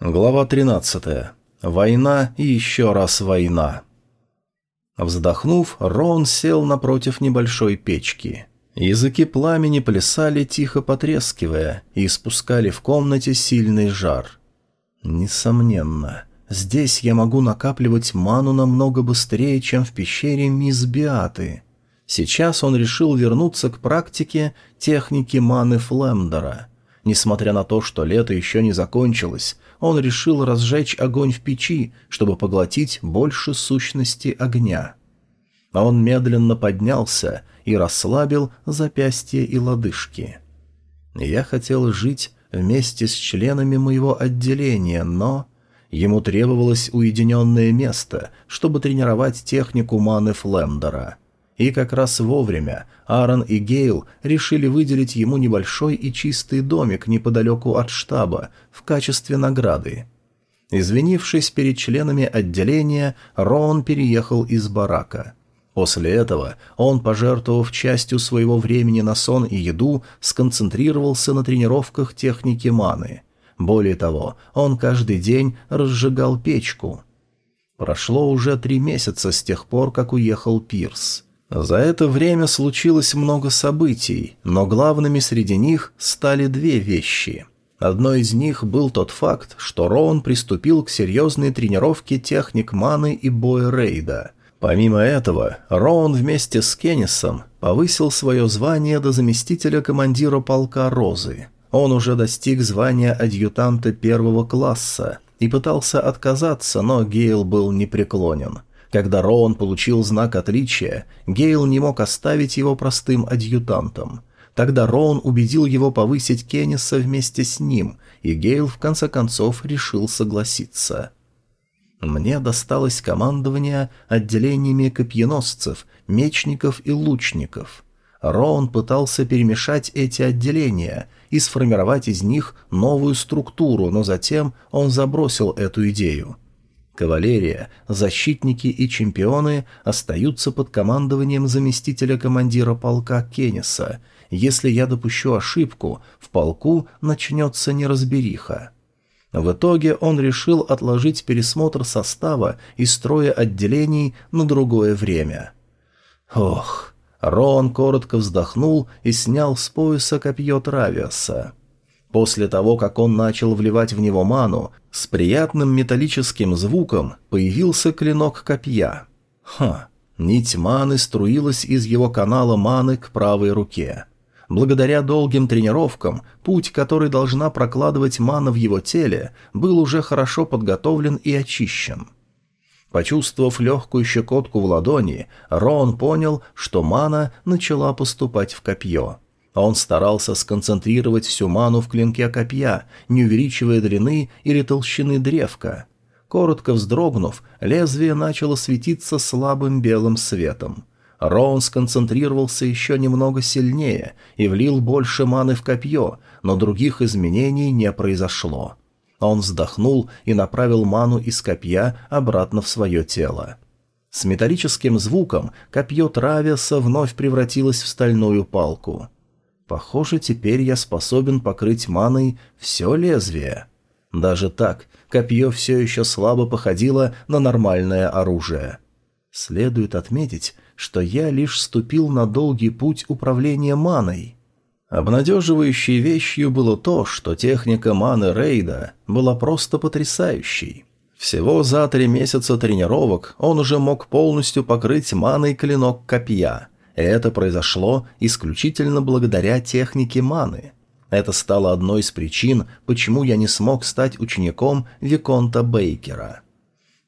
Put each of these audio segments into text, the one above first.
Глава 13. Война и еще раз война. Вздохнув, Рон сел напротив небольшой печки. Языки пламени плясали, тихо потрескивая, и испускали в комнате сильный жар. Несомненно, здесь я могу накапливать ману намного быстрее, чем в пещере мисс Биаты. Сейчас он решил вернуться к практике техники маны Флемдера. Несмотря на то, что лето еще не закончилось, он решил разжечь огонь в печи, чтобы поглотить больше сущности огня. А он медленно поднялся и расслабил запястья и лодыжки. Я хотел жить вместе с членами моего отделения, но... Ему требовалось уединенное место, чтобы тренировать технику маны Флемдера — и как раз вовремя Аарон и Гейл решили выделить ему небольшой и чистый домик неподалеку от штаба в качестве награды. Извинившись перед членами отделения, Роун переехал из барака. После этого он, пожертвовав частью своего времени на сон и еду, сконцентрировался на тренировках техники маны. Более того, он каждый день разжигал печку. Прошло уже три месяца с тех пор, как уехал Пирс. За это время случилось много событий, но главными среди них стали две вещи. Одной из них был тот факт, что Роун приступил к серьезной тренировке техник маны и боя рейда. Помимо этого, Роун вместе с Кеннисом повысил свое звание до заместителя командира полка Розы. Он уже достиг звания адъютанта первого класса и пытался отказаться, но Гейл был непреклонен – когда Роун получил знак отличия, Гейл не мог оставить его простым адъютантом. Тогда Роун убедил его повысить Кенниса вместе с ним, и Гейл в конце концов решил согласиться. Мне досталось командование отделениями копьеносцев, мечников и лучников. Роун пытался перемешать эти отделения и сформировать из них новую структуру, но затем он забросил эту идею – Кавалерия, защитники и чемпионы остаются под командованием заместителя командира полка Кенниса. Если я допущу ошибку, в полку начнется неразбериха. В итоге он решил отложить пересмотр состава и строя отделений на другое время. Ох, Рон коротко вздохнул и снял с пояса копье Травиаса. После того, как он начал вливать в него ману, с приятным металлическим звуком появился клинок копья. Ха, нить маны струилась из его канала маны к правой руке. Благодаря долгим тренировкам, путь, который должна прокладывать мана в его теле, был уже хорошо подготовлен и очищен. Почувствовав легкую щекотку в ладони, Рон понял, что мана начала поступать в копье а он старался сконцентрировать всю ману в клинке копья, не увеличивая длины или толщины древка. Коротко вздрогнув, лезвие начало светиться слабым белым светом. Роун сконцентрировался еще немного сильнее и влил больше маны в копье, но других изменений не произошло. Он вздохнул и направил ману из копья обратно в свое тело. С металлическим звуком копье Трависа вновь превратилось в стальную палку. Похоже, теперь я способен покрыть маной все лезвие. Даже так, копье все еще слабо походило на нормальное оружие. Следует отметить, что я лишь ступил на долгий путь управления маной. Обнадеживающей вещью было то, что техника маны Рейда была просто потрясающей. Всего за три месяца тренировок он уже мог полностью покрыть маной клинок копья – это произошло исключительно благодаря технике маны. Это стало одной из причин, почему я не смог стать учеником Виконта Бейкера.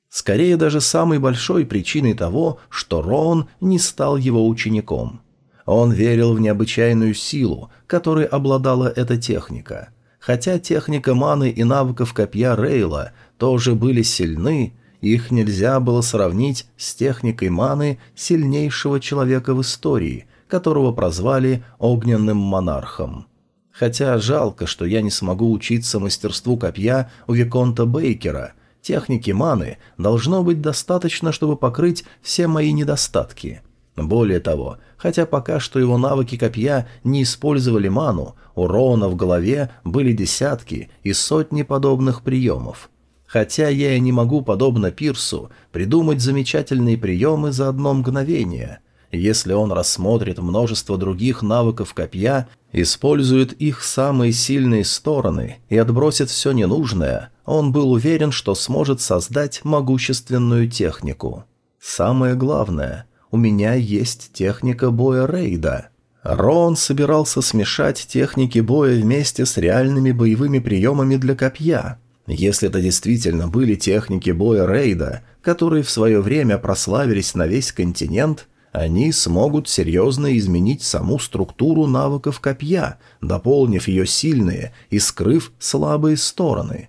Скорее даже самой большой причиной того, что Рон не стал его учеником. Он верил в необычайную силу, которой обладала эта техника. Хотя техника маны и навыков копья Рейла тоже были сильны, их нельзя было сравнить с техникой маны сильнейшего человека в истории, которого прозвали «огненным монархом». Хотя жалко, что я не смогу учиться мастерству копья у Виконта Бейкера. Техники маны должно быть достаточно, чтобы покрыть все мои недостатки. Более того, хотя пока что его навыки копья не использовали ману, у Роуна в голове были десятки и сотни подобных приемов. Хотя я и не могу, подобно Пирсу, придумать замечательные приемы за одно мгновение. Если он рассмотрит множество других навыков копья, использует их самые сильные стороны и отбросит все ненужное, он был уверен, что сможет создать могущественную технику. Самое главное, у меня есть техника боя Рейда. Рон собирался смешать техники боя вместе с реальными боевыми приемами для копья. Если это действительно были техники боя Рейда, которые в свое время прославились на весь континент, они смогут серьезно изменить саму структуру навыков копья, дополнив ее сильные и скрыв слабые стороны.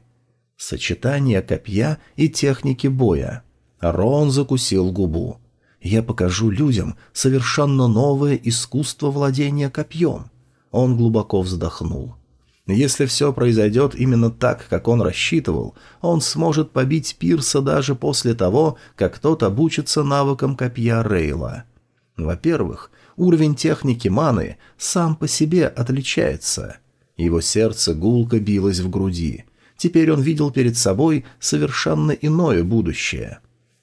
Сочетание копья и техники боя. Рон закусил губу. «Я покажу людям совершенно новое искусство владения копьем». Он глубоко вздохнул. Если все произойдет именно так, как он рассчитывал, он сможет побить Пирса даже после того, как тот обучится навыкам копья Рейла. Во-первых, уровень техники маны сам по себе отличается. Его сердце гулко билось в груди. Теперь он видел перед собой совершенно иное будущее.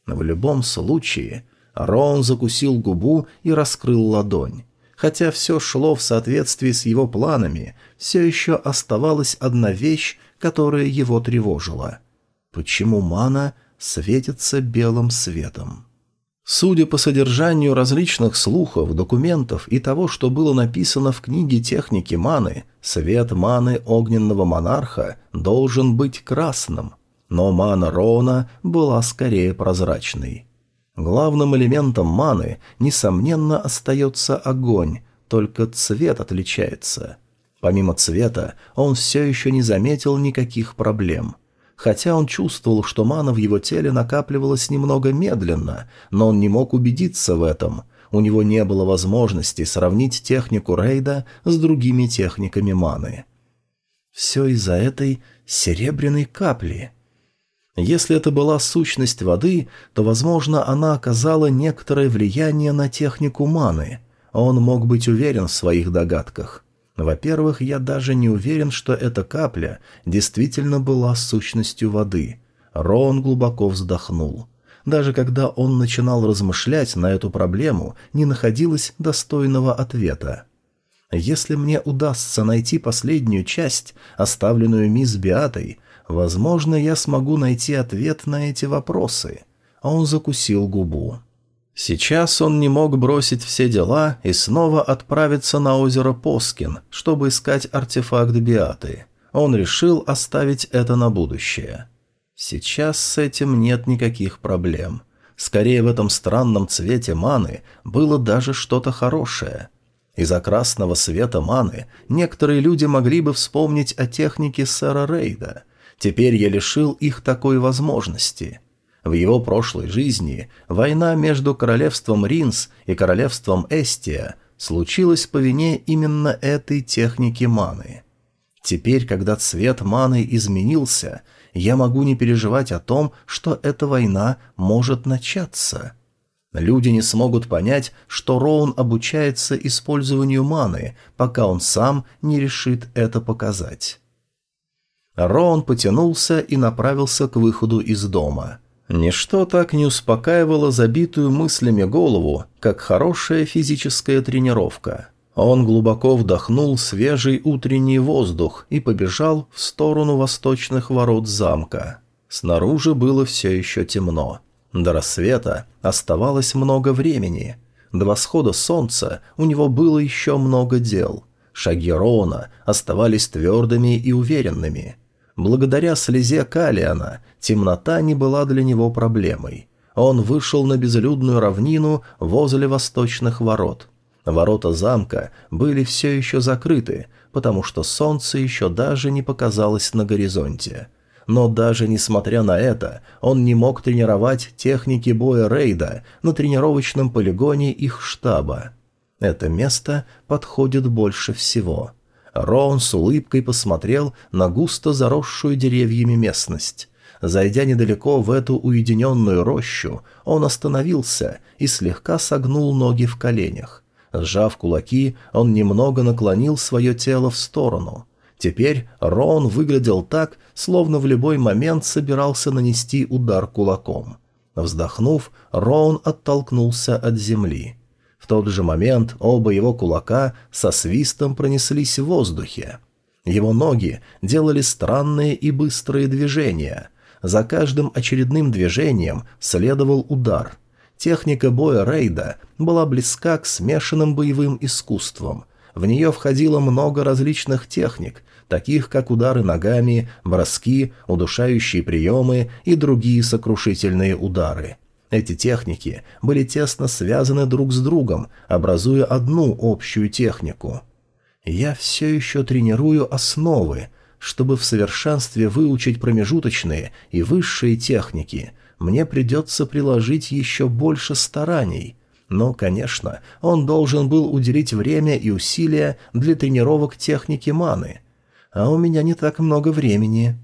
В любом случае, Рон закусил губу и раскрыл ладонь. Хотя все шло в соответствии с его планами, все еще оставалась одна вещь, которая его тревожила. Почему мана светится белым светом? Судя по содержанию различных слухов, документов и того, что было написано в книге техники маны, свет маны огненного монарха должен быть красным, но мана Роуна была скорее прозрачной. Главным элементом маны, несомненно, остается огонь, только цвет отличается. Помимо цвета, он все еще не заметил никаких проблем – Хотя он чувствовал, что мана в его теле накапливалась немного медленно, но он не мог убедиться в этом. У него не было возможности сравнить технику рейда с другими техниками маны. Все из-за этой серебряной капли. Если это была сущность воды, то, возможно, она оказала некоторое влияние на технику маны. Он мог быть уверен в своих догадках. Во-первых, я даже не уверен, что эта капля действительно была сущностью воды. Рон глубоко вздохнул. Даже когда он начинал размышлять на эту проблему, не находилось достойного ответа. Если мне удастся найти последнюю часть, оставленную мисс Биатой, возможно, я смогу найти ответ на эти вопросы. А он закусил губу. Сейчас он не мог бросить все дела и снова отправиться на озеро Поскин, чтобы искать артефакт Биаты. Он решил оставить это на будущее. Сейчас с этим нет никаких проблем. Скорее в этом странном цвете маны было даже что-то хорошее. Из-за красного света маны некоторые люди могли бы вспомнить о технике сэра Рейда. Теперь я лишил их такой возможности – в его прошлой жизни война между королевством Ринс и королевством Эстия случилась по вине именно этой техники маны. Теперь, когда цвет маны изменился, я могу не переживать о том, что эта война может начаться. Люди не смогут понять, что Роун обучается использованию маны, пока он сам не решит это показать. Роун потянулся и направился к выходу из дома – Ничто так не успокаивало забитую мыслями голову, как хорошая физическая тренировка. Он глубоко вдохнул свежий утренний воздух и побежал в сторону восточных ворот замка. Снаружи было все еще темно. До рассвета оставалось много времени. До восхода солнца у него было еще много дел. Шаги Роуна оставались твердыми и уверенными – Благодаря слезе Калиана темнота не была для него проблемой. Он вышел на безлюдную равнину возле восточных ворот. Ворота замка были все еще закрыты, потому что солнце еще даже не показалось на горизонте. Но даже несмотря на это, он не мог тренировать техники боя рейда на тренировочном полигоне их штаба. Это место подходит больше всего – Роун с улыбкой посмотрел на густо заросшую деревьями местность. Зайдя недалеко в эту уединенную рощу, он остановился и слегка согнул ноги в коленях. Сжав кулаки, он немного наклонил свое тело в сторону. Теперь Рон выглядел так, словно в любой момент собирался нанести удар кулаком. Вздохнув, Роун оттолкнулся от земли. Тот же момент оба его кулака со свистом пронеслись в воздухе. Его ноги делали странные и быстрые движения. За каждым очередным движением следовал удар. Техника боя Рейда была близка к смешанным боевым искусствам. В нее входило много различных техник, таких как удары ногами, броски, удушающие приемы и другие сокрушительные удары. Эти техники были тесно связаны друг с другом, образуя одну общую технику. Я все еще тренирую основы, чтобы в совершенстве выучить промежуточные и высшие техники, мне придется приложить еще больше стараний. Но, конечно, он должен был уделить время и усилия для тренировок техники маны – а у меня не так много времени».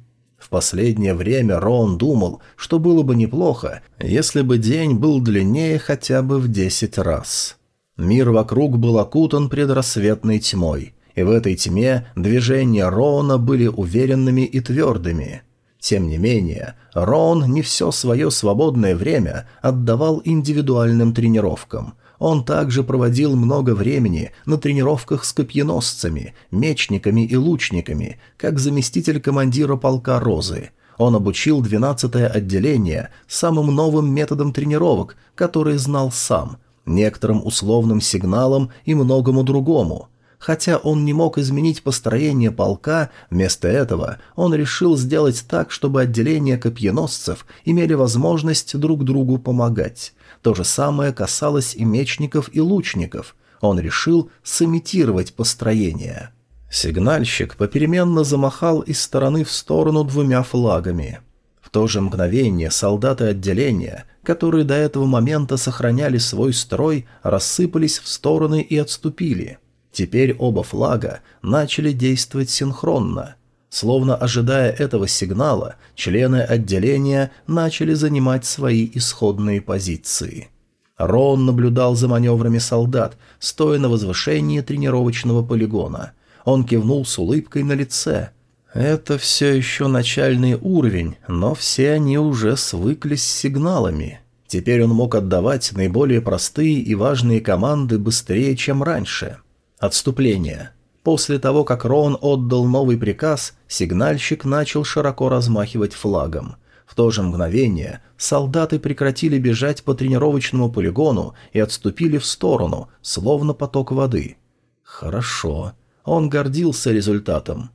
В последнее время Рон думал, что было бы неплохо, если бы день был длиннее хотя бы в десять раз. Мир вокруг был окутан предрассветной тьмой, и в этой тьме движения Рона были уверенными и твердыми. Тем не менее, Рон не все свое свободное время отдавал индивидуальным тренировкам – он также проводил много времени на тренировках с копьеносцами, мечниками и лучниками, как заместитель командира полка «Розы». Он обучил 12-е отделение самым новым методам тренировок, которые знал сам, некоторым условным сигналам и многому другому. Хотя он не мог изменить построение полка, вместо этого он решил сделать так, чтобы отделения копьеносцев имели возможность друг другу помогать. То же самое касалось и мечников, и лучников. Он решил сымитировать построение. Сигнальщик попеременно замахал из стороны в сторону двумя флагами. В то же мгновение солдаты отделения, которые до этого момента сохраняли свой строй, рассыпались в стороны и отступили. Теперь оба флага начали действовать синхронно – Словно ожидая этого сигнала, члены отделения начали занимать свои исходные позиции. Рон наблюдал за маневрами солдат, стоя на возвышении тренировочного полигона. Он кивнул с улыбкой на лице. Это все еще начальный уровень, но все они уже свыклись с сигналами. Теперь он мог отдавать наиболее простые и важные команды быстрее, чем раньше. Отступление. После того, как Рон отдал новый приказ, сигнальщик начал широко размахивать флагом. В то же мгновение солдаты прекратили бежать по тренировочному полигону и отступили в сторону, словно поток воды. Хорошо. Он гордился результатом.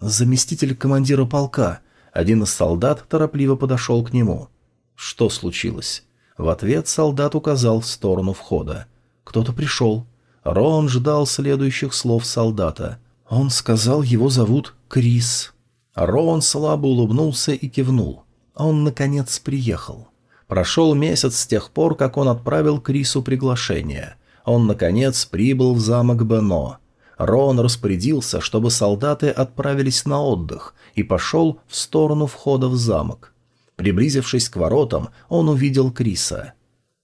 Заместитель командира полка. Один из солдат торопливо подошел к нему. Что случилось? В ответ солдат указал в сторону входа. Кто-то пришел. Рон ждал следующих слов солдата. Он сказал, его зовут Крис. Рон слабо улыбнулся и кивнул. Он, наконец, приехал. Прошел месяц с тех пор, как он отправил Крису приглашение. Он, наконец, прибыл в замок Бено. Рон распорядился, чтобы солдаты отправились на отдых, и пошел в сторону входа в замок. Приблизившись к воротам, он увидел Криса.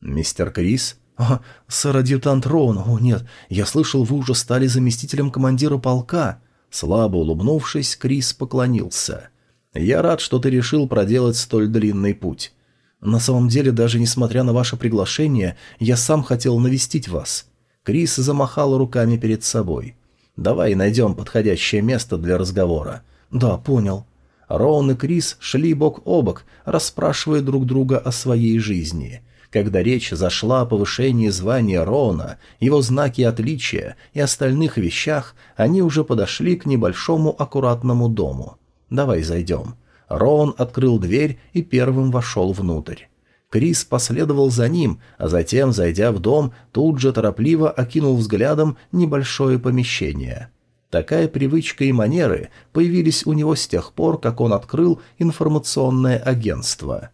«Мистер Крис?» «А, сэр-адъютант Роун, о нет, я слышал, вы уже стали заместителем командира полка». Слабо улыбнувшись, Крис поклонился. «Я рад, что ты решил проделать столь длинный путь. На самом деле, даже несмотря на ваше приглашение, я сам хотел навестить вас». Крис замахал руками перед собой. «Давай найдем подходящее место для разговора». «Да, понял». Роун и Крис шли бок о бок, расспрашивая друг друга о своей жизни – когда речь зашла о повышении звания Рона, его знаки отличия и остальных вещах, они уже подошли к небольшому аккуратному дому. «Давай зайдем». Рон открыл дверь и первым вошел внутрь. Крис последовал за ним, а затем, зайдя в дом, тут же торопливо окинул взглядом небольшое помещение. Такая привычка и манеры появились у него с тех пор, как он открыл информационное агентство.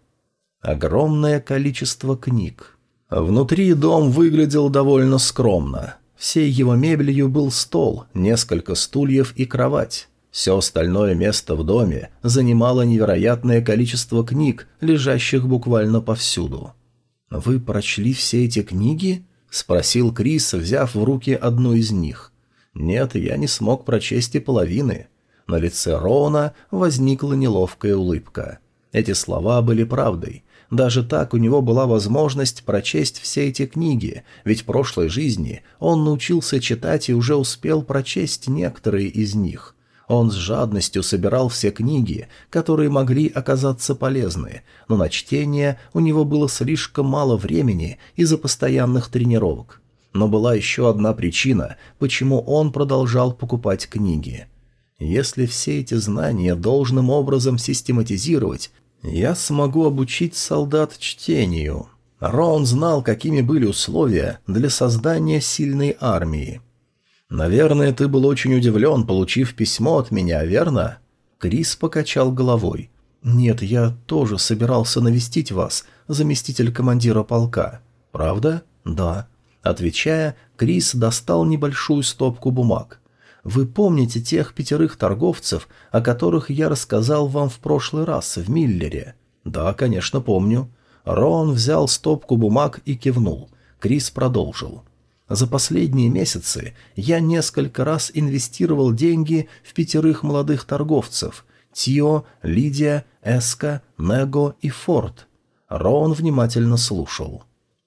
Огромное количество книг. Внутри дом выглядел довольно скромно. Всей его мебелью был стол, несколько стульев и кровать. Все остальное место в доме занимало невероятное количество книг, лежащих буквально повсюду. «Вы прочли все эти книги?» — спросил Крис, взяв в руки одну из них. «Нет, я не смог прочесть и половины». На лице Роуна возникла неловкая улыбка. Эти слова были правдой. Даже так у него была возможность прочесть все эти книги, ведь в прошлой жизни он научился читать и уже успел прочесть некоторые из них. Он с жадностью собирал все книги, которые могли оказаться полезны, но на чтение у него было слишком мало времени из-за постоянных тренировок. Но была еще одна причина, почему он продолжал покупать книги. Если все эти знания должным образом систематизировать, я смогу обучить солдат чтению. Рон знал, какими были условия для создания сильной армии. «Наверное, ты был очень удивлен, получив письмо от меня, верно?» Крис покачал головой. «Нет, я тоже собирался навестить вас, заместитель командира полка. Правда?» «Да». Отвечая, Крис достал небольшую стопку бумаг. «Вы помните тех пятерых торговцев, о которых я рассказал вам в прошлый раз в Миллере?» «Да, конечно, помню». Рон взял стопку бумаг и кивнул. Крис продолжил. За последние месяцы я несколько раз инвестировал деньги в пятерых молодых торговцев – Тио, Лидия, Эска, Него и Форд. Роун внимательно слушал.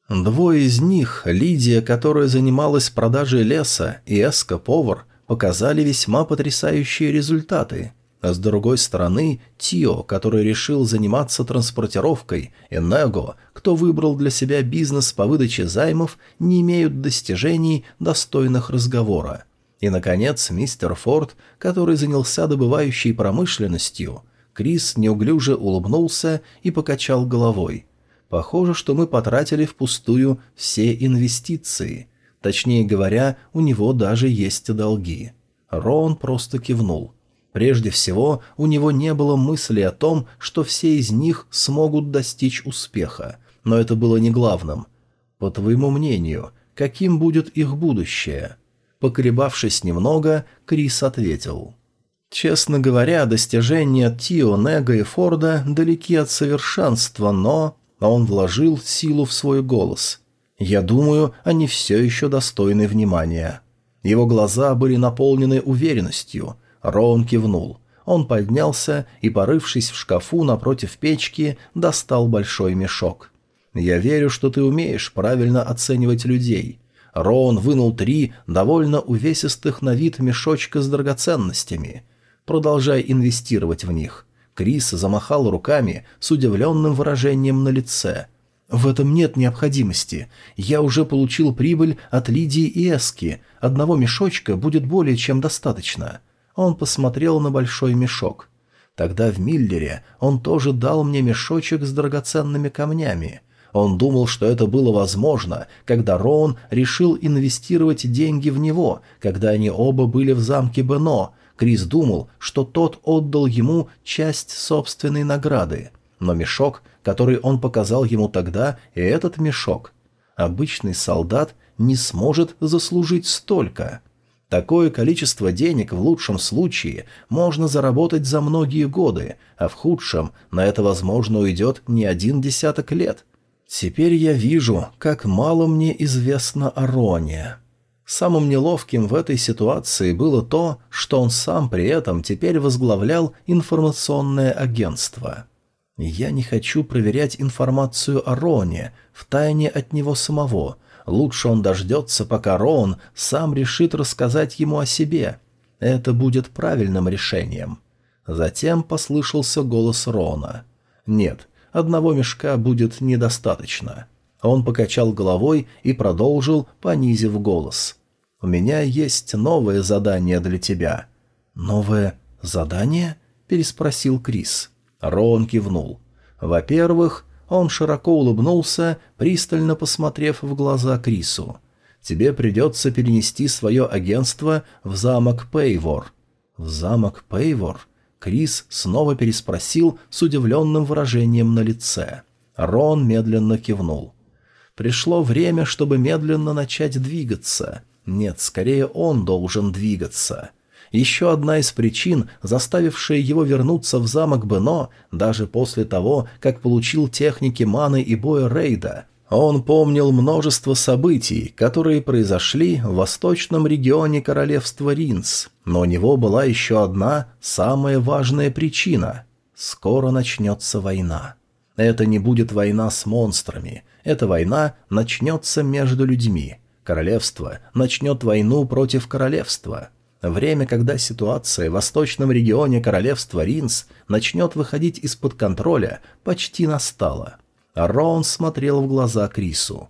Двое из них, Лидия, которая занималась продажей леса, и Эска, повар, показали весьма потрясающие результаты – а с другой стороны Тио, который решил заниматься транспортировкой, и Него, кто выбрал для себя бизнес по выдаче займов, не имеют достижений, достойных разговора. И, наконец, мистер Форд, который занялся добывающей промышленностью. Крис неуклюже улыбнулся и покачал головой. «Похоже, что мы потратили впустую все инвестиции. Точнее говоря, у него даже есть долги». Рон просто кивнул. Прежде всего, у него не было мысли о том, что все из них смогут достичь успеха, но это было не главным. По твоему мнению, каким будет их будущее? Поколебавшись немного, Крис ответил. Честно говоря, достижения Тио, Нега и Форда далеки от совершенства, но... Он вложил силу в свой голос. Я думаю, они все еще достойны внимания. Его глаза были наполнены уверенностью – Роун кивнул. Он поднялся и, порывшись в шкафу напротив печки, достал большой мешок. «Я верю, что ты умеешь правильно оценивать людей». Роун вынул три довольно увесистых на вид мешочка с драгоценностями. «Продолжай инвестировать в них». Крис замахал руками с удивленным выражением на лице. «В этом нет необходимости. Я уже получил прибыль от Лидии и Эски. Одного мешочка будет более чем достаточно». Он посмотрел на большой мешок. Тогда в Миллере он тоже дал мне мешочек с драгоценными камнями. Он думал, что это было возможно, когда Роун решил инвестировать деньги в него, когда они оба были в замке Бено. Крис думал, что тот отдал ему часть собственной награды. Но мешок, который он показал ему тогда, и этот мешок. Обычный солдат не сможет заслужить столько. Такое количество денег в лучшем случае можно заработать за многие годы, а в худшем на это, возможно, уйдет не один десяток лет. Теперь я вижу, как мало мне известно о Роне. Самым неловким в этой ситуации было то, что он сам при этом теперь возглавлял информационное агентство. Я не хочу проверять информацию о Роне, втайне от него самого – Лучше он дождется, пока Роун сам решит рассказать ему о себе. Это будет правильным решением. Затем послышался голос Рона. «Нет, одного мешка будет недостаточно». Он покачал головой и продолжил, понизив голос. «У меня есть новое задание для тебя». «Новое задание?» – переспросил Крис. Рон кивнул. «Во-первых, он широко улыбнулся, пристально посмотрев в глаза Крису. «Тебе придется перенести свое агентство в замок Пейвор». «В замок Пейвор?» Крис снова переспросил с удивленным выражением на лице. Рон медленно кивнул. «Пришло время, чтобы медленно начать двигаться. Нет, скорее он должен двигаться. Еще одна из причин, заставившая его вернуться в замок Бено, даже после того, как получил техники маны и боя рейда. Он помнил множество событий, которые произошли в восточном регионе королевства Ринс, но у него была еще одна, самая важная причина. Скоро начнется война. Это не будет война с монстрами, эта война начнется между людьми. Королевство начнет войну против королевства. Время, когда ситуация в восточном регионе королевства Ринс начнет выходить из-под контроля, почти настало. Рон смотрел в глаза Крису.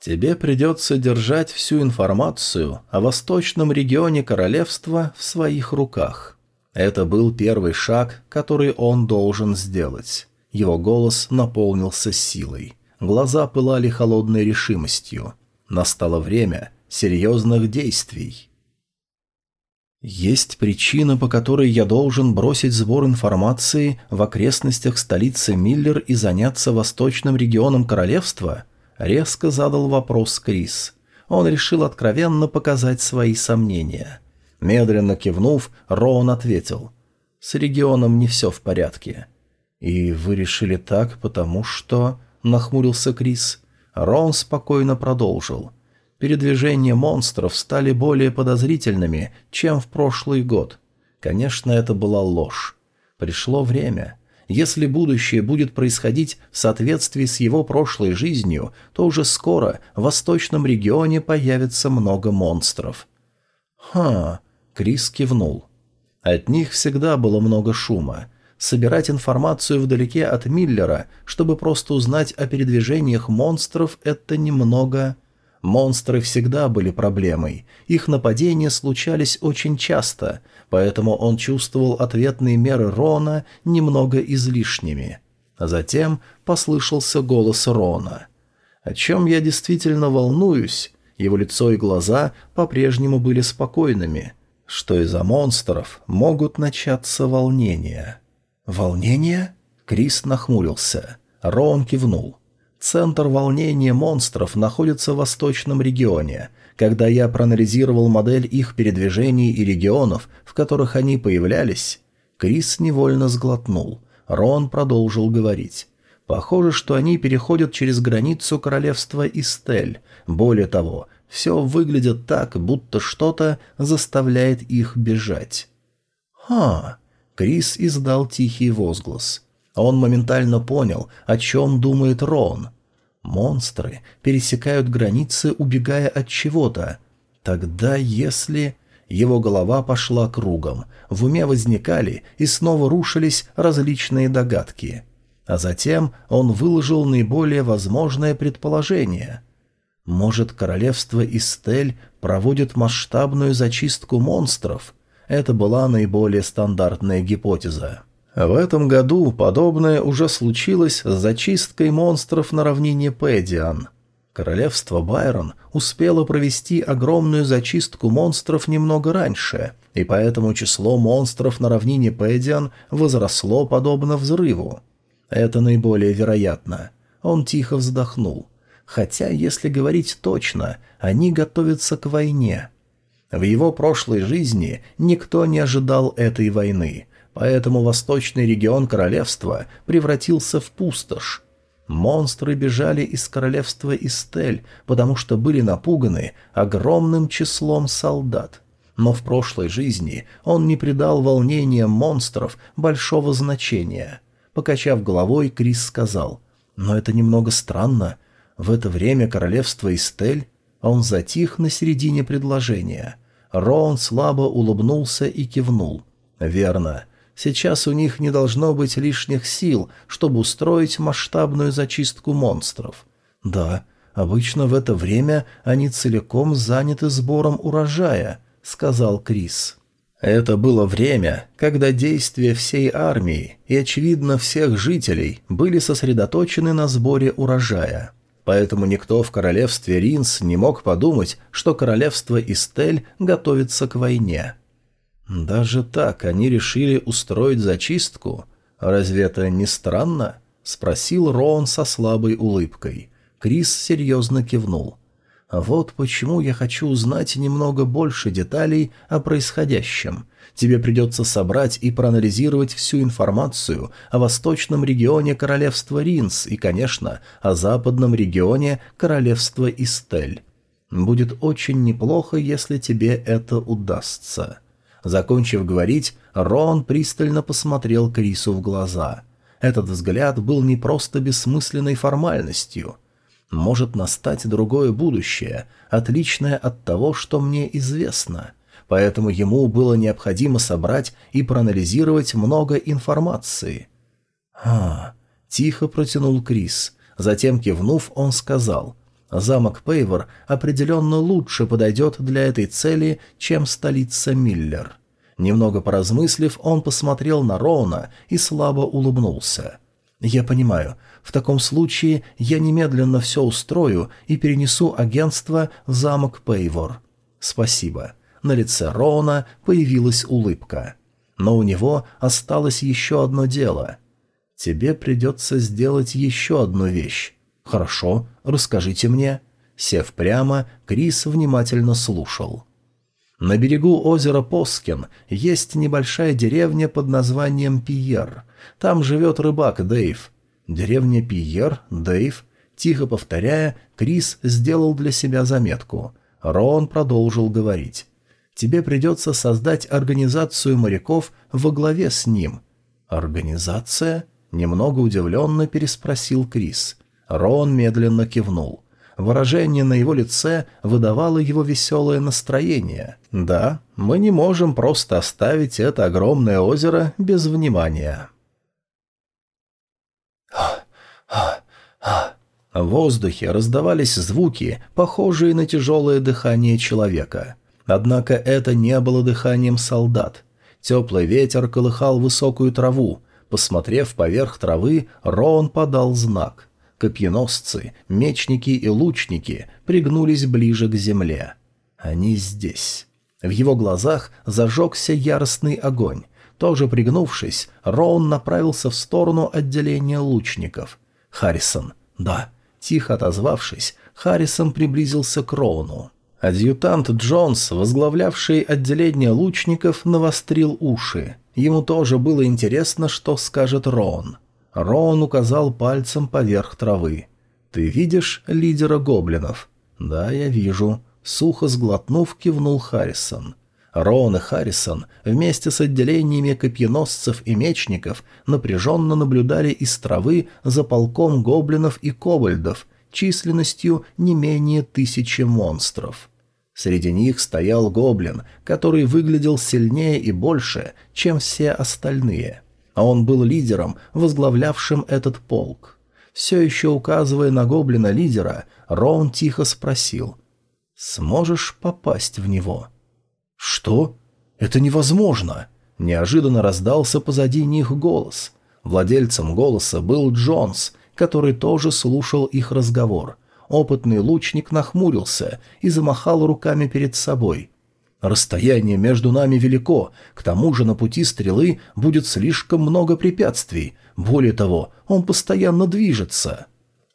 «Тебе придется держать всю информацию о восточном регионе королевства в своих руках». Это был первый шаг, который он должен сделать. Его голос наполнился силой. Глаза пылали холодной решимостью. Настало время серьезных действий. Есть причина, по которой я должен бросить сбор информации в окрестностях столицы Миллер и заняться восточным регионом королевства? Резко задал вопрос Крис. Он решил откровенно показать свои сомнения. Медленно кивнув, Роун ответил. «С регионом не все в порядке». «И вы решили так, потому что...» — нахмурился Крис. Роун спокойно продолжил. Передвижения монстров стали более подозрительными, чем в прошлый год. Конечно, это была ложь. Пришло время. Если будущее будет происходить в соответствии с его прошлой жизнью, то уже скоро в восточном регионе появится много монстров. «Ха!» — Крис кивнул. От них всегда было много шума. Собирать информацию вдалеке от Миллера, чтобы просто узнать о передвижениях монстров, это немного Монстры всегда были проблемой, их нападения случались очень часто, поэтому он чувствовал ответные меры Рона немного излишними. А затем послышался голос Рона. «О чем я действительно волнуюсь?» Его лицо и глаза по-прежнему были спокойными, что из-за монстров могут начаться волнения. «Волнения?» Крис нахмурился. Рон кивнул. Центр волнения монстров находится в восточном регионе. Когда я проанализировал модель их передвижений и регионов, в которых они появлялись, Крис невольно сглотнул. Рон продолжил говорить. Похоже, что они переходят через границу королевства Истель. Более того, все выглядит так, будто что-то заставляет их бежать. «Ха!» Крис издал тихий возглас. Он моментально понял, о чем думает Рон. Монстры пересекают границы, убегая от чего-то. Тогда если... Его голова пошла кругом, в уме возникали и снова рушились различные догадки. А затем он выложил наиболее возможное предположение. Может, королевство Истель проводит масштабную зачистку монстров? Это была наиболее стандартная гипотеза. В этом году подобное уже случилось с зачисткой монстров на равнине Пэдиан. Королевство Байрон успело провести огромную зачистку монстров немного раньше, и поэтому число монстров на равнине Пэдиан возросло подобно взрыву. Это наиболее вероятно. Он тихо вздохнул. Хотя, если говорить точно, они готовятся к войне. В его прошлой жизни никто не ожидал этой войны – поэтому восточный регион королевства превратился в пустошь. Монстры бежали из королевства Истель, потому что были напуганы огромным числом солдат. Но в прошлой жизни он не придал волнениям монстров большого значения. Покачав головой, Крис сказал, «Но это немного странно. В это время королевство Истель...» Он затих на середине предложения. Роун слабо улыбнулся и кивнул. «Верно. Сейчас у них не должно быть лишних сил, чтобы устроить масштабную зачистку монстров. Да, обычно в это время они целиком заняты сбором урожая, сказал Крис. Это было время, когда действия всей армии и, очевидно, всех жителей были сосредоточены на сборе урожая. Поэтому никто в королевстве Ринс не мог подумать, что королевство Истель готовится к войне. «Даже так они решили устроить зачистку? Разве это не странно?» — спросил Роун со слабой улыбкой. Крис серьезно кивнул. Вот почему я хочу узнать немного больше деталей о происходящем. Тебе придется собрать и проанализировать всю информацию о восточном регионе королевства Ринс и, конечно, о западном регионе королевства Истель. Будет очень неплохо, если тебе это удастся». Закончив говорить, Рон пристально посмотрел Крису в глаза. Этот взгляд был не просто бессмысленной формальностью. Может настать другое будущее, отличное от того, что мне известно. Поэтому ему было необходимо собрать и проанализировать много информации. «А...» — тихо протянул Крис. Затем, кивнув, он сказал — Замок Пейвор определенно лучше подойдет для этой цели, чем столица Миллер. Немного поразмыслив, он посмотрел на Роуна и слабо улыбнулся. «Я понимаю. В таком случае я немедленно все устрою и перенесу агентство в замок Пейвор». «Спасибо». На лице Роуна появилась улыбка. Но у него осталось еще одно дело. «Тебе придется сделать еще одну вещь. «Хорошо, расскажите мне». Сев прямо, Крис внимательно слушал. На берегу озера Поскин есть небольшая деревня под названием Пиер. Там живет рыбак Дэйв. Деревня Пиер, Дэйв. Тихо повторяя, Крис сделал для себя заметку. Рон продолжил говорить. «Тебе придется создать организацию моряков во главе с ним». «Организация?» — немного удивленно переспросил Крис. Рон медленно кивнул. Выражение на его лице выдавало его веселое настроение. «Да, мы не можем просто оставить это огромное озеро без внимания». В воздухе раздавались звуки, похожие на тяжелое дыхание человека. Однако это не было дыханием солдат. Теплый ветер колыхал высокую траву. Посмотрев поверх травы, Рон подал знак. Копьеносцы, мечники и лучники пригнулись ближе к земле. Они здесь. В его глазах зажегся яростный огонь. Тоже пригнувшись, Роун направился в сторону отделения лучников. «Харрисон, да». Тихо отозвавшись, Харрисон приблизился к Роуну. Адъютант Джонс, возглавлявший отделение лучников, навострил уши. Ему тоже было интересно, что скажет Роун. Роун указал пальцем поверх травы. «Ты видишь лидера гоблинов?» «Да, я вижу». Сухо сглотнув, кивнул Харрисон. Роун и Харрисон вместе с отделениями копьеносцев и мечников напряженно наблюдали из травы за полком гоблинов и кобальдов численностью не менее тысячи монстров. Среди них стоял гоблин, который выглядел сильнее и больше, чем все остальные – а он был лидером, возглавлявшим этот полк. Все еще указывая на гоблина-лидера, Роун тихо спросил «Сможешь попасть в него?» «Что? Это невозможно!» Неожиданно раздался позади них голос. Владельцем голоса был Джонс, который тоже слушал их разговор. Опытный лучник нахмурился и замахал руками перед собой – Расстояние между нами велико, к тому же на пути стрелы будет слишком много препятствий. Более того, он постоянно движется.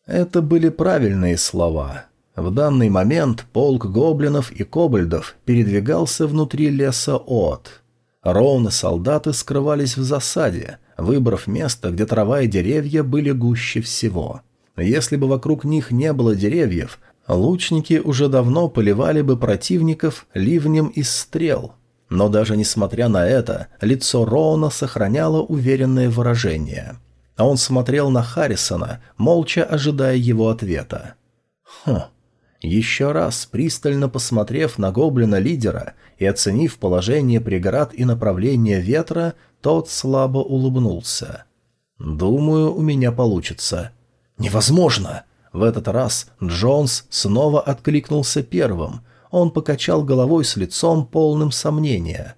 Это были правильные слова. В данный момент полк гоблинов и кобальдов передвигался внутри леса От. Ровно солдаты скрывались в засаде, выбрав место, где трава и деревья были гуще всего. Если бы вокруг них не было деревьев, лучники уже давно поливали бы противников ливнем из стрел. Но даже несмотря на это, лицо Роуна сохраняло уверенное выражение. А он смотрел на Харрисона, молча ожидая его ответа. «Хм». Еще раз, пристально посмотрев на гоблина-лидера и оценив положение преград и направление ветра, тот слабо улыбнулся. «Думаю, у меня получится». «Невозможно!» В этот раз Джонс снова откликнулся первым. Он покачал головой с лицом полным сомнения.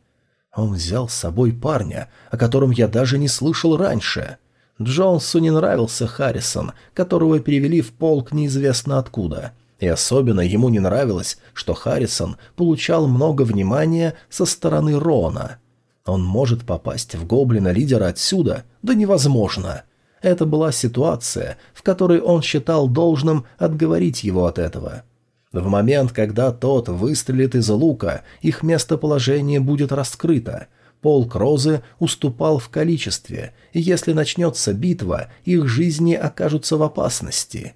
Он взял с собой парня, о котором я даже не слышал раньше. Джонсу не нравился Харрисон, которого перевели в полк неизвестно откуда. И особенно ему не нравилось, что Харрисон получал много внимания со стороны Рона. Он может попасть в гоблина-лидера отсюда? Да невозможно. Это была ситуация, в которой он считал должным отговорить его от этого. В момент, когда тот выстрелит из лука, их местоположение будет раскрыто. Полк Розы уступал в количестве, и если начнется битва, их жизни окажутся в опасности.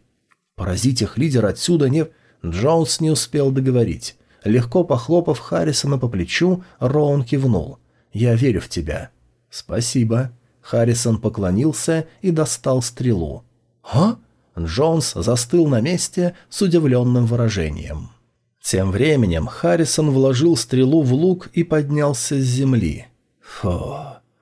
Поразить их лидер отсюда не... Джонс не успел договорить. Легко похлопав Харрисона по плечу, Роун кивнул. «Я верю в тебя». «Спасибо». Харрисон поклонился и достал стрелу. «А?» Джонс застыл на месте с удивленным выражением. Тем временем Харрисон вложил стрелу в лук и поднялся с земли. Фу.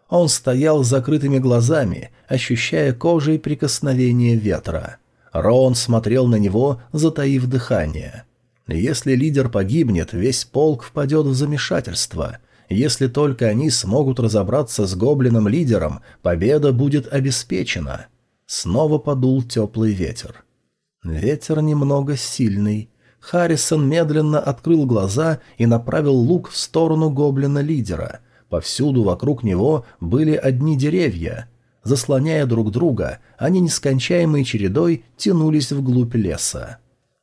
Он стоял с закрытыми глазами, ощущая кожей прикосновение ветра. Роун смотрел на него, затаив дыхание. Если лидер погибнет, весь полк впадет в замешательство. Если только они смогут разобраться с гоблином-лидером, победа будет обеспечена. Снова подул теплый ветер. Ветер немного сильный. Харрисон медленно открыл глаза и направил лук в сторону гоблина-лидера. Повсюду вокруг него были одни деревья. Заслоняя друг друга, они нескончаемой чередой тянулись вглубь леса.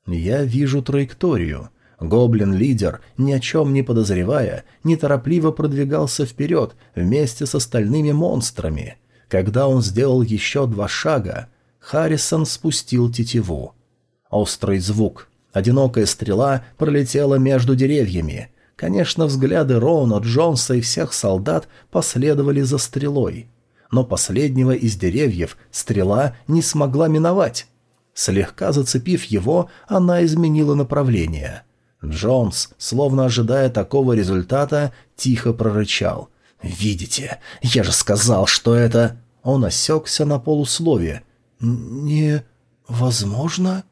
«Я вижу траекторию». Гоблин-лидер, ни о чем не подозревая, неторопливо продвигался вперед вместе с остальными монстрами – когда он сделал еще два шага, Харрисон спустил тетиву. Острый звук. Одинокая стрела пролетела между деревьями. Конечно, взгляды Роуна, Джонса и всех солдат последовали за стрелой. Но последнего из деревьев стрела не смогла миновать. Слегка зацепив его, она изменила направление. Джонс, словно ожидая такого результата, тихо прорычал. «Видите, я же сказал, что это...» Он осекся на полусловие. «Не-возможно?»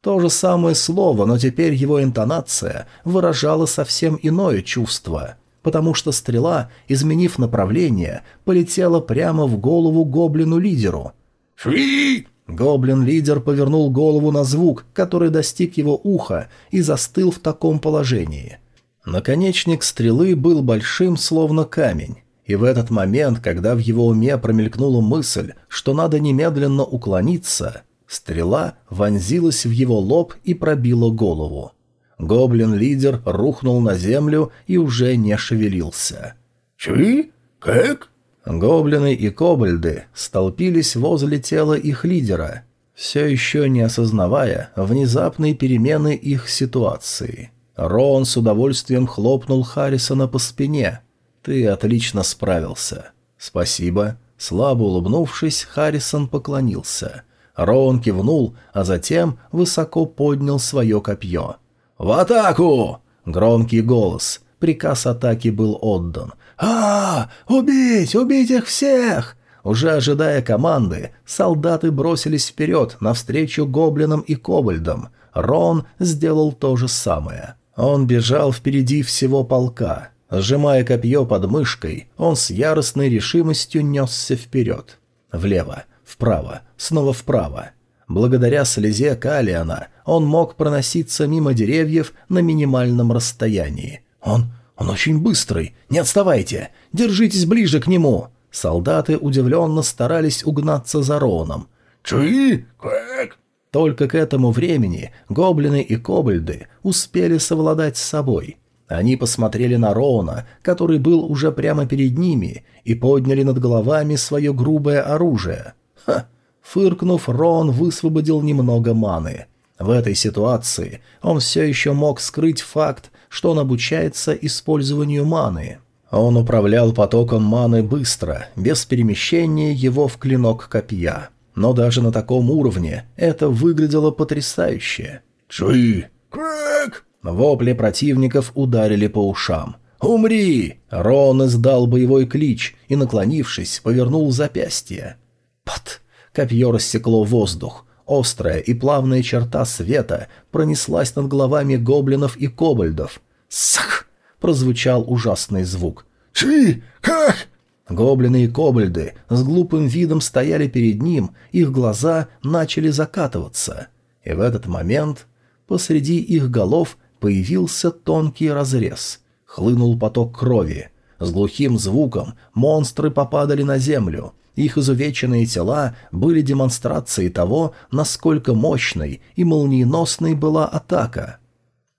То же самое слово, но теперь его интонация выражала совсем иное чувство, потому что стрела, изменив направление, полетела прямо в голову гоблину-лидеру. «Шви!» Гоблин-лидер повернул голову на звук, который достиг его уха, и застыл в таком положении. Наконечник стрелы был большим, словно камень. И в этот момент, когда в его уме промелькнула мысль, что надо немедленно уклониться, стрела вонзилась в его лоб и пробила голову. Гоблин-лидер рухнул на землю и уже не шевелился. «Чьи? Как?» Гоблины и кобальды столпились возле тела их лидера, все еще не осознавая внезапной перемены их ситуации. Рон с удовольствием хлопнул Харрисона по спине – «Ты отлично справился». «Спасибо». Слабо улыбнувшись, Харрисон поклонился. Роун кивнул, а затем высоко поднял свое копье. «В атаку!» Громкий голос. Приказ атаки был отдан. а, Убить! Убить их всех!» Уже ожидая команды, солдаты бросились вперед, навстречу гоблинам и кобальдам. Рон сделал то же самое. Он бежал впереди всего полка. Сжимая копье под мышкой, он с яростной решимостью несся вперед. Влево, вправо, снова вправо. Благодаря слезе Калиана он мог проноситься мимо деревьев на минимальном расстоянии. «Он... он очень быстрый! Не отставайте! Держитесь ближе к нему!» Солдаты удивленно старались угнаться за Роном. «Чуи? Как?» Только к этому времени гоблины и кобальды успели совладать с собой – они посмотрели на Роуна, который был уже прямо перед ними, и подняли над головами свое грубое оружие. Ха! Фыркнув, Роун высвободил немного маны. В этой ситуации он все еще мог скрыть факт, что он обучается использованию маны. Он управлял потоком маны быстро, без перемещения его в клинок копья. Но даже на таком уровне это выглядело потрясающе. «Чуи! Крэк!» Вопли противников ударили по ушам. «Умри!» Рон издал боевой клич и, наклонившись, повернул запястье. Пот! Копье рассекло воздух. Острая и плавная черта света пронеслась над головами гоблинов и кобальдов. «Сах!» — прозвучал ужасный звук. «Ши! Как?» Гоблины и кобальды с глупым видом стояли перед ним, их глаза начали закатываться. И в этот момент посреди их голов Появился тонкий разрез. Хлынул поток крови. С глухим звуком монстры попадали на землю. Их изувеченные тела были демонстрацией того, насколько мощной и молниеносной была атака.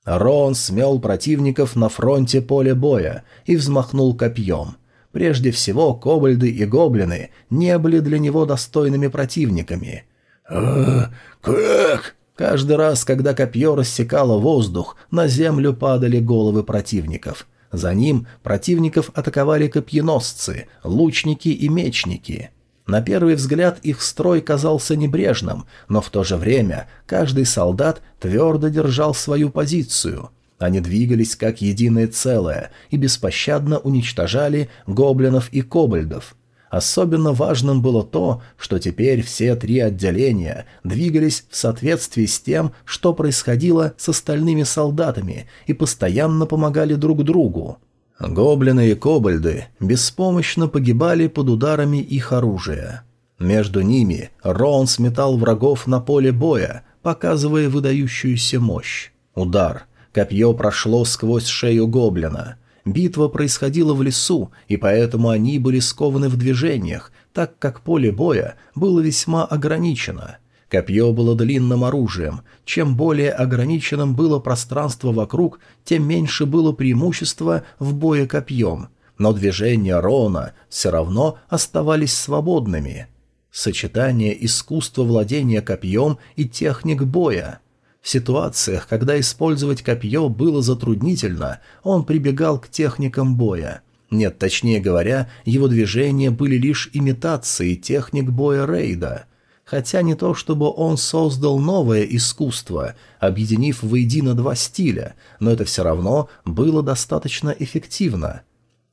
Рон смел противников на фронте поля боя и взмахнул копьем. Прежде всего, кобальды и гоблины не были для него достойными противниками. «А, как?» Каждый раз, когда копье рассекало воздух, на землю падали головы противников. За ним противников атаковали копьеносцы, лучники и мечники. На первый взгляд их строй казался небрежным, но в то же время каждый солдат твердо держал свою позицию. Они двигались как единое целое и беспощадно уничтожали гоблинов и кобальдов. Особенно важным было то, что теперь все три отделения двигались в соответствии с тем, что происходило с остальными солдатами, и постоянно помогали друг другу. Гоблины и кобальды беспомощно погибали под ударами их оружия. Между ними Рон сметал врагов на поле боя, показывая выдающуюся мощь. Удар. Копье прошло сквозь шею гоблина. Битва происходила в лесу, и поэтому они были скованы в движениях, так как поле боя было весьма ограничено – Копье было длинным оружием. Чем более ограниченным было пространство вокруг, тем меньше было преимущество в бое копьем. Но движения Рона все равно оставались свободными. Сочетание искусства владения копьем и техник боя. В ситуациях, когда использовать копье было затруднительно, он прибегал к техникам боя. Нет, точнее говоря, его движения были лишь имитацией техник боя Рейда – хотя не то чтобы он создал новое искусство, объединив воедино два стиля, но это все равно было достаточно эффективно.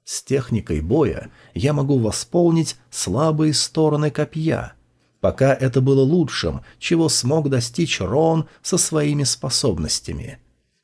С техникой боя я могу восполнить слабые стороны копья. Пока это было лучшим, чего смог достичь Рон со своими способностями.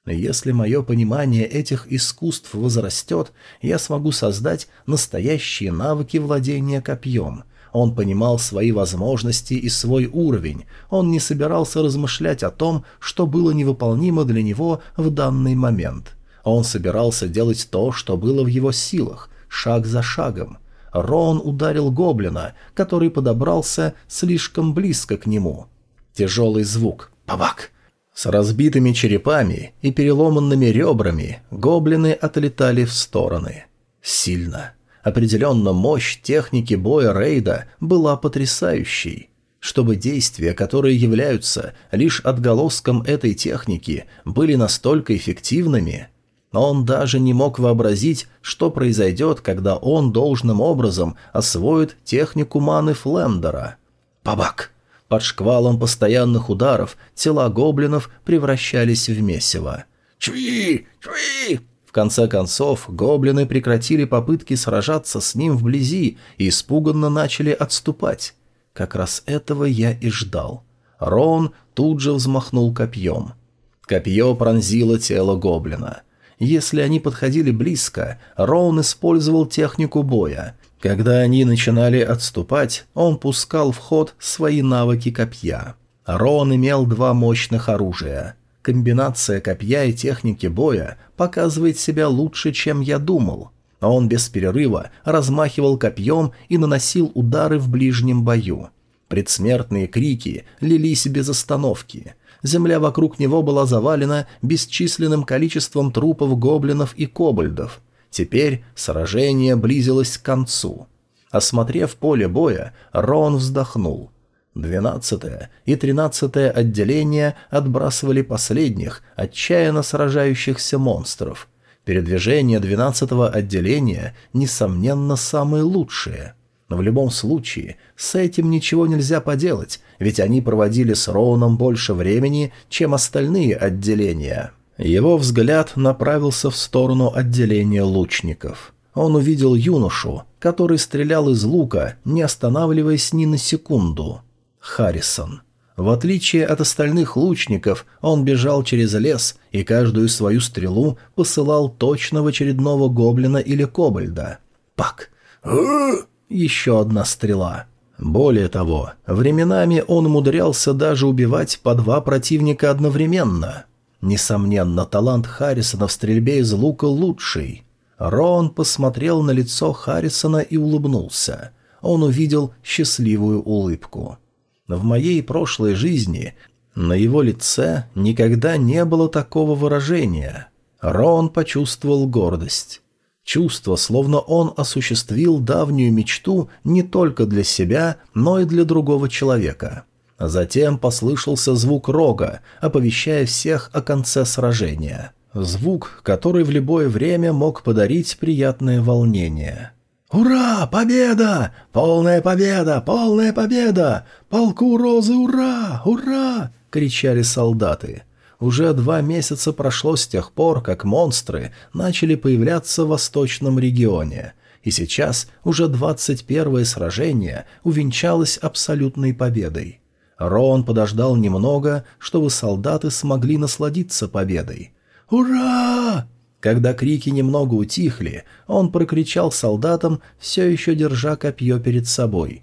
Если мое понимание этих искусств возрастет, я смогу создать настоящие навыки владения копьем – он понимал свои возможности и свой уровень. Он не собирался размышлять о том, что было невыполнимо для него в данный момент. Он собирался делать то, что было в его силах, шаг за шагом. Рон ударил гоблина, который подобрался слишком близко к нему. Тяжелый звук. Бабак! С разбитыми черепами и переломанными ребрами гоблины отлетали в стороны. Сильно. Определенно мощь техники боя рейда была потрясающей. Чтобы действия, которые являются лишь отголоском этой техники, были настолько эффективными, он даже не мог вообразить, что произойдет, когда он должным образом освоит технику маны Флендера. Бабак! Под шквалом постоянных ударов тела гоблинов превращались в месиво. «Чви! Чви!» В конце концов, гоблины прекратили попытки сражаться с ним вблизи и испуганно начали отступать. Как раз этого я и ждал. Рон тут же взмахнул копьем. Копье пронзило тело гоблина. Если они подходили близко, Роун использовал технику боя. Когда они начинали отступать, он пускал в ход свои навыки копья. Роун имел два мощных оружия. Комбинация копья и техники боя показывает себя лучше, чем я думал. Он без перерыва размахивал копьем и наносил удары в ближнем бою. Предсмертные крики лились без остановки. Земля вокруг него была завалена бесчисленным количеством трупов гоблинов и кобальдов. Теперь сражение близилось к концу. Осмотрев поле боя, Рон вздохнул – Двенадцатое и тринадцатое отделения отбрасывали последних, отчаянно сражающихся монстров. Передвижение двенадцатого отделения, несомненно, самые лучшие. Но в любом случае, с этим ничего нельзя поделать, ведь они проводили с Роуном больше времени, чем остальные отделения. Его взгляд направился в сторону отделения лучников. Он увидел юношу, который стрелял из лука, не останавливаясь ни на секунду – Харрисон. В отличие от остальных лучников, он бежал через лес и каждую свою стрелу посылал точно в очередного гоблина или кобальда. Пак! Еще одна стрела. Более того, временами он умудрялся даже убивать по два противника одновременно. Несомненно, талант Харрисона в стрельбе из лука лучший. Рон посмотрел на лицо Харрисона и улыбнулся. Он увидел счастливую улыбку. В моей прошлой жизни На его лице никогда не было такого выражения. Рон почувствовал гордость. Чувство, словно он осуществил давнюю мечту не только для себя, но и для другого человека. Затем послышался звук рога, оповещая всех о конце сражения. Звук, который в любое время мог подарить приятное волнение. «Ура! Победа! Полная победа! Полная победа! Полку Розы ура! Ура!» — кричали солдаты. Уже два месяца прошло с тех пор, как монстры начали появляться в восточном регионе, и сейчас уже двадцать первое сражение увенчалось абсолютной победой. Рон подождал немного, чтобы солдаты смогли насладиться победой. «Ура!» Когда крики немного утихли, он прокричал солдатам, все еще держа копье перед собой.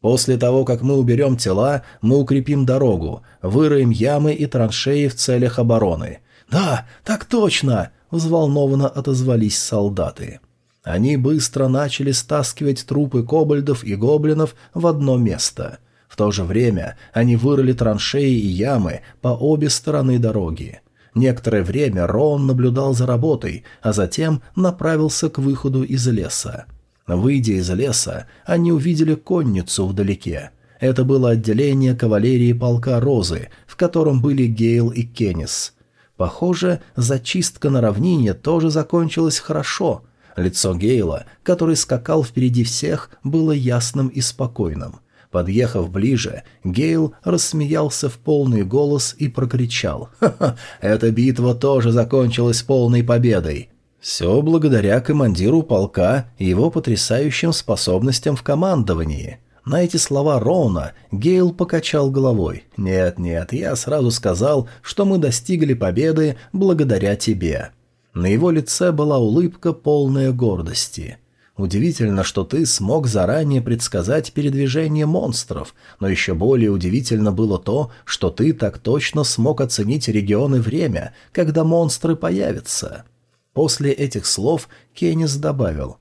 «После того, как мы уберем тела, мы укрепим дорогу, выроем ямы и траншеи в целях обороны». «Да, так точно!» — взволнованно отозвались солдаты. Они быстро начали стаскивать трупы кобальдов и гоблинов в одно место. В то же время они вырыли траншеи и ямы по обе стороны дороги. Некоторое время Рон наблюдал за работой, а затем направился к выходу из леса. Выйдя из леса, они увидели конницу вдалеке. Это было отделение кавалерии полка Розы, в котором были Гейл и Кеннис. Похоже, зачистка на равнине тоже закончилась хорошо. Лицо Гейла, который скакал впереди всех, было ясным и спокойным. Подъехав ближе, Гейл рассмеялся в полный голос и прокричал. «Ха-ха, эта битва тоже закончилась полной победой. Все благодаря командиру полка и его потрясающим способностям в командовании». На эти слова Роуна Гейл покачал головой. «Нет-нет, я сразу сказал, что мы достигли победы благодаря тебе». На его лице была улыбка, полная гордости. Удивительно, что ты смог заранее предсказать передвижение монстров, но еще более удивительно было то, что ты так точно смог оценить регион и время, когда монстры появятся. После этих слов Кеннис добавил,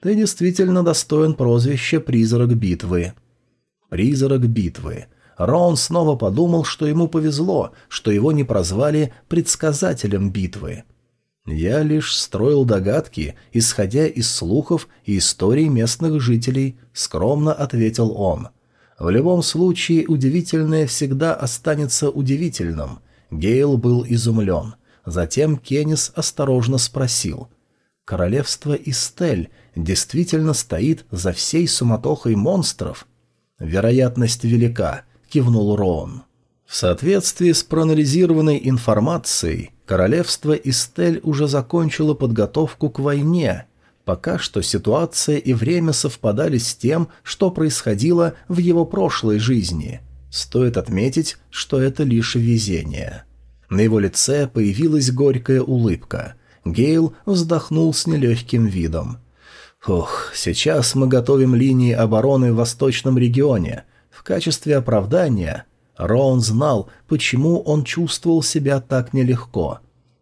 «Ты действительно достоин прозвища «Призрак битвы». «Призрак битвы». Рон снова подумал, что ему повезло, что его не прозвали «предсказателем битвы». Я лишь строил догадки, исходя из слухов и историй местных жителей, скромно ответил он. В любом случае, удивительное всегда останется удивительным. Гейл был изумлен. Затем Кеннис осторожно спросил. «Королевство Истель действительно стоит за всей суматохой монстров?» «Вероятность велика», — кивнул Роун. В соответствии с проанализированной информацией, Королевство Истель уже закончило подготовку к войне. Пока что ситуация и время совпадали с тем, что происходило в его прошлой жизни. Стоит отметить, что это лишь везение. На его лице появилась горькая улыбка. Гейл вздохнул с нелегким видом. «Ух, сейчас мы готовим линии обороны в восточном регионе. В качестве оправдания Роун знал, почему он чувствовал себя так нелегко.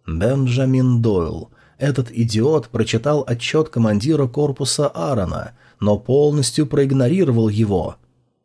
Бенджамин Дойл. Этот идиот прочитал отчет командира корпуса Аарона, но полностью проигнорировал его.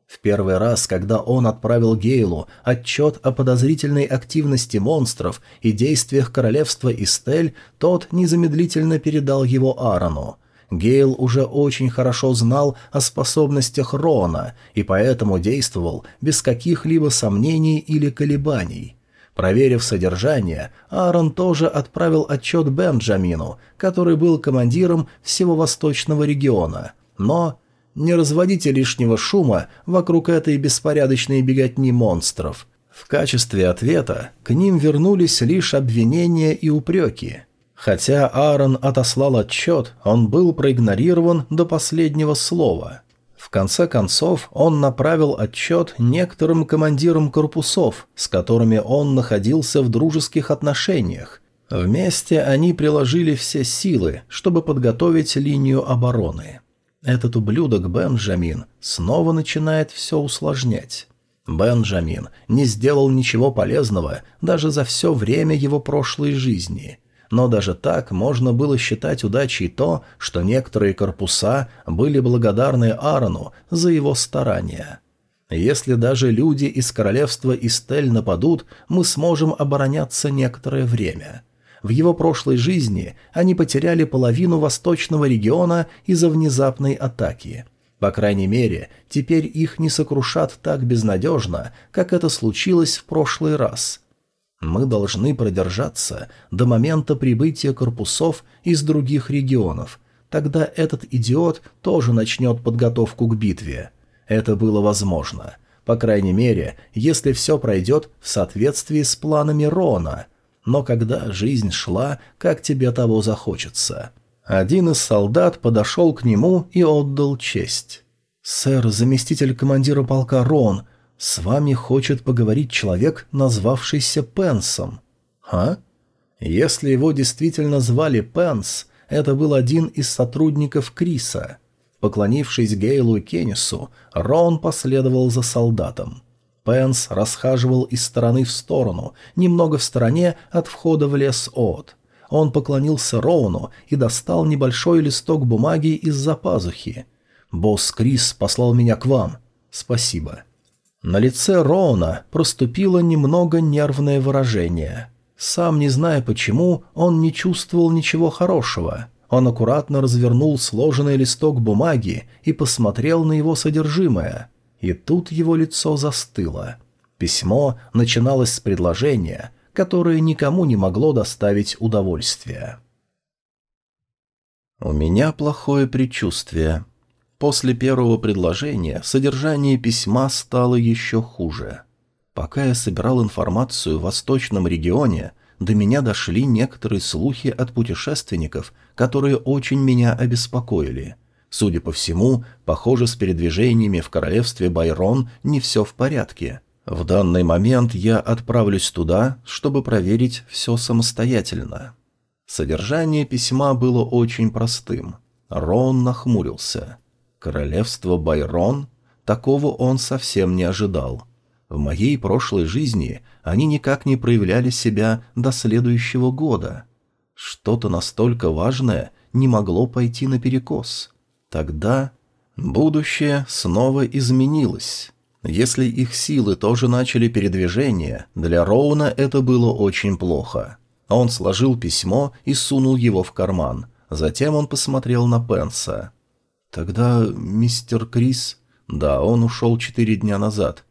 В первый раз, когда он отправил Гейлу отчет о подозрительной активности монстров и действиях королевства Истель, тот незамедлительно передал его Аарону. Гейл уже очень хорошо знал о способностях Рона и поэтому действовал без каких-либо сомнений или колебаний. Проверив содержание, Аарон тоже отправил отчет Бенджамину, который был командиром всего восточного региона. Но не разводите лишнего шума вокруг этой беспорядочной беготни монстров. В качестве ответа к ним вернулись лишь обвинения и упреки. Хотя Аарон отослал отчет, он был проигнорирован до последнего слова. В конце концов, он направил отчет некоторым командирам корпусов, с которыми он находился в дружеских отношениях. Вместе они приложили все силы, чтобы подготовить линию обороны. Этот ублюдок Бенджамин снова начинает все усложнять. Бенджамин не сделал ничего полезного даже за все время его прошлой жизни – но даже так можно было считать удачей то, что некоторые корпуса были благодарны Аарону за его старания. Если даже люди из королевства Истель нападут, мы сможем обороняться некоторое время. В его прошлой жизни они потеряли половину восточного региона из-за внезапной атаки. По крайней мере, теперь их не сокрушат так безнадежно, как это случилось в прошлый раз. Мы должны продержаться до момента прибытия корпусов из других регионов. Тогда этот идиот тоже начнет подготовку к битве. Это было возможно. По крайней мере, если все пройдет в соответствии с планами Рона. Но когда жизнь шла, как тебе того захочется. Один из солдат подошел к нему и отдал честь. «Сэр, заместитель командира полка Рон, с вами хочет поговорить человек, назвавшийся Пенсом». «А?» Если его действительно звали Пенс, это был один из сотрудников Криса – Поклонившись Гейлу и Кеннису, Рон последовал за солдатом. Пенс расхаживал из стороны в сторону, немного в стороне от входа в лес От. Он поклонился Роуну и достал небольшой листок бумаги из-за пазухи. «Босс Крис послал меня к вам. Спасибо». На лице Роуна проступило немного нервное выражение. Сам не зная почему, он не чувствовал ничего хорошего – он аккуратно развернул сложенный листок бумаги и посмотрел на его содержимое. И тут его лицо застыло. Письмо начиналось с предложения, которое никому не могло доставить удовольствия. «У меня плохое предчувствие. После первого предложения содержание письма стало еще хуже. Пока я собирал информацию в восточном регионе, до меня дошли некоторые слухи от путешественников, которые очень меня обеспокоили. Судя по всему, похоже, с передвижениями в королевстве Байрон не все в порядке. В данный момент я отправлюсь туда, чтобы проверить все самостоятельно. Содержание письма было очень простым. Рон нахмурился. Королевство Байрон? Такого он совсем не ожидал. В моей прошлой жизни они никак не проявляли себя до следующего года. Что-то настолько важное не могло пойти наперекос. Тогда будущее снова изменилось. Если их силы тоже начали передвижение, для Роуна это было очень плохо. Он сложил письмо и сунул его в карман. Затем он посмотрел на Пенса. «Тогда мистер Крис...» «Да, он ушел четыре дня назад».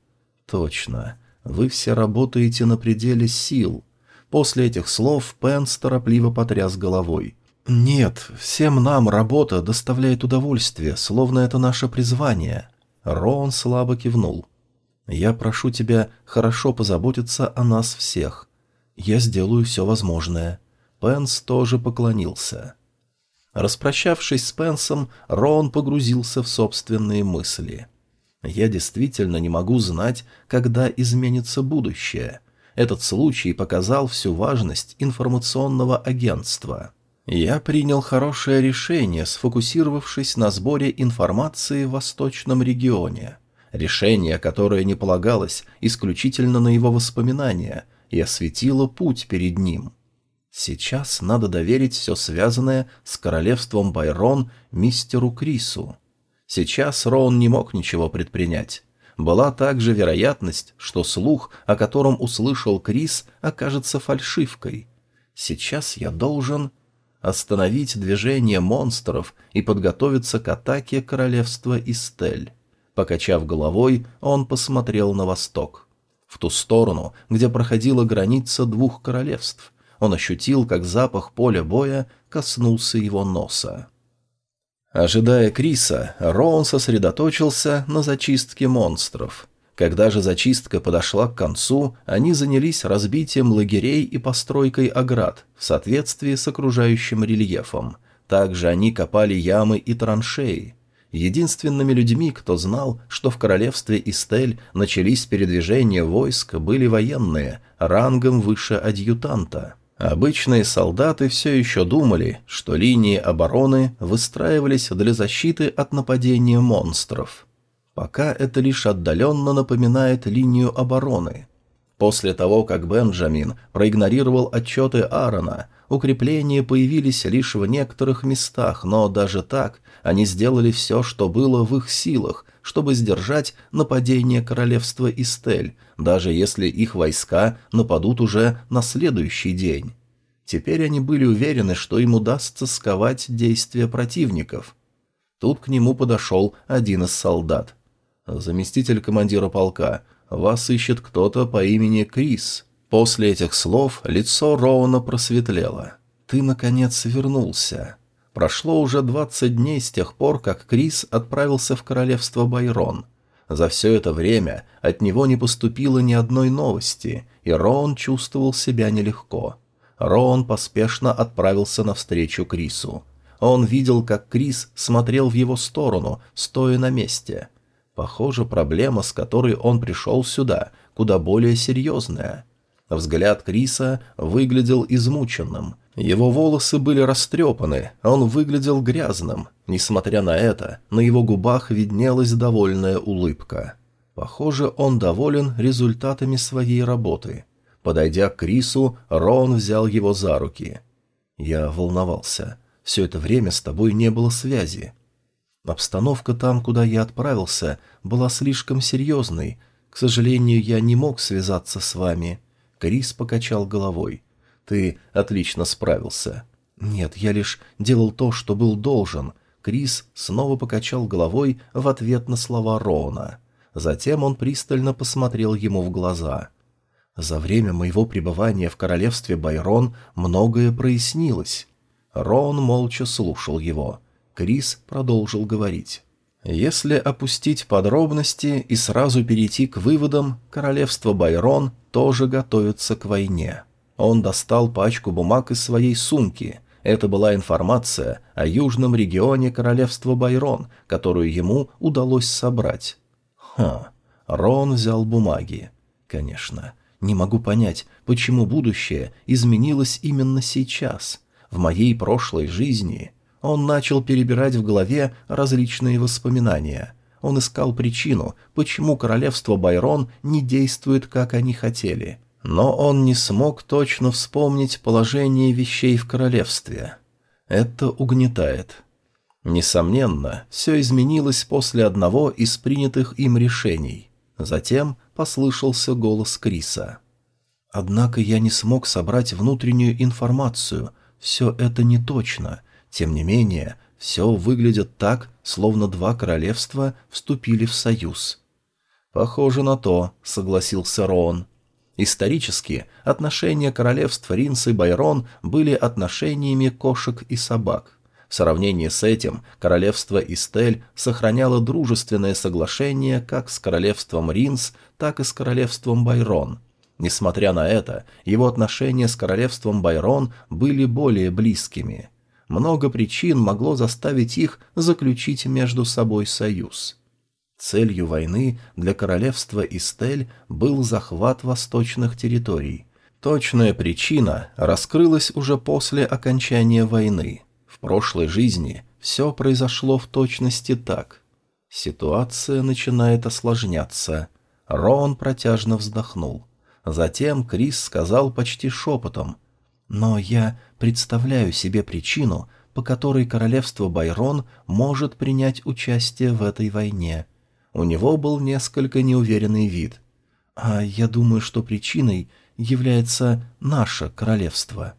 «Точно. Вы все работаете на пределе сил. После этих слов Пенс торопливо потряс головой. «Нет, всем нам работа доставляет удовольствие, словно это наше призвание». Рон слабо кивнул. «Я прошу тебя хорошо позаботиться о нас всех. Я сделаю все возможное». Пенс тоже поклонился. Распрощавшись с Пенсом, Рон погрузился в собственные мысли. «Я действительно не могу знать, когда изменится будущее». Этот случай показал всю важность информационного агентства. Я принял хорошее решение, сфокусировавшись на сборе информации в Восточном регионе. Решение, которое не полагалось исключительно на его воспоминания и осветило путь перед ним. Сейчас надо доверить все связанное с королевством Байрон мистеру Крису. Сейчас Роун не мог ничего предпринять была также вероятность, что слух, о котором услышал Крис, окажется фальшивкой. Сейчас я должен остановить движение монстров и подготовиться к атаке королевства Истель. Покачав головой, он посмотрел на восток. В ту сторону, где проходила граница двух королевств. Он ощутил, как запах поля боя коснулся его носа. Ожидая Криса, Роун сосредоточился на зачистке монстров. Когда же зачистка подошла к концу, они занялись разбитием лагерей и постройкой оград в соответствии с окружающим рельефом. Также они копали ямы и траншеи. Единственными людьми, кто знал, что в королевстве Истель начались передвижения войск, были военные, рангом выше адъютанта. Обычные солдаты все еще думали, что линии обороны выстраивались для защиты от нападения монстров. Пока это лишь отдаленно напоминает линию обороны. После того, как Бенджамин проигнорировал отчеты Аарона, укрепления появились лишь в некоторых местах, но даже так они сделали все, что было в их силах, чтобы сдержать нападение королевства Истель, даже если их войска нападут уже на следующий день. Теперь они были уверены, что им удастся сковать действия противников. Тут к нему подошел один из солдат. «Заместитель командира полка, вас ищет кто-то по имени Крис». После этих слов лицо Роуна просветлело. «Ты, наконец, вернулся». Прошло уже 20 дней с тех пор, как Крис отправился в королевство Байрон. За все это время от него не поступило ни одной новости, и Роун чувствовал себя нелегко. Роун поспешно отправился навстречу Крису. Он видел, как Крис смотрел в его сторону, стоя на месте. Похоже, проблема, с которой он пришел сюда, куда более серьезная. Взгляд Криса выглядел измученным. Его волосы были растрепаны, а он выглядел грязным. Несмотря на это, на его губах виднелась довольная улыбка. Похоже, он доволен результатами своей работы. Подойдя к Крису, Рон взял его за руки. «Я волновался. Все это время с тобой не было связи. Обстановка там, куда я отправился, была слишком серьезной. К сожалению, я не мог связаться с вами». Крис покачал головой. «Ты отлично справился». «Нет, я лишь делал то, что был должен». Крис снова покачал головой в ответ на слова Роуна. Затем он пристально посмотрел ему в глаза. За время моего пребывания в королевстве Байрон многое прояснилось. Рон молча слушал его. Крис продолжил говорить. Если опустить подробности и сразу перейти к выводам, королевство Байрон тоже готовится к войне. Он достал пачку бумаг из своей сумки. Это была информация о южном регионе королевства Байрон, которую ему удалось собрать. Ха. Рон взял бумаги. Конечно. Не могу понять, почему будущее изменилось именно сейчас. В моей прошлой жизни он начал перебирать в голове различные воспоминания. Он искал причину, почему королевство Байрон не действует, как они хотели. Но он не смог точно вспомнить положение вещей в королевстве. Это угнетает. Несомненно, все изменилось после одного из принятых им решений. Затем послышался голос Криса. «Однако я не смог собрать внутреннюю информацию. Все это не точно. Тем не менее, все выглядит так, словно два королевства вступили в союз». «Похоже на то», — согласился Роон. Исторически отношения королевств Ринс и Байрон были отношениями кошек и собак. В сравнении с этим королевство Истель сохраняло дружественное соглашение как с королевством Ринс, так и с королевством Байрон. Несмотря на это, его отношения с королевством Байрон были более близкими. Много причин могло заставить их заключить между собой союз. Целью войны для королевства Истель был захват восточных территорий. Точная причина раскрылась уже после окончания войны – прошлой жизни все произошло в точности так. Ситуация начинает осложняться. Рон протяжно вздохнул. Затем Крис сказал почти шепотом. «Но я представляю себе причину, по которой королевство Байрон может принять участие в этой войне». У него был несколько неуверенный вид. «А я думаю, что причиной является наше королевство».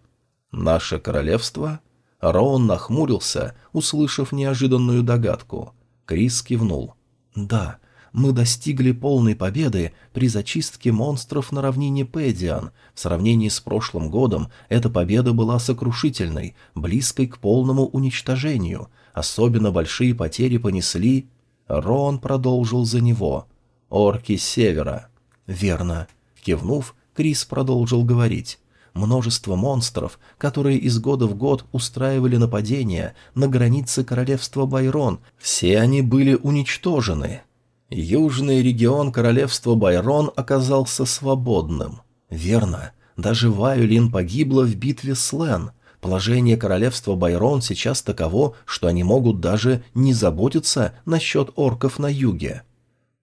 «Наше королевство?» Роун нахмурился, услышав неожиданную догадку. Крис кивнул. «Да, мы достигли полной победы при зачистке монстров на равнине Пэдиан. В сравнении с прошлым годом эта победа была сокрушительной, близкой к полному уничтожению. Особенно большие потери понесли...» Рон продолжил за него. «Орки севера». «Верно». Кивнув, Крис продолжил говорить множество монстров, которые из года в год устраивали нападения на границе королевства Байрон, все они были уничтожены. Южный регион королевства Байрон оказался свободным. Верно, даже Вайолин погибла в битве с Лен. Положение королевства Байрон сейчас таково, что они могут даже не заботиться насчет орков на юге.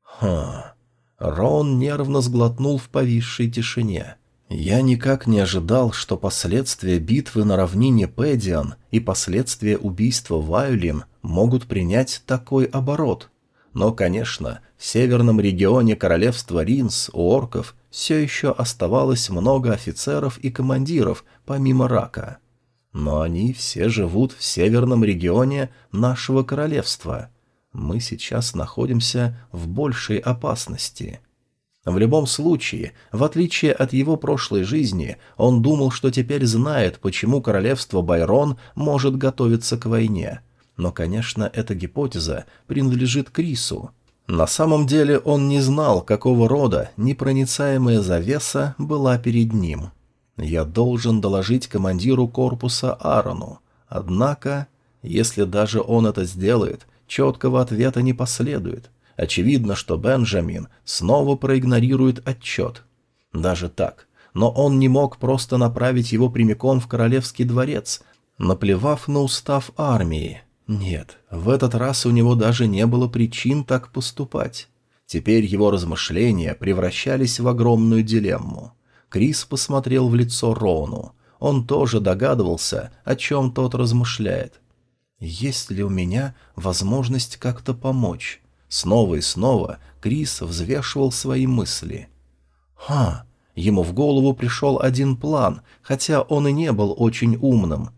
Ха... Рон нервно сглотнул в повисшей тишине. Я никак не ожидал, что последствия битвы на равнине Пэдиан и последствия убийства Вайолин могут принять такой оборот. Но, конечно, в северном регионе королевства Ринс у орков все еще оставалось много офицеров и командиров, помимо Рака. Но они все живут в северном регионе нашего королевства. Мы сейчас находимся в большей опасности. В любом случае, в отличие от его прошлой жизни, он думал, что теперь знает, почему королевство Байрон может готовиться к войне. Но, конечно, эта гипотеза принадлежит Крису. На самом деле он не знал, какого рода непроницаемая завеса была перед ним. Я должен доложить командиру корпуса Аарону. Однако, если даже он это сделает, четкого ответа не последует. Очевидно, что Бенджамин снова проигнорирует отчет. Даже так. Но он не мог просто направить его прямиком в королевский дворец, наплевав на устав армии. Нет, в этот раз у него даже не было причин так поступать. Теперь его размышления превращались в огромную дилемму. Крис посмотрел в лицо Рону. Он тоже догадывался, о чем тот размышляет. «Есть ли у меня возможность как-то помочь?» Снова и снова Крис взвешивал свои мысли. «Ха!» Ему в голову пришел один план, хотя он и не был очень умным.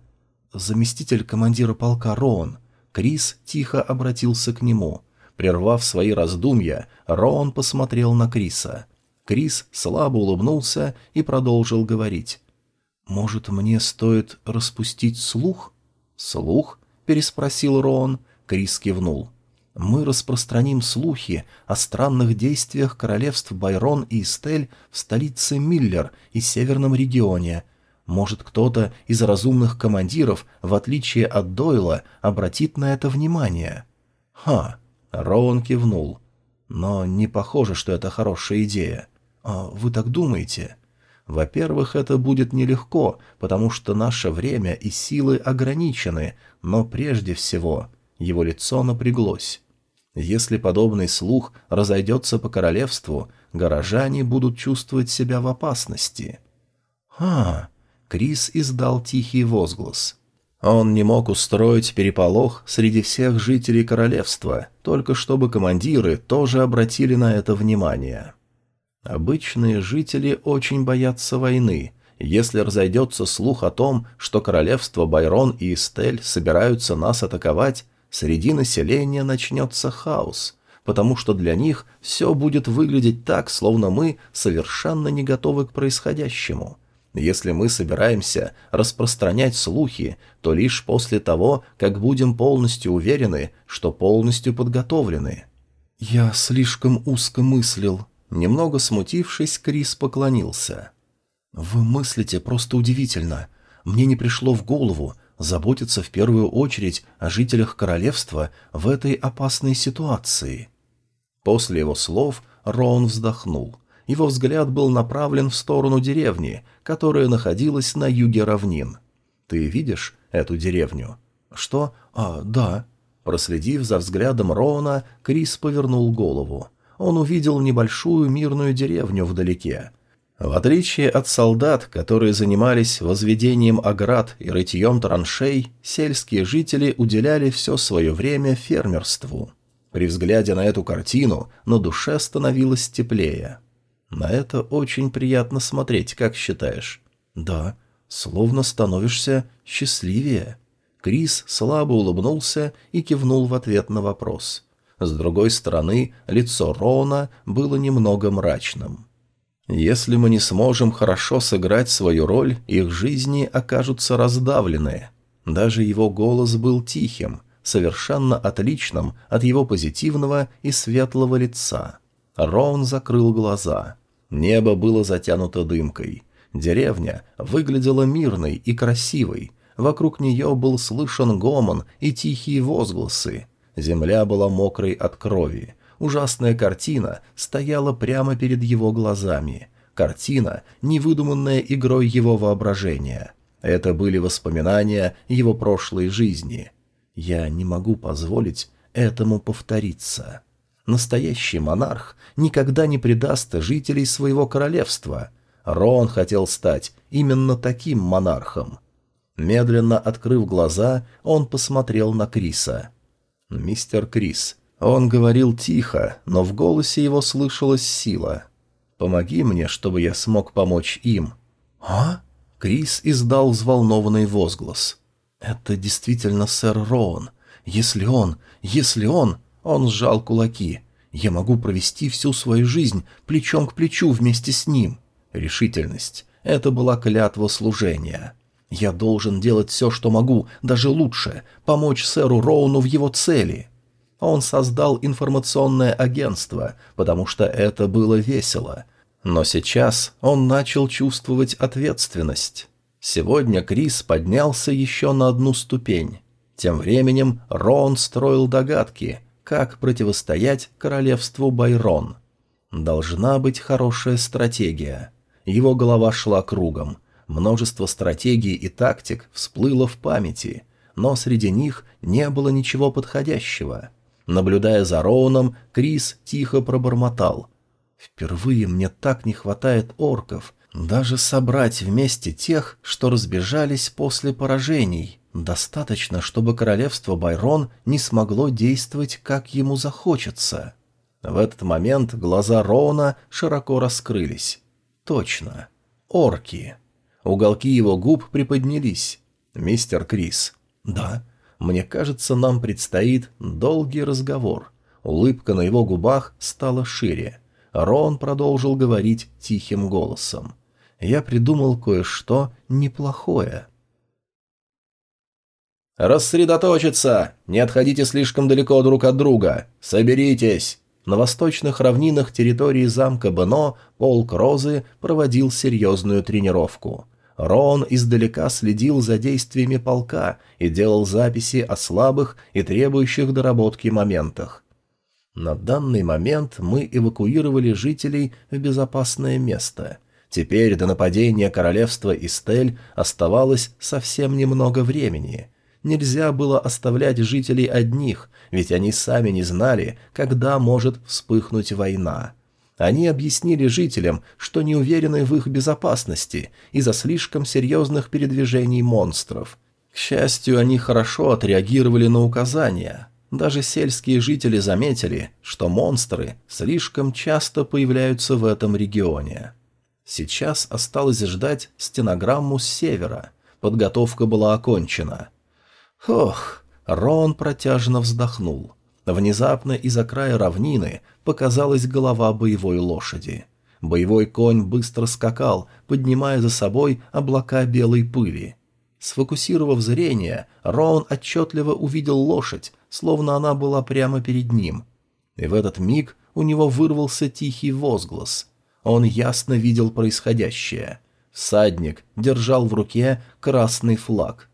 Заместитель командира полка Роун. Крис тихо обратился к нему. Прервав свои раздумья, Роун посмотрел на Криса. Крис слабо улыбнулся и продолжил говорить. «Может, мне стоит распустить слух?» «Слух?» — переспросил Роун. Крис кивнул. «Мы распространим слухи о странных действиях королевств Байрон и Эстель в столице Миллер и северном регионе. Может, кто-то из разумных командиров, в отличие от Дойла, обратит на это внимание?» «Ха!» — Роун кивнул. «Но не похоже, что это хорошая идея». «А вы так думаете?» «Во-первых, это будет нелегко, потому что наше время и силы ограничены, но прежде всего...» Его лицо напряглось. Если подобный слух разойдется по королевству, горожане будут чувствовать себя в опасности. «А!» — Крис издал тихий возглас. Он не мог устроить переполох среди всех жителей королевства, только чтобы командиры тоже обратили на это внимание. Обычные жители очень боятся войны. Если разойдется слух о том, что королевство Байрон и Эстель собираются нас атаковать, среди населения начнется хаос, потому что для них все будет выглядеть так, словно мы совершенно не готовы к происходящему. Если мы собираемся распространять слухи, то лишь после того, как будем полностью уверены, что полностью подготовлены. «Я слишком узко мыслил», Немного смутившись, Крис поклонился. «Вы мыслите просто удивительно. Мне не пришло в голову заботиться в первую очередь о жителях королевства в этой опасной ситуации». После его слов Роун вздохнул. Его взгляд был направлен в сторону деревни, которая находилась на юге равнин. «Ты видишь эту деревню?» «Что? А, да». Проследив за взглядом Роуна, Крис повернул голову он увидел небольшую мирную деревню вдалеке. В отличие от солдат, которые занимались возведением оград и рытьем траншей, сельские жители уделяли все свое время фермерству. При взгляде на эту картину на душе становилось теплее. На это очень приятно смотреть, как считаешь? Да, словно становишься счастливее. Крис слабо улыбнулся и кивнул в ответ на вопрос. С другой стороны, лицо Роуна было немного мрачным. Если мы не сможем хорошо сыграть свою роль, их жизни окажутся раздавлены. Даже его голос был тихим, совершенно отличным от его позитивного и светлого лица. Роун закрыл глаза. Небо было затянуто дымкой. Деревня выглядела мирной и красивой. Вокруг нее был слышен гомон и тихие возгласы. Земля была мокрой от крови. Ужасная картина стояла прямо перед его глазами. Картина, невыдуманная игрой его воображения. Это были воспоминания его прошлой жизни. Я не могу позволить этому повториться. Настоящий монарх никогда не предаст жителей своего королевства. Рон хотел стать именно таким монархом. Медленно открыв глаза, он посмотрел на Криса. «Мистер Крис». Он говорил тихо, но в голосе его слышалась сила. «Помоги мне, чтобы я смог помочь им». «А?» Крис издал взволнованный возглас. «Это действительно сэр Роун. Если он, если он...» Он сжал кулаки. «Я могу провести всю свою жизнь плечом к плечу вместе с ним». Решительность. Это была клятва служения. Я должен делать все, что могу, даже лучше, помочь сэру Роуну в его цели. Он создал информационное агентство, потому что это было весело. Но сейчас он начал чувствовать ответственность. Сегодня Крис поднялся еще на одну ступень. Тем временем Роун строил догадки, как противостоять королевству Байрон. Должна быть хорошая стратегия. Его голова шла кругом. Множество стратегий и тактик всплыло в памяти, но среди них не было ничего подходящего. Наблюдая за Роуном, Крис тихо пробормотал. «Впервые мне так не хватает орков. Даже собрать вместе тех, что разбежались после поражений. Достаточно, чтобы королевство Байрон не смогло действовать, как ему захочется». В этот момент глаза Роуна широко раскрылись. «Точно. Орки». Уголки его губ приподнялись. «Мистер Крис». «Да». «Мне кажется, нам предстоит долгий разговор». Улыбка на его губах стала шире. Рон продолжил говорить тихим голосом. «Я придумал кое-что неплохое». «Рассредоточиться! Не отходите слишком далеко друг от друга! Соберитесь!» На восточных равнинах территории замка Бено полк Розы проводил серьезную тренировку. Рон издалека следил за действиями полка и делал записи о слабых и требующих доработки моментах. На данный момент мы эвакуировали жителей в безопасное место. Теперь до нападения королевства Истель оставалось совсем немного времени. Нельзя было оставлять жителей одних, ведь они сами не знали, когда может вспыхнуть война. Они объяснили жителям, что не уверены в их безопасности из-за слишком серьезных передвижений монстров. К счастью, они хорошо отреагировали на указания. Даже сельские жители заметили, что монстры слишком часто появляются в этом регионе. Сейчас осталось ждать стенограмму с севера. Подготовка была окончена. Ох, Рон протяжно вздохнул. Внезапно из-за края равнины показалась голова боевой лошади. Боевой конь быстро скакал, поднимая за собой облака белой пыли. Сфокусировав зрение, Роун отчетливо увидел лошадь, словно она была прямо перед ним. И в этот миг у него вырвался тихий возглас. Он ясно видел происходящее. Всадник держал в руке красный флаг.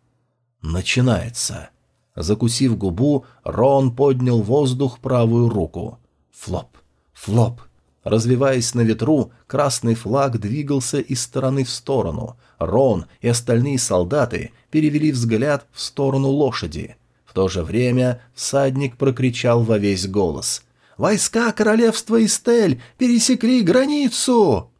«Начинается». Закусив губу, Рон поднял в воздух правую руку. Флоп, флоп. Развиваясь на ветру, красный флаг двигался из стороны в сторону. Рон и остальные солдаты перевели взгляд в сторону лошади. В то же время всадник прокричал во весь голос. «Войска королевства Истель пересекли границу!»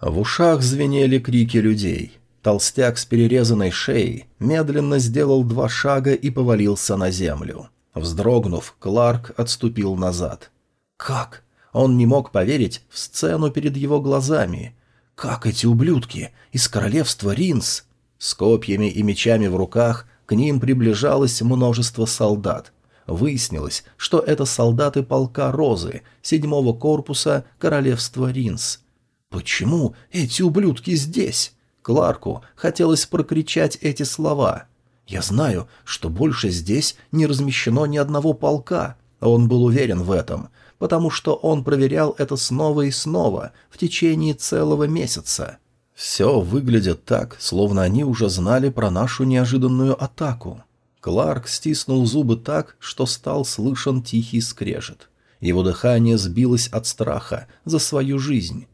В ушах звенели крики людей. Толстяк с перерезанной шеей медленно сделал два шага и повалился на землю. Вздрогнув, Кларк отступил назад. «Как?» Он не мог поверить в сцену перед его глазами. «Как эти ублюдки из королевства Ринс?» С копьями и мечами в руках к ним приближалось множество солдат. Выяснилось, что это солдаты полка Розы, седьмого корпуса королевства Ринс. «Почему эти ублюдки здесь?» Кларку хотелось прокричать эти слова. «Я знаю, что больше здесь не размещено ни одного полка». Он был уверен в этом, потому что он проверял это снова и снова в течение целого месяца. Все выглядит так, словно они уже знали про нашу неожиданную атаку. Кларк стиснул зубы так, что стал слышен тихий скрежет. Его дыхание сбилось от страха за свою жизнь.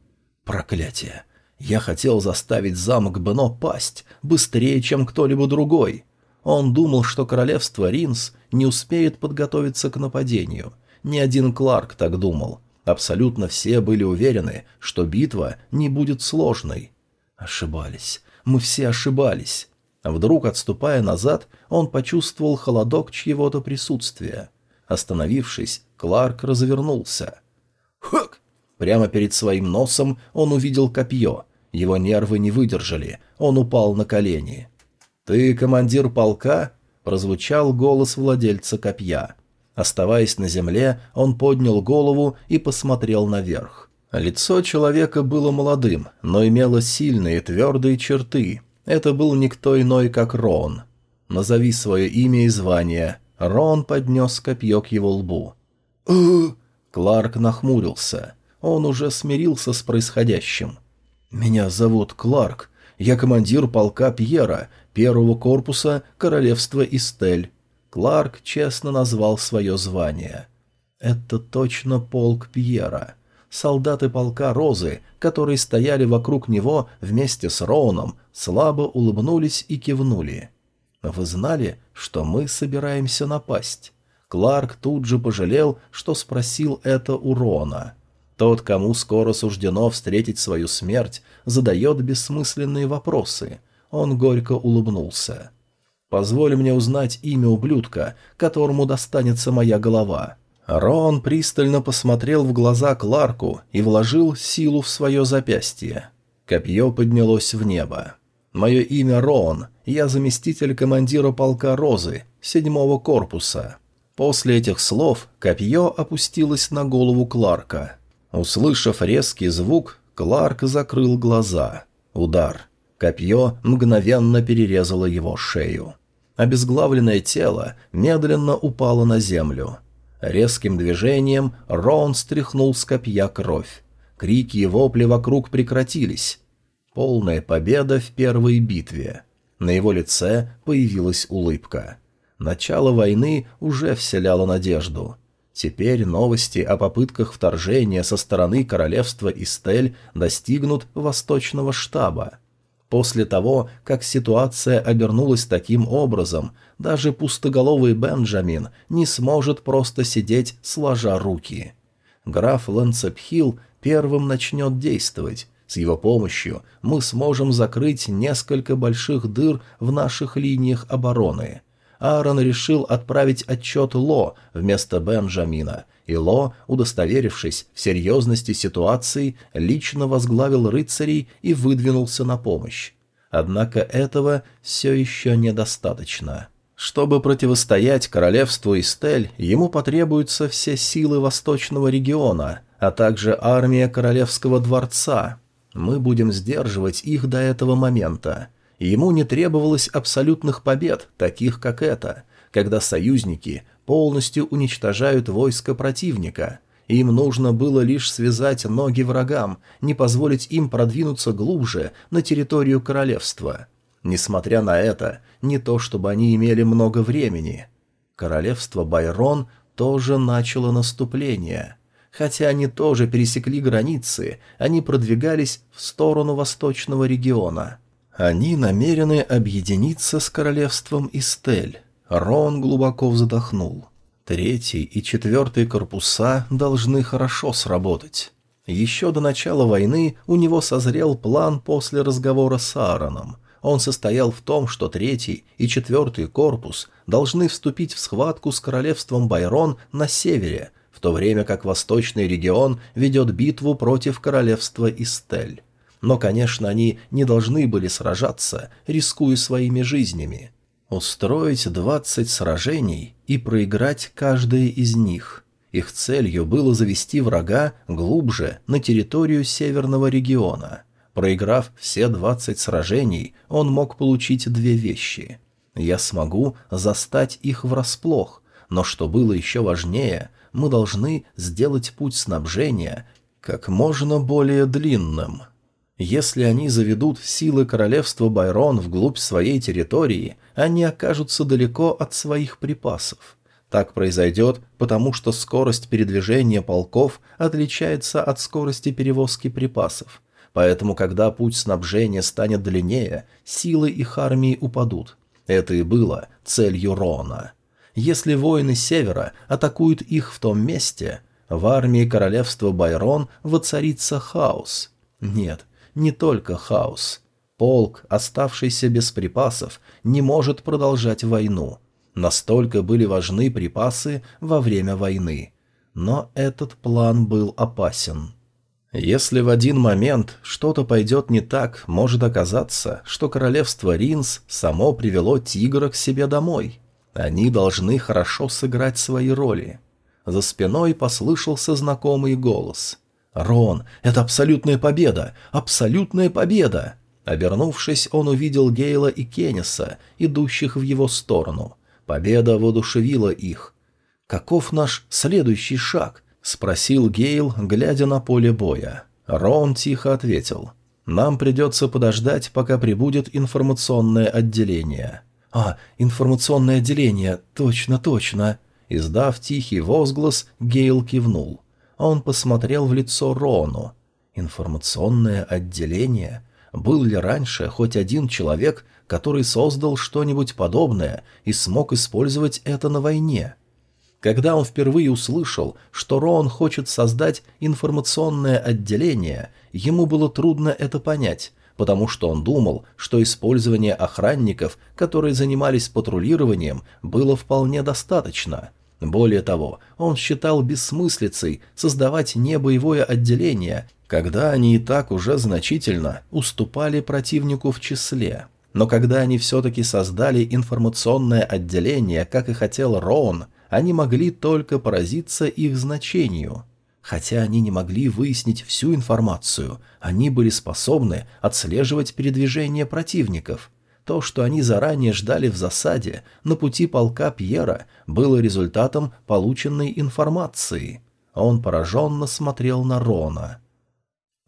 Проклятие! Я хотел заставить замок Бено пасть быстрее, чем кто-либо другой. Он думал, что королевство Ринс не успеет подготовиться к нападению. Ни один Кларк так думал. Абсолютно все были уверены, что битва не будет сложной. Ошибались. Мы все ошибались. Вдруг, отступая назад, он почувствовал холодок чьего-то присутствия. Остановившись, Кларк развернулся. «Хук!» Прямо перед своим носом он увидел копье. Его нервы не выдержали, он упал на колени. «Ты командир полка?» — прозвучал голос владельца копья. Оставаясь на земле, он поднял голову и посмотрел наверх. Лицо человека было молодым, но имело сильные твердые черты. Это был никто иной, как Рон. «Назови свое имя и звание». Рон поднес копье к его лбу. Кларк нахмурился. Он уже смирился с происходящим. «Меня зовут Кларк. Я командир полка Пьера, первого корпуса Королевства Истель. Кларк честно назвал свое звание. Это точно полк Пьера. Солдаты полка Розы, которые стояли вокруг него вместе с Роуном, слабо улыбнулись и кивнули. «Вы знали, что мы собираемся напасть?» Кларк тут же пожалел, что спросил это у Рона. Тот, кому скоро суждено встретить свою смерть, задает бессмысленные вопросы. Он горько улыбнулся. «Позволь мне узнать имя ублюдка, которому достанется моя голова». Рон пристально посмотрел в глаза Кларку и вложил силу в свое запястье. Копье поднялось в небо. «Мое имя Рон, я заместитель командира полка Розы, седьмого корпуса». После этих слов копье опустилось на голову Кларка. Услышав резкий звук, Кларк закрыл глаза. Удар. Копье мгновенно перерезало его шею. Обезглавленное тело медленно упало на землю. Резким движением Рон стряхнул с копья кровь. Крики и вопли вокруг прекратились. Полная победа в первой битве. На его лице появилась улыбка. Начало войны уже вселяло надежду. Теперь новости о попытках вторжения со стороны королевства Истель достигнут восточного штаба. После того, как ситуация обернулась таким образом, даже пустоголовый Бенджамин не сможет просто сидеть сложа руки. Граф Ланцепхилл первым начнет действовать. С его помощью мы сможем закрыть несколько больших дыр в наших линиях обороны – Аарон решил отправить отчет Ло вместо Бенджамина, и Ло, удостоверившись в серьезности ситуации, лично возглавил рыцарей и выдвинулся на помощь. Однако этого все еще недостаточно. Чтобы противостоять королевству Истель, ему потребуются все силы восточного региона, а также армия королевского дворца. Мы будем сдерживать их до этого момента. Ему не требовалось абсолютных побед, таких как это, когда союзники полностью уничтожают войско противника. Им нужно было лишь связать ноги врагам, не позволить им продвинуться глубже на территорию королевства. Несмотря на это, не то чтобы они имели много времени. Королевство Байрон тоже начало наступление. Хотя они тоже пересекли границы, они продвигались в сторону восточного региона. Они намерены объединиться с королевством Истель. Рон глубоко вздохнул. Третий и четвертый корпуса должны хорошо сработать. Еще до начала войны у него созрел план после разговора с Аароном. Он состоял в том, что третий и четвертый корпус должны вступить в схватку с королевством Байрон на севере, в то время как восточный регион ведет битву против королевства Истель. Но, конечно, они не должны были сражаться, рискуя своими жизнями. Устроить двадцать сражений и проиграть каждое из них. Их целью было завести врага глубже на территорию северного региона. Проиграв все двадцать сражений, он мог получить две вещи. Я смогу застать их врасплох, но что было еще важнее, мы должны сделать путь снабжения как можно более длинным – если они заведут силы королевства Байрон вглубь своей территории, они окажутся далеко от своих припасов. Так произойдет, потому что скорость передвижения полков отличается от скорости перевозки припасов. Поэтому, когда путь снабжения станет длиннее, силы их армии упадут. Это и было целью Рона. Если воины Севера атакуют их в том месте, в армии королевства Байрон воцарится хаос. Нет, не только хаос. Полк, оставшийся без припасов, не может продолжать войну. Настолько были важны припасы во время войны. Но этот план был опасен. Если в один момент что-то пойдет не так, может оказаться, что королевство Ринс само привело тигра к себе домой. Они должны хорошо сыграть свои роли. За спиной послышался знакомый голос. «Рон, это абсолютная победа! Абсолютная победа!» Обернувшись, он увидел Гейла и Кенниса, идущих в его сторону. Победа воодушевила их. «Каков наш следующий шаг?» — спросил Гейл, глядя на поле боя. Рон тихо ответил. «Нам придется подождать, пока прибудет информационное отделение». «А, информационное отделение, точно, точно!» Издав тихий возглас, Гейл кивнул. Он посмотрел в лицо Рону. «Информационное отделение? Был ли раньше хоть один человек, который создал что-нибудь подобное и смог использовать это на войне?» Когда он впервые услышал, что Роан хочет создать информационное отделение, ему было трудно это понять, потому что он думал, что использование охранников, которые занимались патрулированием, было вполне достаточно. Более того, он считал бессмыслицей создавать небоевое отделение, когда они и так уже значительно уступали противнику в числе. Но когда они все-таки создали информационное отделение, как и хотел Роун, они могли только поразиться их значению. Хотя они не могли выяснить всю информацию, они были способны отслеживать передвижение противников. То, что они заранее ждали в засаде на пути полка Пьера, было результатом полученной информации. Он пораженно смотрел на Рона.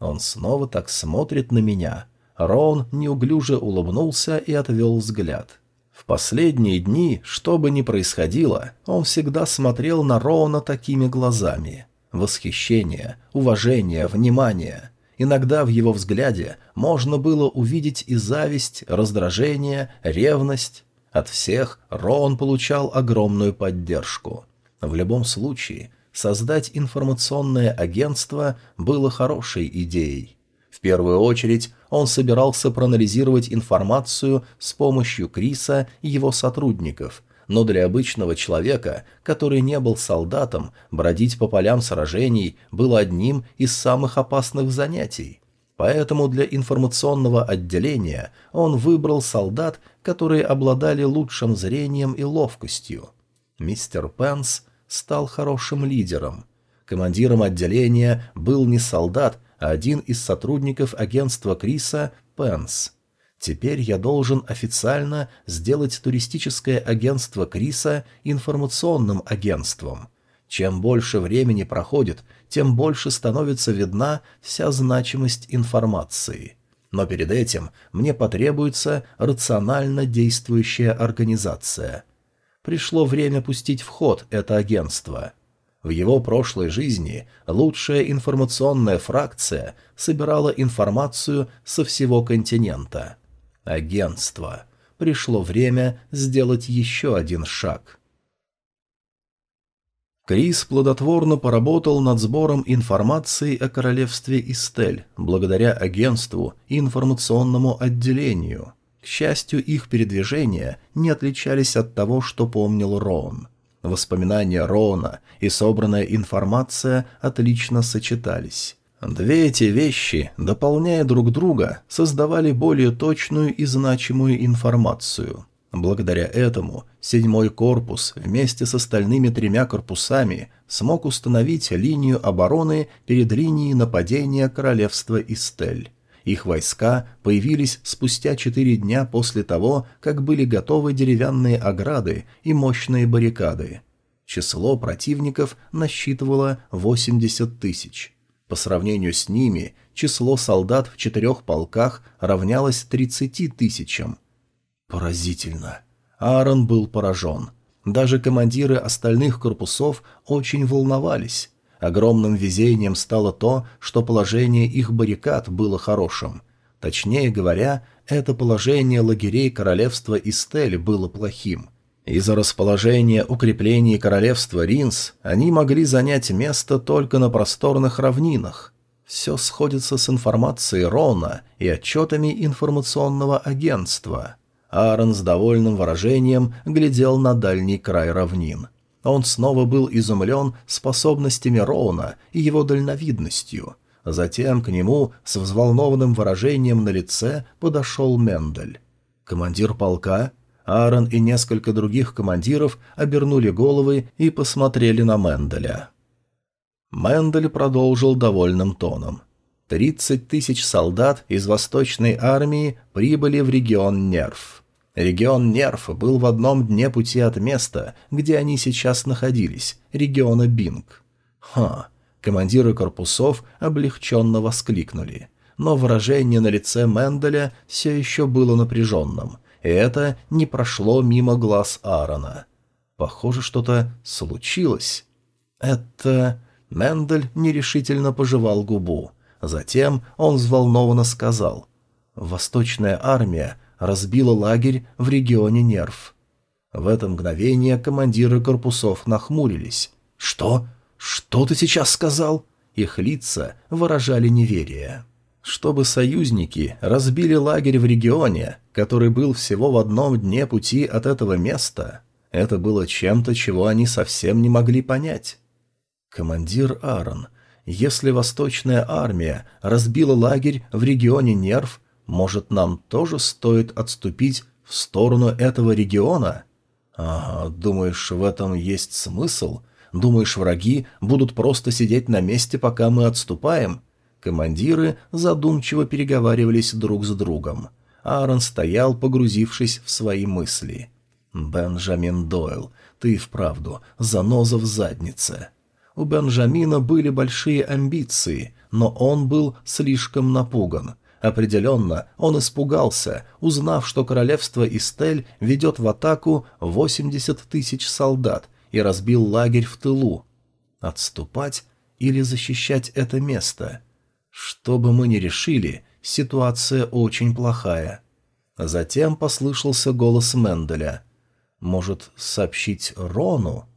Он снова так смотрит на меня. Рон неуклюже улыбнулся и отвел взгляд. В последние дни, что бы ни происходило, он всегда смотрел на Роуна такими глазами. Восхищение, уважение, внимание. Иногда в его взгляде можно было увидеть и зависть, раздражение, ревность. От всех Роун получал огромную поддержку. В любом случае, создать информационное агентство было хорошей идеей. В первую очередь, он собирался проанализировать информацию с помощью Криса и его сотрудников, но для обычного человека, который не был солдатом, бродить по полям сражений было одним из самых опасных занятий. Поэтому для информационного отделения он выбрал солдат, которые обладали лучшим зрением и ловкостью. Мистер Пенс стал хорошим лидером. Командиром отделения был не солдат, один из сотрудников агентства Криса – Пенс. Теперь я должен официально сделать туристическое агентство Криса информационным агентством. Чем больше времени проходит, тем больше становится видна вся значимость информации. Но перед этим мне потребуется рационально действующая организация. Пришло время пустить в ход это агентство – в его прошлой жизни лучшая информационная фракция собирала информацию со всего континента. Агентство. Пришло время сделать еще один шаг. Крис плодотворно поработал над сбором информации о королевстве Истель, благодаря агентству и информационному отделению. К счастью, их передвижения не отличались от того, что помнил Рон – Воспоминания Роуна и собранная информация отлично сочетались. Две эти вещи, дополняя друг друга, создавали более точную и значимую информацию. Благодаря этому седьмой корпус вместе с остальными тремя корпусами смог установить линию обороны перед линией нападения королевства Истель. Их войска появились спустя четыре дня после того, как были готовы деревянные ограды и мощные баррикады. Число противников насчитывало 80 тысяч. По сравнению с ними, число солдат в четырех полках равнялось 30 тысячам. Поразительно. Аарон был поражен. Даже командиры остальных корпусов очень волновались. Огромным везением стало то, что положение их баррикад было хорошим. Точнее говоря, это положение лагерей королевства Истель было плохим. Из-за расположения укреплений королевства Ринс они могли занять место только на просторных равнинах. Все сходится с информацией Рона и отчетами информационного агентства. Аарон с довольным выражением глядел на дальний край равнин. Он снова был изумлен способностями Роуна и его дальновидностью. Затем к нему с взволнованным выражением на лице подошел Мендель. Командир полка Аарон и несколько других командиров обернули головы и посмотрели на Менделя. Мендель продолжил довольным тоном. «Тридцать тысяч солдат из Восточной армии прибыли в регион Нерв. Регион Нерв был в одном дне пути от места, где они сейчас находились, региона Бинг. Ха, командиры корпусов облегченно воскликнули. Но выражение на лице Менделя все еще было напряженным – это не прошло мимо глаз Аарона. Похоже, что-то случилось. Это... Мендель нерешительно пожевал губу. Затем он взволнованно сказал. «Восточная армия разбила лагерь в регионе Нерв». В это мгновение командиры корпусов нахмурились. «Что? Что ты сейчас сказал?» Их лица выражали неверие чтобы союзники разбили лагерь в регионе, который был всего в одном дне пути от этого места, это было чем-то, чего они совсем не могли понять. Командир Аарон, если Восточная армия разбила лагерь в регионе Нерв, может, нам тоже стоит отступить в сторону этого региона? Ага, думаешь, в этом есть смысл? Думаешь, враги будут просто сидеть на месте, пока мы отступаем? Командиры задумчиво переговаривались друг с другом. Аарон стоял, погрузившись в свои мысли. «Бенджамин Дойл, ты вправду заноза в заднице». У Бенджамина были большие амбиции, но он был слишком напуган. Определенно, он испугался, узнав, что королевство Истель ведет в атаку 80 тысяч солдат и разбил лагерь в тылу. Отступать или защищать это место? Что бы мы ни решили, ситуация очень плохая. Затем послышался голос Менделя. «Может, сообщить Рону?»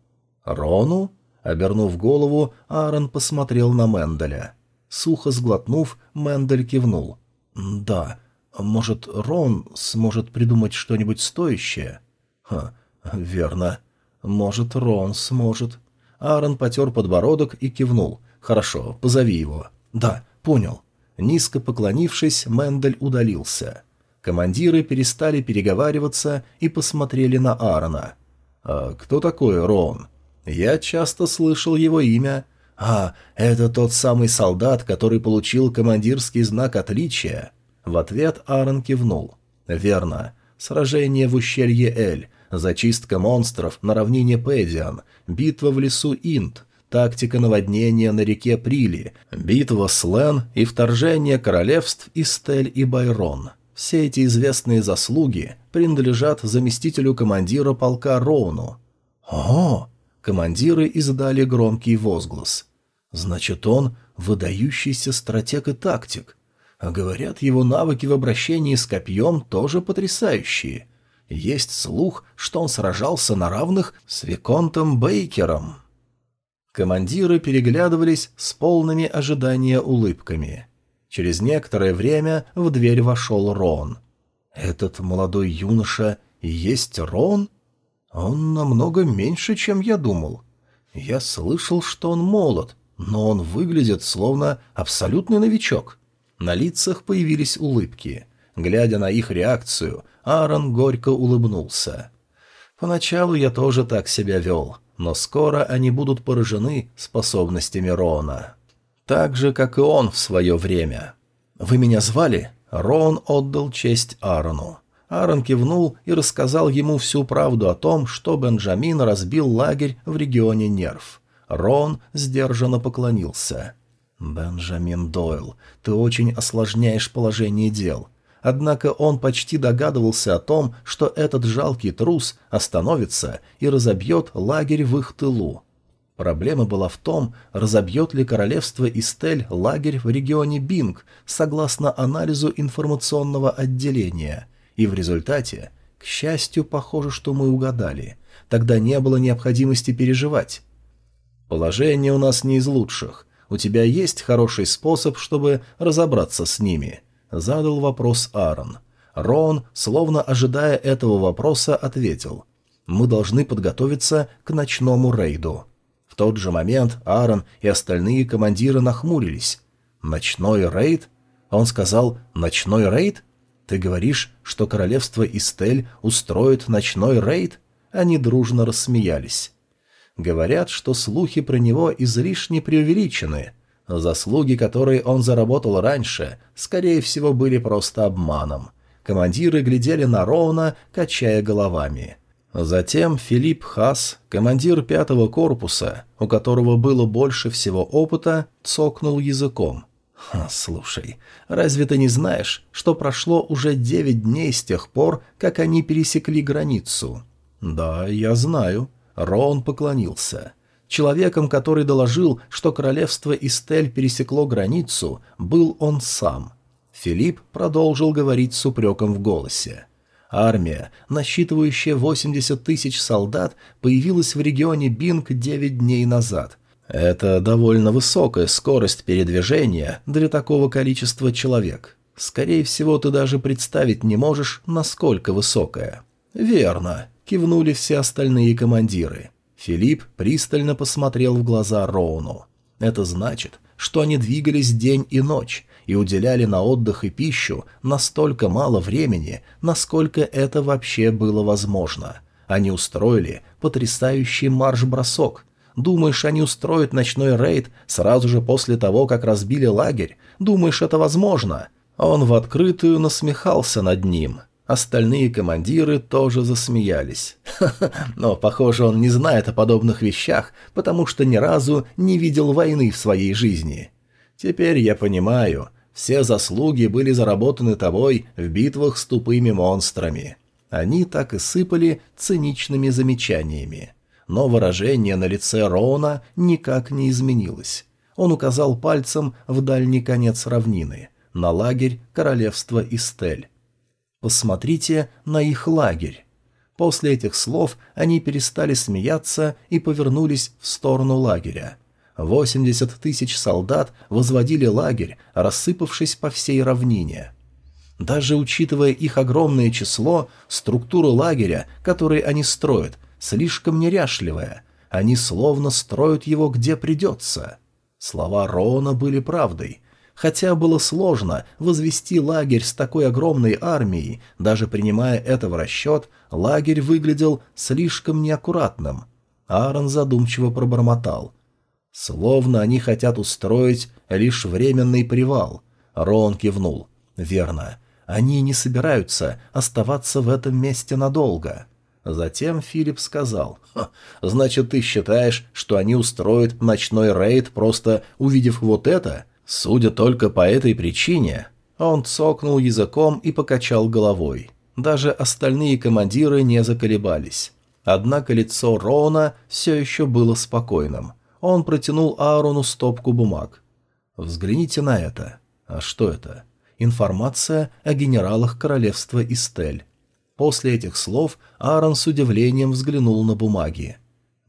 «Рону?» Обернув голову, Аарон посмотрел на Менделя. Сухо сглотнув, Мендель кивнул. «Да, может, Рон сможет придумать что-нибудь стоящее?» «Ха, верно. Может, Рон сможет». Аарон потер подбородок и кивнул. «Хорошо, позови его». «Да, «Понял». Низко поклонившись, Мендель удалился. Командиры перестали переговариваться и посмотрели на Аарона. «А кто такой Рон?» «Я часто слышал его имя». «А, это тот самый солдат, который получил командирский знак отличия». В ответ Аарон кивнул. «Верно. Сражение в ущелье Эль, зачистка монстров на равнине Пэдиан, битва в лесу Инт, тактика наводнения на реке Прили, битва с Лен и вторжение королевств Истель и Байрон. Все эти известные заслуги принадлежат заместителю командира полка Роуну. «О!» — командиры издали громкий возглас. «Значит, он выдающийся стратег и тактик. А говорят, его навыки в обращении с копьем тоже потрясающие. Есть слух, что он сражался на равных с Виконтом Бейкером». Командиры переглядывались с полными ожидания улыбками. Через некоторое время в дверь вошел Рон. «Этот молодой юноша есть Рон? Он намного меньше, чем я думал. Я слышал, что он молод, но он выглядит словно абсолютный новичок». На лицах появились улыбки. Глядя на их реакцию, Аарон горько улыбнулся. «Поначалу я тоже так себя вел но скоро они будут поражены способностями Рона. Так же, как и он в свое время. «Вы меня звали?» Рон отдал честь Аарону. Аарон кивнул и рассказал ему всю правду о том, что Бенджамин разбил лагерь в регионе Нерв. Рон сдержанно поклонился. «Бенджамин Дойл, ты очень осложняешь положение дел. Однако он почти догадывался о том, что этот жалкий трус остановится и разобьет лагерь в их тылу. Проблема была в том, разобьет ли королевство Истель лагерь в регионе Бинг согласно анализу информационного отделения. И в результате, к счастью, похоже, что мы угадали. Тогда не было необходимости переживать. Положение у нас не из лучших. У тебя есть хороший способ, чтобы разобраться с ними?» — задал вопрос Аарон. Рон, словно ожидая этого вопроса, ответил. «Мы должны подготовиться к ночному рейду». В тот же момент Аарон и остальные командиры нахмурились. «Ночной рейд?» Он сказал «Ночной рейд?» «Ты говоришь, что королевство Истель устроит ночной рейд?» Они дружно рассмеялись. Говорят, что слухи про него излишне преувеличены. Заслуги, которые он заработал раньше, скорее всего, были просто обманом. Командиры глядели на Роуна, качая головами. Затем Филипп Хас, командир пятого корпуса, у которого было больше всего опыта, цокнул языком. «Слушай, разве ты не знаешь, что прошло уже девять дней с тех пор, как они пересекли границу?» «Да, я знаю». Роун поклонился. Человеком, который доложил, что королевство Истель пересекло границу, был он сам. Филипп продолжил говорить с упреком в голосе. Армия, насчитывающая 80 тысяч солдат, появилась в регионе Бинг 9 дней назад. Это довольно высокая скорость передвижения для такого количества человек. Скорее всего, ты даже представить не можешь, насколько высокая. Верно кивнули все остальные командиры. Филипп пристально посмотрел в глаза Роуну. Это значит, что они двигались день и ночь и уделяли на отдых и пищу настолько мало времени, насколько это вообще было возможно. Они устроили потрясающий марш-бросок. Думаешь, они устроят ночной рейд сразу же после того, как разбили лагерь? Думаешь, это возможно? Он в открытую насмехался над ним. Остальные командиры тоже засмеялись. Но, похоже, он не знает о подобных вещах, потому что ни разу не видел войны в своей жизни. Теперь я понимаю, все заслуги были заработаны тобой в битвах с тупыми монстрами. Они так и сыпали циничными замечаниями. Но выражение на лице Рона никак не изменилось. Он указал пальцем в дальний конец равнины, на лагерь королевства Истель. Посмотрите на их лагерь. После этих слов они перестали смеяться и повернулись в сторону лагеря. 80 тысяч солдат возводили лагерь, рассыпавшись по всей равнине. Даже учитывая их огромное число, структура лагеря, который они строят, слишком неряшливая. Они словно строят его где придется. Слова Роуна были правдой. Хотя было сложно возвести лагерь с такой огромной армией, даже принимая это в расчет, лагерь выглядел слишком неаккуратным. Аарон задумчиво пробормотал. «Словно они хотят устроить лишь временный привал». Рон кивнул. «Верно. Они не собираются оставаться в этом месте надолго». Затем Филипп сказал, «Значит, ты считаешь, что они устроят ночной рейд, просто увидев вот это?» Судя только по этой причине, он цокнул языком и покачал головой. Даже остальные командиры не заколебались. Однако лицо Рона все еще было спокойным. Он протянул Аарону стопку бумаг. «Взгляните на это. А что это?» «Информация о генералах королевства Истель». После этих слов Аарон с удивлением взглянул на бумаги.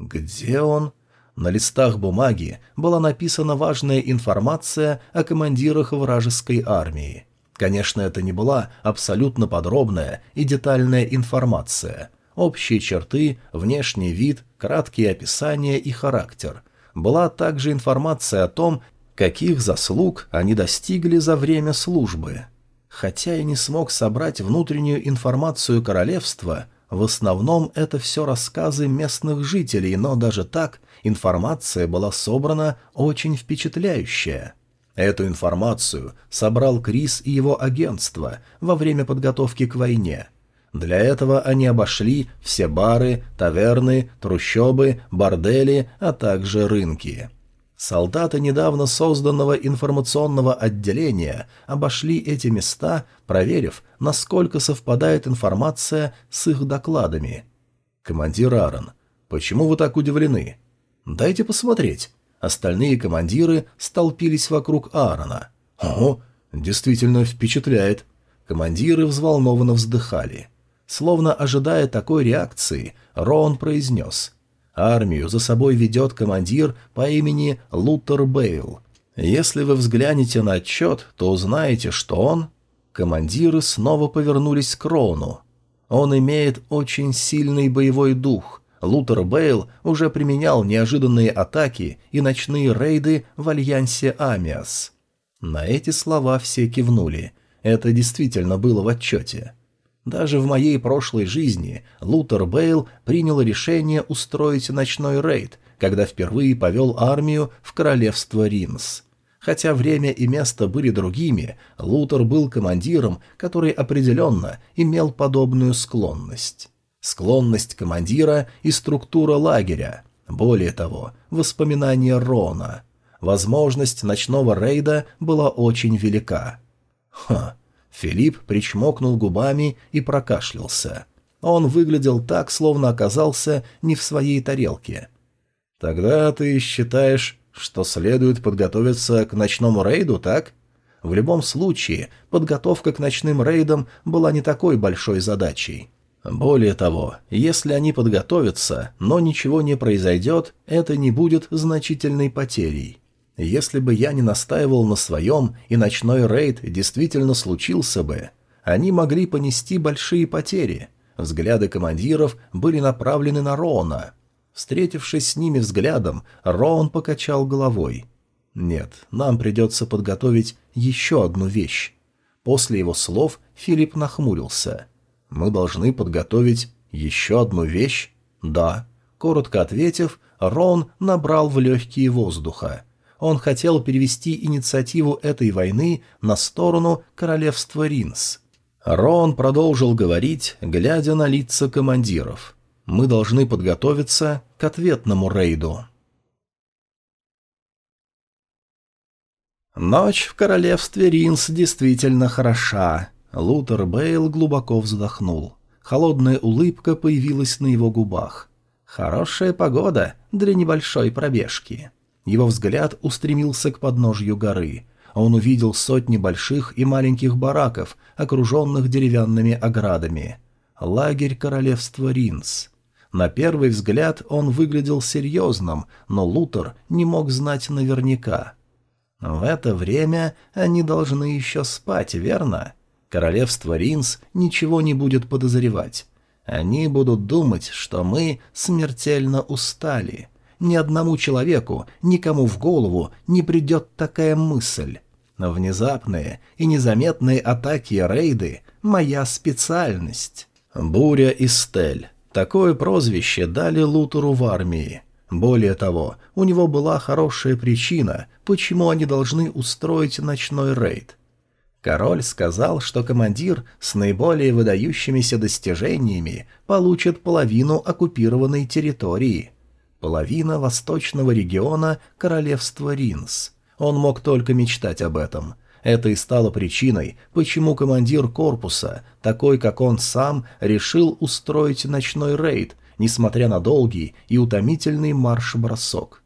«Где он?» На листах бумаги была написана важная информация о командирах вражеской армии. Конечно, это не была абсолютно подробная и детальная информация. Общие черты, внешний вид, краткие описания и характер. Была также информация о том, каких заслуг они достигли за время службы. Хотя я не смог собрать внутреннюю информацию королевства, в основном это все рассказы местных жителей, но даже так информация была собрана очень впечатляющая. Эту информацию собрал Крис и его агентство во время подготовки к войне. Для этого они обошли все бары, таверны, трущобы, бордели, а также рынки. Солдаты недавно созданного информационного отделения обошли эти места, проверив, насколько совпадает информация с их докладами. «Командир Аарон, почему вы так удивлены?» «Дайте посмотреть». Остальные командиры столпились вокруг Аарона. «О, действительно впечатляет». Командиры взволнованно вздыхали. Словно ожидая такой реакции, Рон произнес. «Армию за собой ведет командир по имени Лутер Бейл. Если вы взглянете на отчет, то узнаете, что он...» Командиры снова повернулись к Рону. «Он имеет очень сильный боевой дух. Лутер Бейл уже применял неожиданные атаки и ночные рейды в альянсе Амиас». На эти слова все кивнули. Это действительно было в отчете. Даже в моей прошлой жизни Лутер Бейл принял решение устроить ночной рейд, когда впервые повел армию в королевство Ринс. Хотя время и место были другими, Лутер был командиром, который определенно имел подобную склонность. Склонность командира и структура лагеря. Более того, воспоминания Рона. Возможность ночного рейда была очень велика. Ха, Филипп причмокнул губами и прокашлялся. Он выглядел так, словно оказался не в своей тарелке. «Тогда ты считаешь, что следует подготовиться к ночному рейду, так?» В любом случае, подготовка к ночным рейдам была не такой большой задачей. Более того, если они подготовятся, но ничего не произойдет, это не будет значительной потерей. Если бы я не настаивал на своем, и ночной рейд действительно случился бы, они могли понести большие потери. Взгляды командиров были направлены на Роона. Встретившись с ними взглядом, Роон покачал головой. «Нет, нам придется подготовить еще одну вещь». После его слов Филипп нахмурился. «Мы должны подготовить еще одну вещь?» «Да». Коротко ответив, Рон набрал в легкие воздуха он хотел перевести инициативу этой войны на сторону королевства Ринс. Рон продолжил говорить, глядя на лица командиров. «Мы должны подготовиться к ответному рейду». Ночь в королевстве Ринс действительно хороша. Лутер Бейл глубоко вздохнул. Холодная улыбка появилась на его губах. Хорошая погода для небольшой пробежки. Его взгляд устремился к подножью горы. Он увидел сотни больших и маленьких бараков, окруженных деревянными оградами. Лагерь королевства Ринс. На первый взгляд он выглядел серьезным, но Лутер не мог знать наверняка. В это время они должны еще спать, верно? Королевство Ринс ничего не будет подозревать. Они будут думать, что мы смертельно устали ни одному человеку, никому в голову не придет такая мысль. Внезапные и незаметные атаки и рейды — моя специальность. Буря и Стель. Такое прозвище дали Лутеру в армии. Более того, у него была хорошая причина, почему они должны устроить ночной рейд. Король сказал, что командир с наиболее выдающимися достижениями получит половину оккупированной территории – Половина восточного региона королевства Ринс. Он мог только мечтать об этом. Это и стало причиной, почему командир корпуса, такой как он сам, решил устроить ночной рейд, несмотря на долгий и утомительный марш-бросок.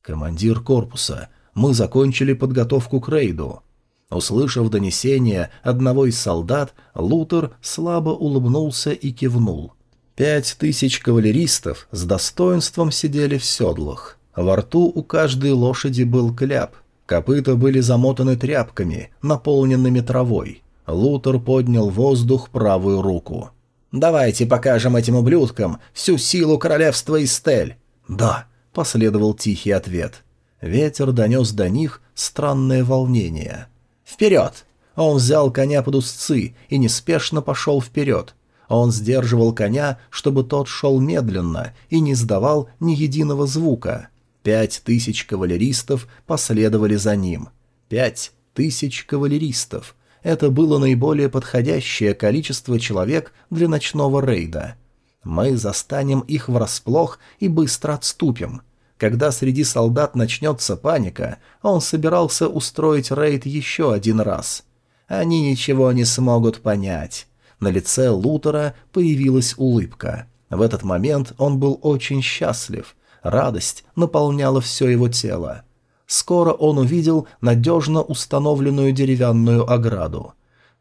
«Командир корпуса, мы закончили подготовку к рейду». Услышав донесение одного из солдат, Лутер слабо улыбнулся и кивнул – Пять тысяч кавалеристов с достоинством сидели в седлах. Во рту у каждой лошади был кляп. Копыта были замотаны тряпками, наполненными травой. Лутер поднял воздух правую руку. «Давайте покажем этим ублюдкам всю силу королевства Истель!» «Да», — последовал тихий ответ. Ветер донес до них странное волнение. «Вперед!» Он взял коня под узцы и неспешно пошел вперед. Он сдерживал коня, чтобы тот шел медленно и не сдавал ни единого звука. Пять тысяч кавалеристов последовали за ним. Пять тысяч кавалеристов. Это было наиболее подходящее количество человек для ночного рейда. Мы застанем их врасплох и быстро отступим. Когда среди солдат начнется паника, он собирался устроить рейд еще один раз. Они ничего не смогут понять. На лице Лутера появилась улыбка. В этот момент он был очень счастлив. Радость наполняла все его тело. Скоро он увидел надежно установленную деревянную ограду.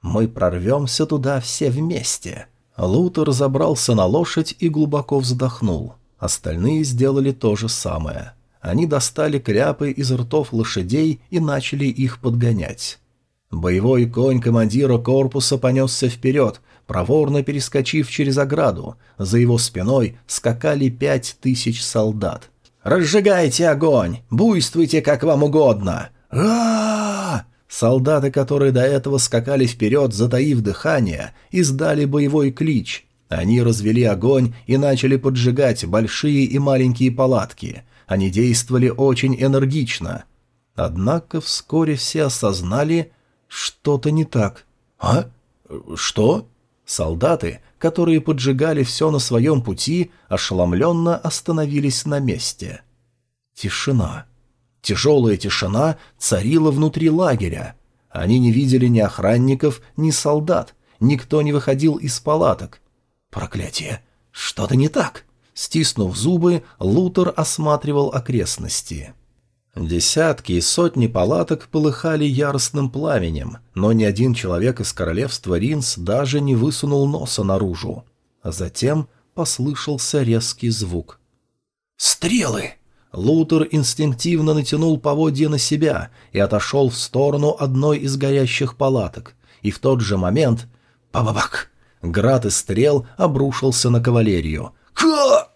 «Мы прорвемся туда все вместе». Лутер забрался на лошадь и глубоко вздохнул. Остальные сделали то же самое. Они достали кляпы из ртов лошадей и начали их подгонять. Боевой конь командира корпуса понесся вперед, проворно перескочив через ограду. За его спиной скакали пять тысяч солдат. «Разжигайте огонь! Буйствуйте, как вам угодно!» а Солдаты, которые до этого скакали вперед, затаив дыхание, издали боевой клич. Они развели огонь и начали поджигать большие и маленькие палатки. Они действовали очень энергично. Однако вскоре все осознали, что-то не так. «А? Что?» Солдаты, которые поджигали все на своем пути, ошеломленно остановились на месте. Тишина. Тяжелая тишина царила внутри лагеря. Они не видели ни охранников, ни солдат. Никто не выходил из палаток. Проклятие! Что-то не так! Стиснув зубы, Лутер осматривал окрестности. Десятки и сотни палаток полыхали яростным пламенем, но ни один человек из королевства Ринс даже не высунул носа наружу. А затем послышался резкий звук. «Стрелы!» Лутер инстинктивно натянул поводья на себя и отошел в сторону одной из горящих палаток. И в тот же момент... Бабабак! Град из стрел обрушился на кавалерию. «Ка!»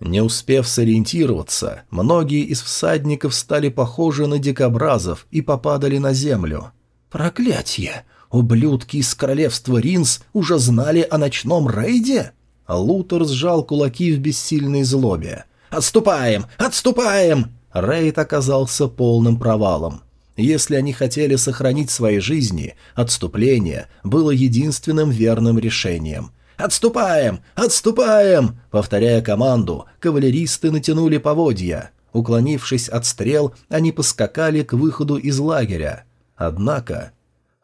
Не успев сориентироваться, многие из всадников стали похожи на дикобразов и попадали на землю. «Проклятье! Ублюдки из королевства Ринс уже знали о ночном рейде?» Лутер сжал кулаки в бессильной злобе. «Отступаем! Отступаем!» Рейд оказался полным провалом. Если они хотели сохранить свои жизни, отступление было единственным верным решением – «Отступаем! Отступаем!» Повторяя команду, кавалеристы натянули поводья. Уклонившись от стрел, они поскакали к выходу из лагеря. Однако...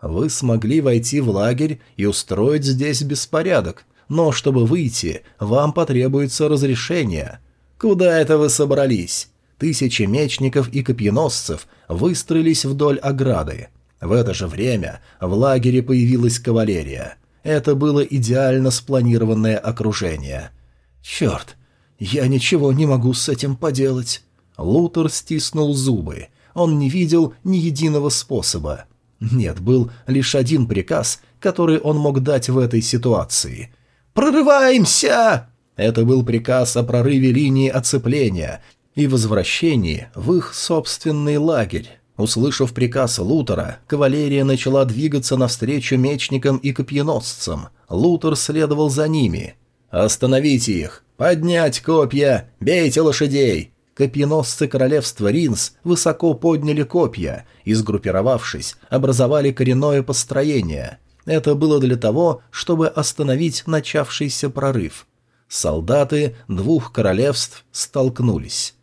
Вы смогли войти в лагерь и устроить здесь беспорядок, но чтобы выйти, вам потребуется разрешение. Куда это вы собрались? Тысячи мечников и копьеносцев выстроились вдоль ограды. В это же время в лагере появилась кавалерия. Это было идеально спланированное окружение. «Черт, я ничего не могу с этим поделать». Лутер стиснул зубы. Он не видел ни единого способа. Нет, был лишь один приказ, который он мог дать в этой ситуации. «Прорываемся!» Это был приказ о прорыве линии оцепления и возвращении в их собственный лагерь. Услышав приказ Лутера, кавалерия начала двигаться навстречу мечникам и копьеносцам. Лутер следовал за ними. «Остановите их! Поднять копья! Бейте лошадей!» Копьеносцы королевства Ринс высоко подняли копья и, сгруппировавшись, образовали коренное построение. Это было для того, чтобы остановить начавшийся прорыв. Солдаты двух королевств столкнулись.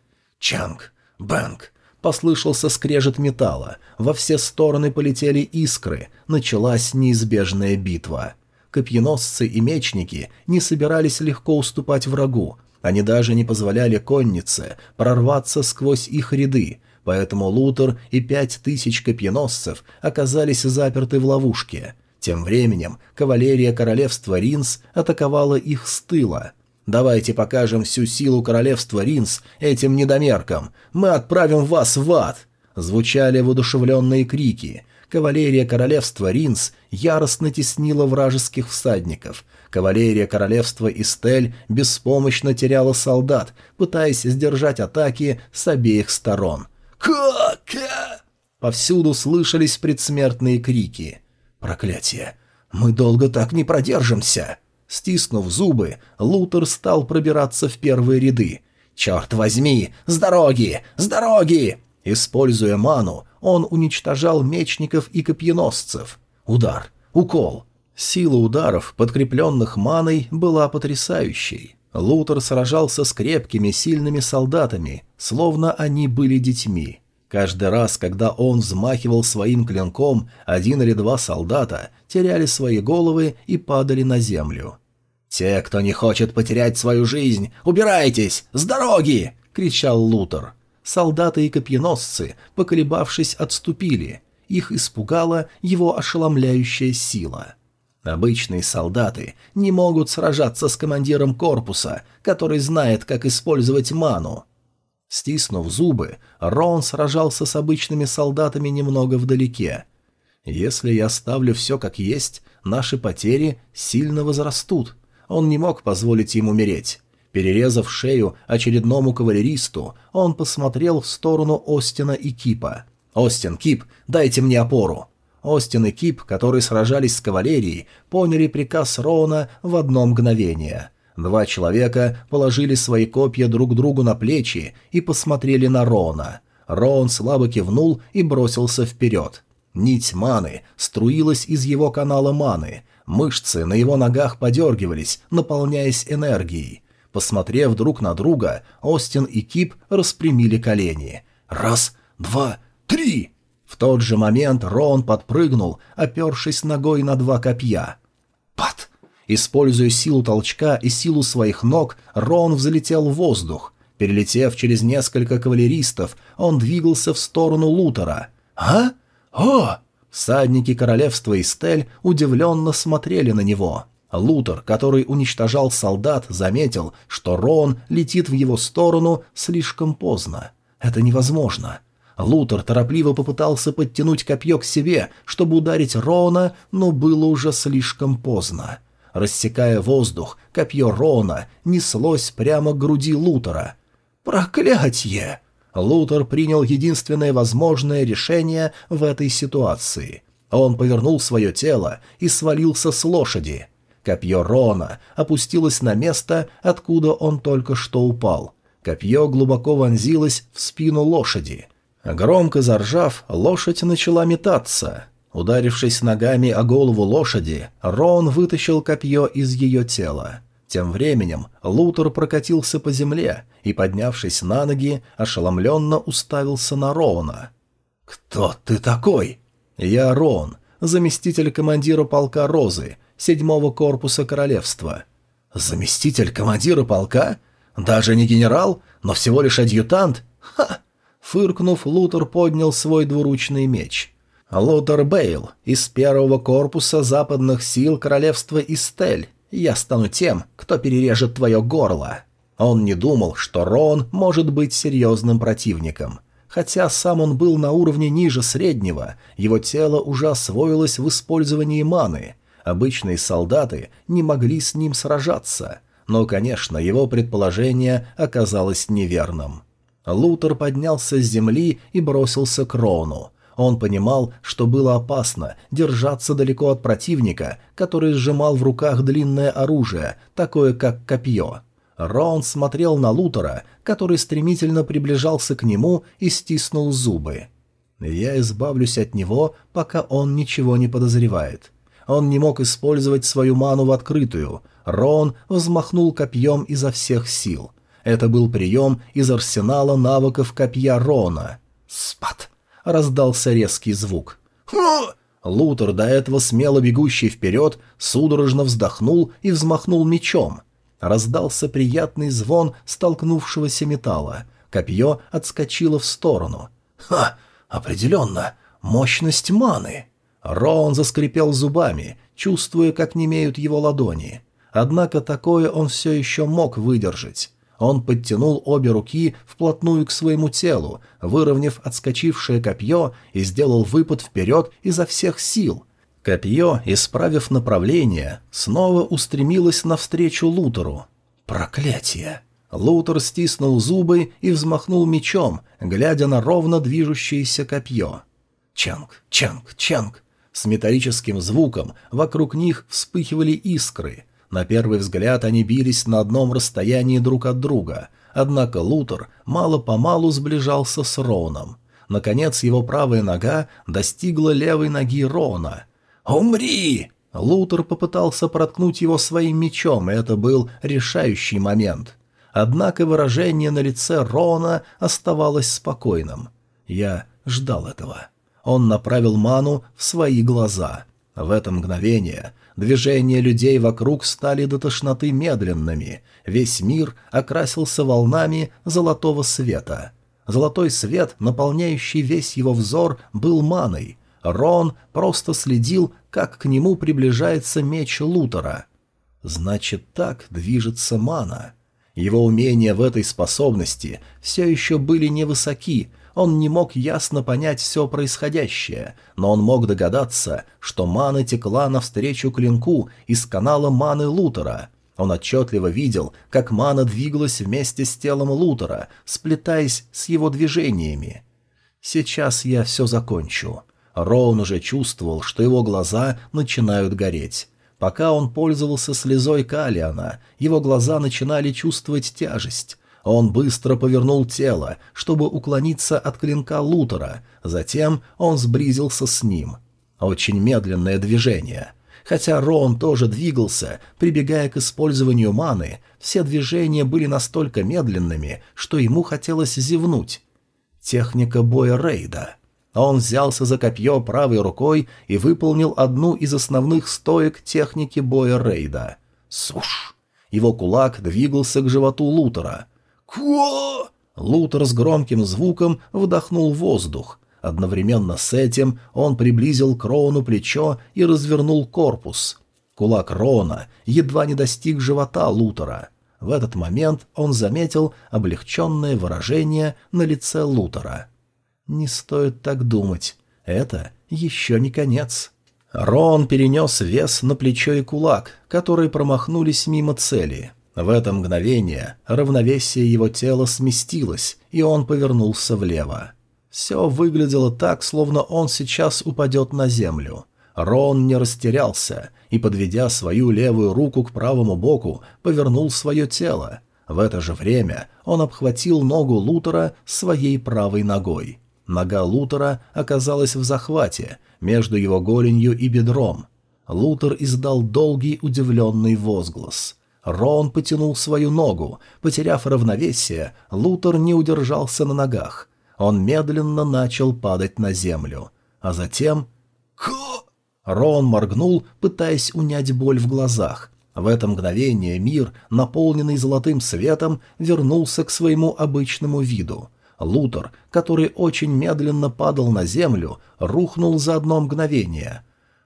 Чанг, Бэнг, Послышался скрежет металла, во все стороны полетели искры, началась неизбежная битва. Копьеносцы и мечники не собирались легко уступать врагу, они даже не позволяли коннице прорваться сквозь их ряды, поэтому Лутер и пять тысяч копьеносцев оказались заперты в ловушке. Тем временем кавалерия королевства Ринс атаковала их с тыла – Давайте покажем всю силу королевства Ринс этим недомеркам. Мы отправим вас в ад!» Звучали воодушевленные крики. Кавалерия королевства Ринс яростно теснила вражеских всадников. Кавалерия королевства Истель беспомощно теряла солдат, пытаясь сдержать атаки с обеих сторон. «Ка-ка!» Повсюду слышались предсмертные крики. «Проклятие! Мы долго так не продержимся!» Стиснув зубы, Лутер стал пробираться в первые ряды. «Черт возьми! С дороги! С дороги!» Используя ману, он уничтожал мечников и копьеносцев. Удар, укол. Сила ударов, подкрепленных маной, была потрясающей. Лутер сражался с крепкими, сильными солдатами, словно они были детьми. Каждый раз, когда он взмахивал своим клинком, один или два солдата теряли свои головы и падали на землю. «Те, кто не хочет потерять свою жизнь, убирайтесь! С дороги!» — кричал Лутер. Солдаты и копьеносцы, поколебавшись, отступили. Их испугала его ошеломляющая сила. Обычные солдаты не могут сражаться с командиром корпуса, который знает, как использовать ману. Стиснув зубы, Рон сражался с обычными солдатами немного вдалеке. Если я оставлю все как есть, наши потери сильно возрастут. Он не мог позволить им умереть. Перерезав шею очередному кавалеристу, он посмотрел в сторону Остина и Кипа. «Остин, Кип, дайте мне опору!» Остин и Кип, которые сражались с кавалерией, поняли приказ Роуна в одно мгновение. Два человека положили свои копья друг другу на плечи и посмотрели на Роуна. Роун слабо кивнул и бросился вперед. Нить маны струилась из его канала маны, мышцы на его ногах подергивались, наполняясь энергией. Посмотрев друг на друга, Остин и Кип распрямили колени. «Раз, два, три!» В тот же момент Рон подпрыгнул, опершись ногой на два копья. «Пат!» Используя силу толчка и силу своих ног, Рон взлетел в воздух. Перелетев через несколько кавалеристов, он двигался в сторону Лутера. «А? О!» Всадники королевства Истель удивленно смотрели на него. Лутер, который уничтожал солдат, заметил, что Рон летит в его сторону слишком поздно. Это невозможно. Лутер торопливо попытался подтянуть копье к себе, чтобы ударить Рона, но было уже слишком поздно. Рассекая воздух, копье Рона неслось прямо к груди Лутера. «Проклятье!» Лутер принял единственное возможное решение в этой ситуации. Он повернул свое тело и свалился с лошади. Копье Рона опустилось на место, откуда он только что упал. Копье глубоко вонзилось в спину лошади. Громко заржав, лошадь начала метаться. Ударившись ногами о голову лошади, Рон вытащил копье из ее тела. Тем временем Лутер прокатился по земле и, поднявшись на ноги, ошеломленно уставился на Роуна. «Кто ты такой?» «Я Рон, заместитель командира полка Розы, седьмого корпуса королевства». «Заместитель командира полка? Даже не генерал, но всего лишь адъютант? Ха!» Фыркнув, Лутер поднял свой двуручный меч. «Лутер Бейл, из первого корпуса западных сил королевства Истель. Я стану тем, кто перережет твое горло». Он не думал, что Рон может быть серьезным противником. Хотя сам он был на уровне ниже среднего, его тело уже освоилось в использовании маны. Обычные солдаты не могли с ним сражаться. Но, конечно, его предположение оказалось неверным. Лутер поднялся с земли и бросился к Рону. Он понимал, что было опасно держаться далеко от противника, который сжимал в руках длинное оружие, такое как копье. Рон смотрел на Лутера, который стремительно приближался к нему и стиснул зубы. «Я избавлюсь от него, пока он ничего не подозревает». Он не мог использовать свою ману в открытую. Рон взмахнул копьем изо всех сил. Это был прием из арсенала навыков копья Рона. «Спат!» — раздался резкий звук. Лутер, до этого смело бегущий вперед, судорожно вздохнул и взмахнул мечом. Раздался приятный звон столкнувшегося металла. Копье отскочило в сторону. «Ха! Определенно! Мощность маны!» Рон заскрипел зубами, чувствуя, как немеют его ладони. Однако такое он все еще мог выдержать. Он подтянул обе руки вплотную к своему телу, выровняв отскочившее копье и сделал выпад вперед изо всех сил. Копье, исправив направление, снова устремилось навстречу Лутеру. «Проклятие!» Лутер стиснул зубы и взмахнул мечом, глядя на ровно движущееся копье. Чанг, чанг, чанг. С металлическим звуком вокруг них вспыхивали искры. На первый взгляд они бились на одном расстоянии друг от друга, однако Лутер мало-помалу сближался с Роуном. Наконец его правая нога достигла левой ноги Рона. «Умри!» Лутер попытался проткнуть его своим мечом, и это был решающий момент. Однако выражение на лице Рона оставалось спокойным. Я ждал этого. Он направил ману в свои глаза. В это мгновение Движения людей вокруг стали до тошноты медленными. Весь мир окрасился волнами золотого света. Золотой свет, наполняющий весь его взор, был маной. Рон просто следил, как к нему приближается меч Лутера. Значит, так движется мана. Его умения в этой способности все еще были невысоки, он не мог ясно понять все происходящее, но он мог догадаться, что мана текла навстречу клинку из канала маны Лутера. Он отчетливо видел, как мана двигалась вместе с телом Лутера, сплетаясь с его движениями. «Сейчас я все закончу». Роун уже чувствовал, что его глаза начинают гореть. Пока он пользовался слезой Калиана, его глаза начинали чувствовать тяжесть. Он быстро повернул тело, чтобы уклониться от клинка Лутера, затем он сблизился с ним. Очень медленное движение. Хотя Рон тоже двигался, прибегая к использованию маны, все движения были настолько медленными, что ему хотелось зевнуть. Техника боя Рейда. Он взялся за копье правой рукой и выполнил одну из основных стоек техники боя Рейда. Суш! Его кулак двигался к животу Лутера. «Ко!» Лутер с громким звуком вдохнул воздух. Одновременно с этим он приблизил к Роуну плечо и развернул корпус. Кулак Роуна едва не достиг живота Лутера. В этот момент он заметил облегченное выражение на лице Лутера. «Не стоит так думать. Это еще не конец». Рон перенес вес на плечо и кулак, которые промахнулись мимо цели. В это мгновение равновесие его тела сместилось, и он повернулся влево. Все выглядело так, словно он сейчас упадет на землю. Рон не растерялся и, подведя свою левую руку к правому боку, повернул свое тело. В это же время он обхватил ногу Лутера своей правой ногой. Нога Лутера оказалась в захвате между его голенью и бедром. Лутер издал долгий удивленный возглас. Рон потянул свою ногу. Потеряв равновесие, Лутер не удержался на ногах. Он медленно начал падать на землю. А затем... Ко! Рон моргнул, пытаясь унять боль в глазах. В это мгновение мир, наполненный золотым светом, вернулся к своему обычному виду. Лутер, который очень медленно падал на землю, рухнул за одно мгновение.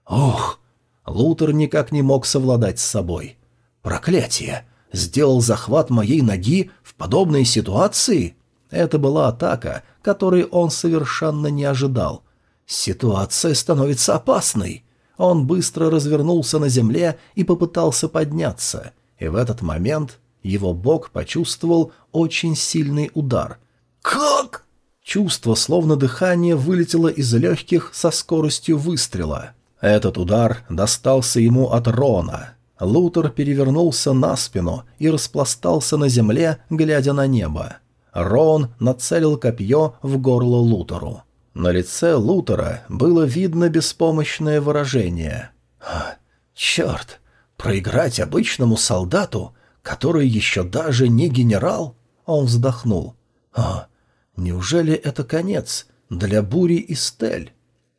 «Ох!» Лутер никак не мог совладать с собой. Проклятие! Сделал захват моей ноги в подобной ситуации? Это была атака, которой он совершенно не ожидал. Ситуация становится опасной. Он быстро развернулся на земле и попытался подняться, и в этот момент его бок почувствовал очень сильный удар. «Как?» Чувство, словно дыхание, вылетело из легких со скоростью выстрела. Этот удар достался ему от Рона. Лутер перевернулся на спину и распластался на земле, глядя на небо. Рон нацелил копье в горло Лутеру. На лице Лутера было видно беспомощное выражение. «А, «Черт! Проиграть обычному солдату, который еще даже не генерал?» Он вздохнул. «А, неужели это конец для бури и стель?»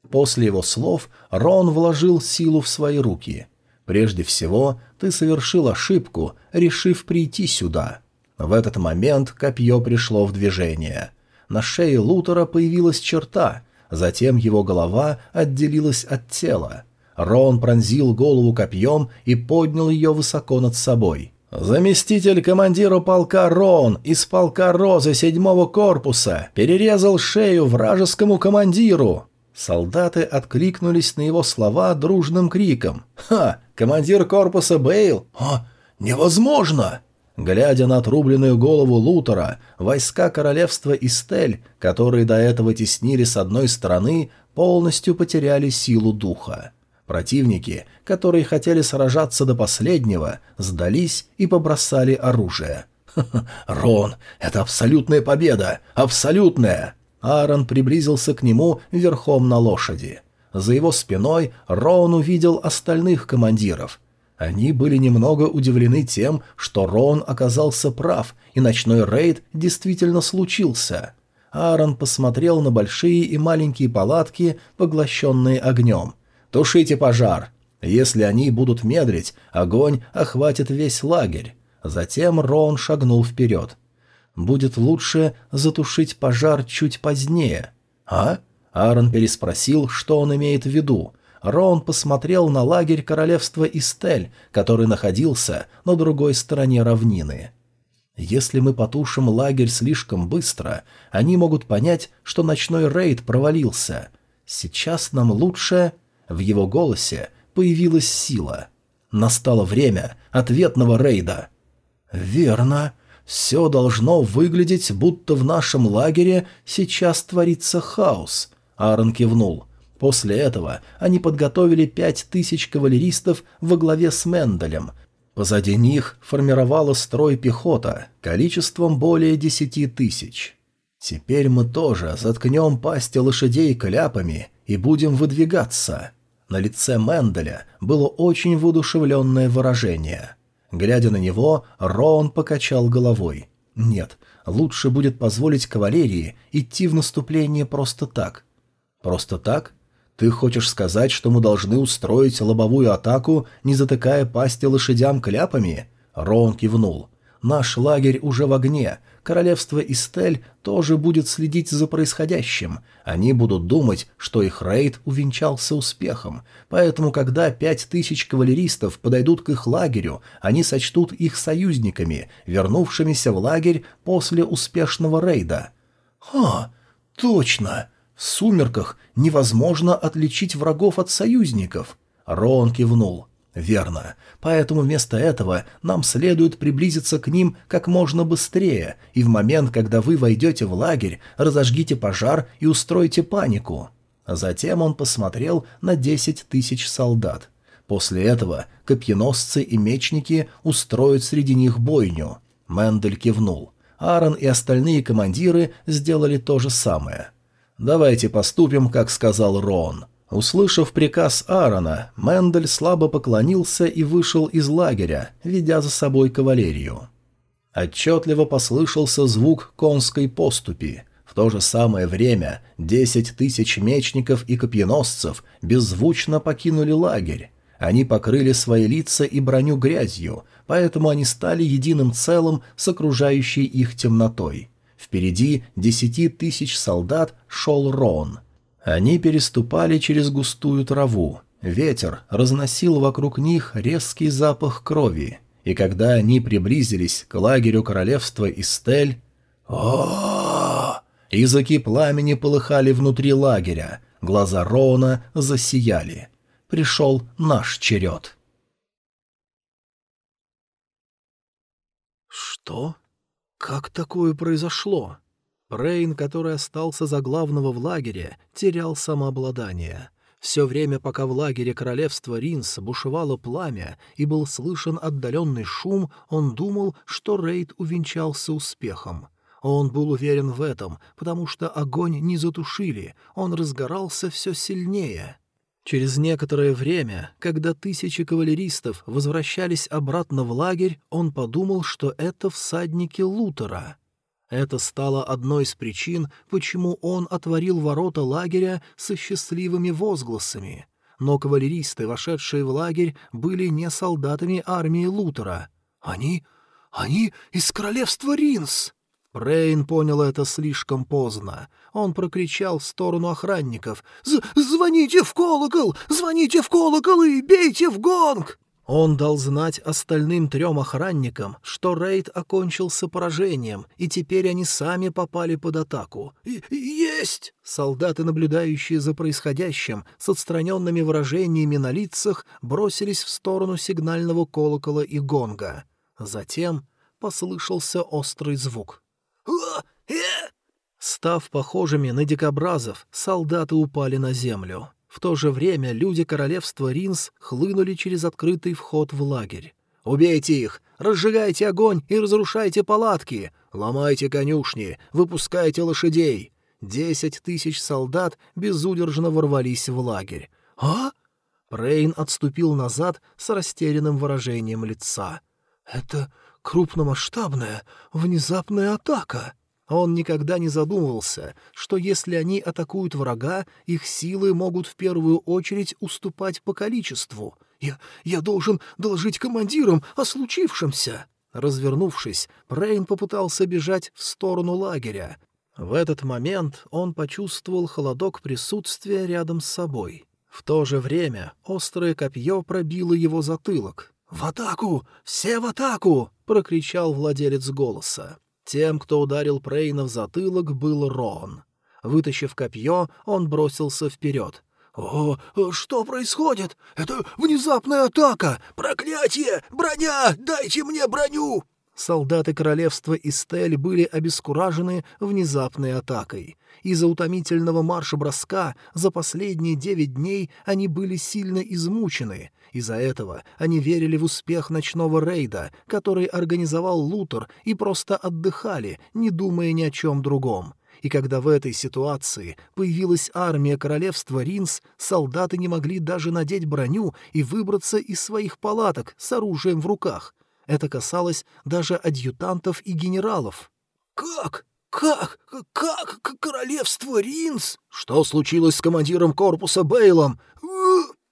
После его слов Рон вложил силу в свои руки – Прежде всего, ты совершил ошибку, решив прийти сюда. В этот момент копье пришло в движение. На шее Лутера появилась черта, затем его голова отделилась от тела. Рон пронзил голову копьем и поднял ее высоко над собой. Заместитель командира полка Рон из полка Розы седьмого корпуса перерезал шею вражескому командиру. Солдаты откликнулись на его слова дружным криком. «Ха! Командир корпуса Бейл? А, невозможно!» Глядя на отрубленную голову Лутера, войска королевства Истель, которые до этого теснили с одной стороны, полностью потеряли силу духа. Противники, которые хотели сражаться до последнего, сдались и побросали оружие. «Ха -ха, «Рон, это абсолютная победа! Абсолютная!» Аарон приблизился к нему верхом на лошади. За его спиной Роун увидел остальных командиров. Они были немного удивлены тем, что Роун оказался прав, и ночной рейд действительно случился. Аарон посмотрел на большие и маленькие палатки, поглощенные огнем. «Тушите пожар!» Если они будут медлить, огонь охватит весь лагерь. Затем Рон шагнул вперед. «Будет лучше затушить пожар чуть позднее». «А?» Аарон переспросил, что он имеет в виду. Рон посмотрел на лагерь королевства Истель, который находился на другой стороне равнины. Если мы потушим лагерь слишком быстро, они могут понять, что ночной рейд провалился. Сейчас нам лучше... В его голосе появилась сила. Настало время ответного рейда. «Верно. Все должно выглядеть, будто в нашем лагере сейчас творится хаос», — Аарон кивнул. После этого они подготовили пять тысяч кавалеристов во главе с Менделем. Позади них формировала строй пехота количеством более десяти тысяч. Теперь мы тоже заткнем пасти лошадей кляпами и будем выдвигаться. На лице Менделя было очень воодушевленное выражение. Глядя на него, Роун покачал головой. «Нет, лучше будет позволить кавалерии идти в наступление просто так». «Просто так?» Ты хочешь сказать, что мы должны устроить лобовую атаку, не затыкая пасти лошадям кляпами?» Рон кивнул. «Наш лагерь уже в огне. Королевство Истель тоже будет следить за происходящим. Они будут думать, что их рейд увенчался успехом. Поэтому, когда пять тысяч кавалеристов подойдут к их лагерю, они сочтут их союзниками, вернувшимися в лагерь после успешного рейда». «А, точно!» В сумерках невозможно отличить врагов от союзников. Рон кивнул. «Верно. Поэтому вместо этого нам следует приблизиться к ним как можно быстрее, и в момент, когда вы войдете в лагерь, разожгите пожар и устройте панику». Затем он посмотрел на десять тысяч солдат. После этого копьеносцы и мечники устроят среди них бойню. Мендель кивнул. Аарон и остальные командиры сделали то же самое. «Давайте поступим, как сказал Рон». Услышав приказ Аарона, Мендель слабо поклонился и вышел из лагеря, ведя за собой кавалерию. Отчетливо послышался звук конской поступи. В то же самое время десять тысяч мечников и копьеносцев беззвучно покинули лагерь. Они покрыли свои лица и броню грязью, поэтому они стали единым целым с окружающей их темнотой. Впереди десяти тысяч солдат шел Рон. Они переступали через густую траву. Ветер разносил вокруг них резкий запах крови. И когда они приблизились к лагерю королевства Истель... о Языки пламени полыхали внутри лагеря. Глаза Рона засияли. Пришел наш черед. «Что?» Как такое произошло? Рейн, который остался за главного в лагере, терял самообладание. Все время, пока в лагере королевства Ринс бушевало пламя и был слышен отдаленный шум, он думал, что рейд увенчался успехом. Он был уверен в этом, потому что огонь не затушили, он разгорался все сильнее. Через некоторое время, когда тысячи кавалеристов возвращались обратно в лагерь, он подумал, что это всадники Лутера. Это стало одной из причин, почему он отворил ворота лагеря со счастливыми возгласами. Но кавалеристы, вошедшие в лагерь, были не солдатами армии Лутера. «Они... они из королевства Ринс!» Рейн понял это слишком поздно. Он прокричал в сторону охранников. «Звоните в колокол! Звоните в колокол и бейте в гонг!» Он дал знать остальным трем охранникам, что рейд окончился поражением, и теперь они сами попали под атаку. «Есть!» Солдаты, наблюдающие за происходящим, с отстраненными выражениями на лицах, бросились в сторону сигнального колокола и гонга. Затем послышался острый звук. Став похожими на дикобразов, солдаты упали на землю. В то же время люди королевства Ринс хлынули через открытый вход в лагерь. «Убейте их! Разжигайте огонь и разрушайте палатки! Ломайте конюшни! Выпускайте лошадей!» Десять тысяч солдат безудержно ворвались в лагерь. «А?» Рейн отступил назад с растерянным выражением лица. «Это крупномасштабная, внезапная атака!» Он никогда не задумывался, что если они атакуют врага, их силы могут в первую очередь уступать по количеству. Я... я должен доложить командирам о случившемся!» Развернувшись, Прейн попытался бежать в сторону лагеря. В этот момент он почувствовал холодок присутствия рядом с собой. В то же время острое копье пробило его затылок. «В атаку! Все в атаку!» — прокричал владелец голоса. Тем, кто ударил Прейна в затылок, был Рон. Вытащив копье, он бросился вперед. «О, что происходит? Это внезапная атака! Проклятие! Броня! Дайте мне броню!» Солдаты королевства Истель были обескуражены внезапной атакой. Из-за утомительного марша-броска за последние девять дней они были сильно измучены. Из-за этого они верили в успех ночного рейда, который организовал Лутер, и просто отдыхали, не думая ни о чем другом. И когда в этой ситуации появилась армия королевства Ринс, солдаты не могли даже надеть броню и выбраться из своих палаток с оружием в руках. Это касалось даже адъютантов и генералов. «Как? Как? Как? Королевство Ринс? Что случилось с командиром корпуса Бейлом?»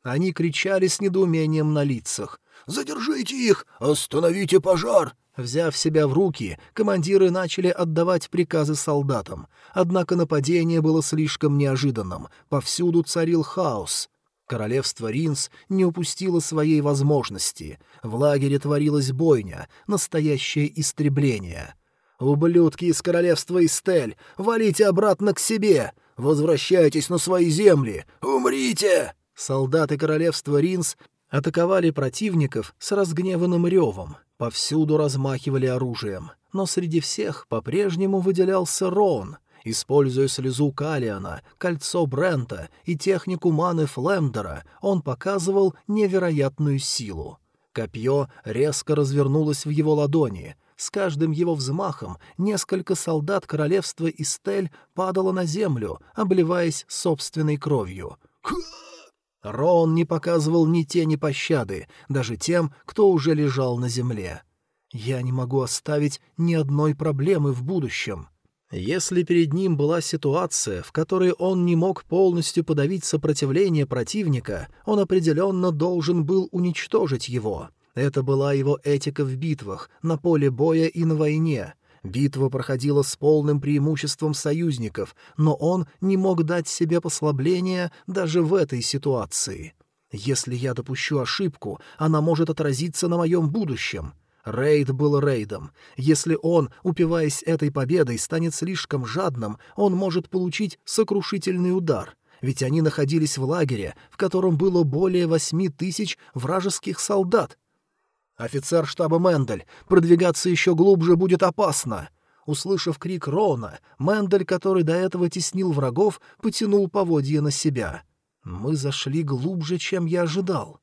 Они кричали с недоумением на лицах. «Задержите их! Остановите пожар!» Взяв себя в руки, командиры начали отдавать приказы солдатам. Однако нападение было слишком неожиданным. Повсюду царил хаос. Королевство Ринс не упустило своей возможности. В лагере творилась бойня, настоящее истребление. «Ублюдки из королевства Истель, валите обратно к себе! Возвращайтесь на свои земли! Умрите!» Солдаты королевства Ринс атаковали противников с разгневанным ревом, повсюду размахивали оружием. Но среди всех по-прежнему выделялся Рон — Используя слезу Калиана, кольцо Брента и технику маны Флемдера, он показывал невероятную силу. Копье резко развернулось в его ладони. С каждым его взмахом несколько солдат королевства Истель падало на землю, обливаясь собственной кровью. Рон не показывал ни тени пощады, даже тем, кто уже лежал на земле. «Я не могу оставить ни одной проблемы в будущем». Если перед ним была ситуация, в которой он не мог полностью подавить сопротивление противника, он определенно должен был уничтожить его. Это была его этика в битвах, на поле боя и на войне. Битва проходила с полным преимуществом союзников, но он не мог дать себе послабления даже в этой ситуации. Если я допущу ошибку, она может отразиться на моем будущем. Рейд был рейдом. Если он, упиваясь этой победой, станет слишком жадным, он может получить сокрушительный удар. Ведь они находились в лагере, в котором было более восьми тысяч вражеских солдат. «Офицер штаба Мендель, продвигаться еще глубже будет опасно!» Услышав крик Рона, Мендель, который до этого теснил врагов, потянул поводья на себя. «Мы зашли глубже, чем я ожидал».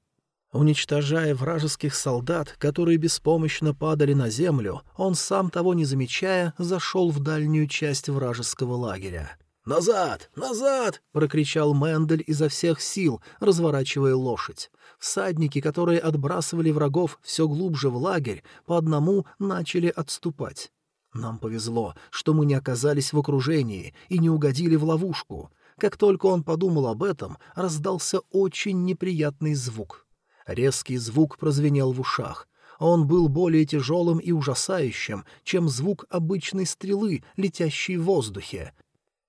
Уничтожая вражеских солдат, которые беспомощно падали на землю, он, сам того не замечая, зашел в дальнюю часть вражеского лагеря. «Назад! Назад!» — прокричал Мендель изо всех сил, разворачивая лошадь. Всадники, которые отбрасывали врагов все глубже в лагерь, по одному начали отступать. Нам повезло, что мы не оказались в окружении и не угодили в ловушку. Как только он подумал об этом, раздался очень неприятный звук. Резкий звук прозвенел в ушах. Он был более тяжелым и ужасающим, чем звук обычной стрелы, летящей в воздухе.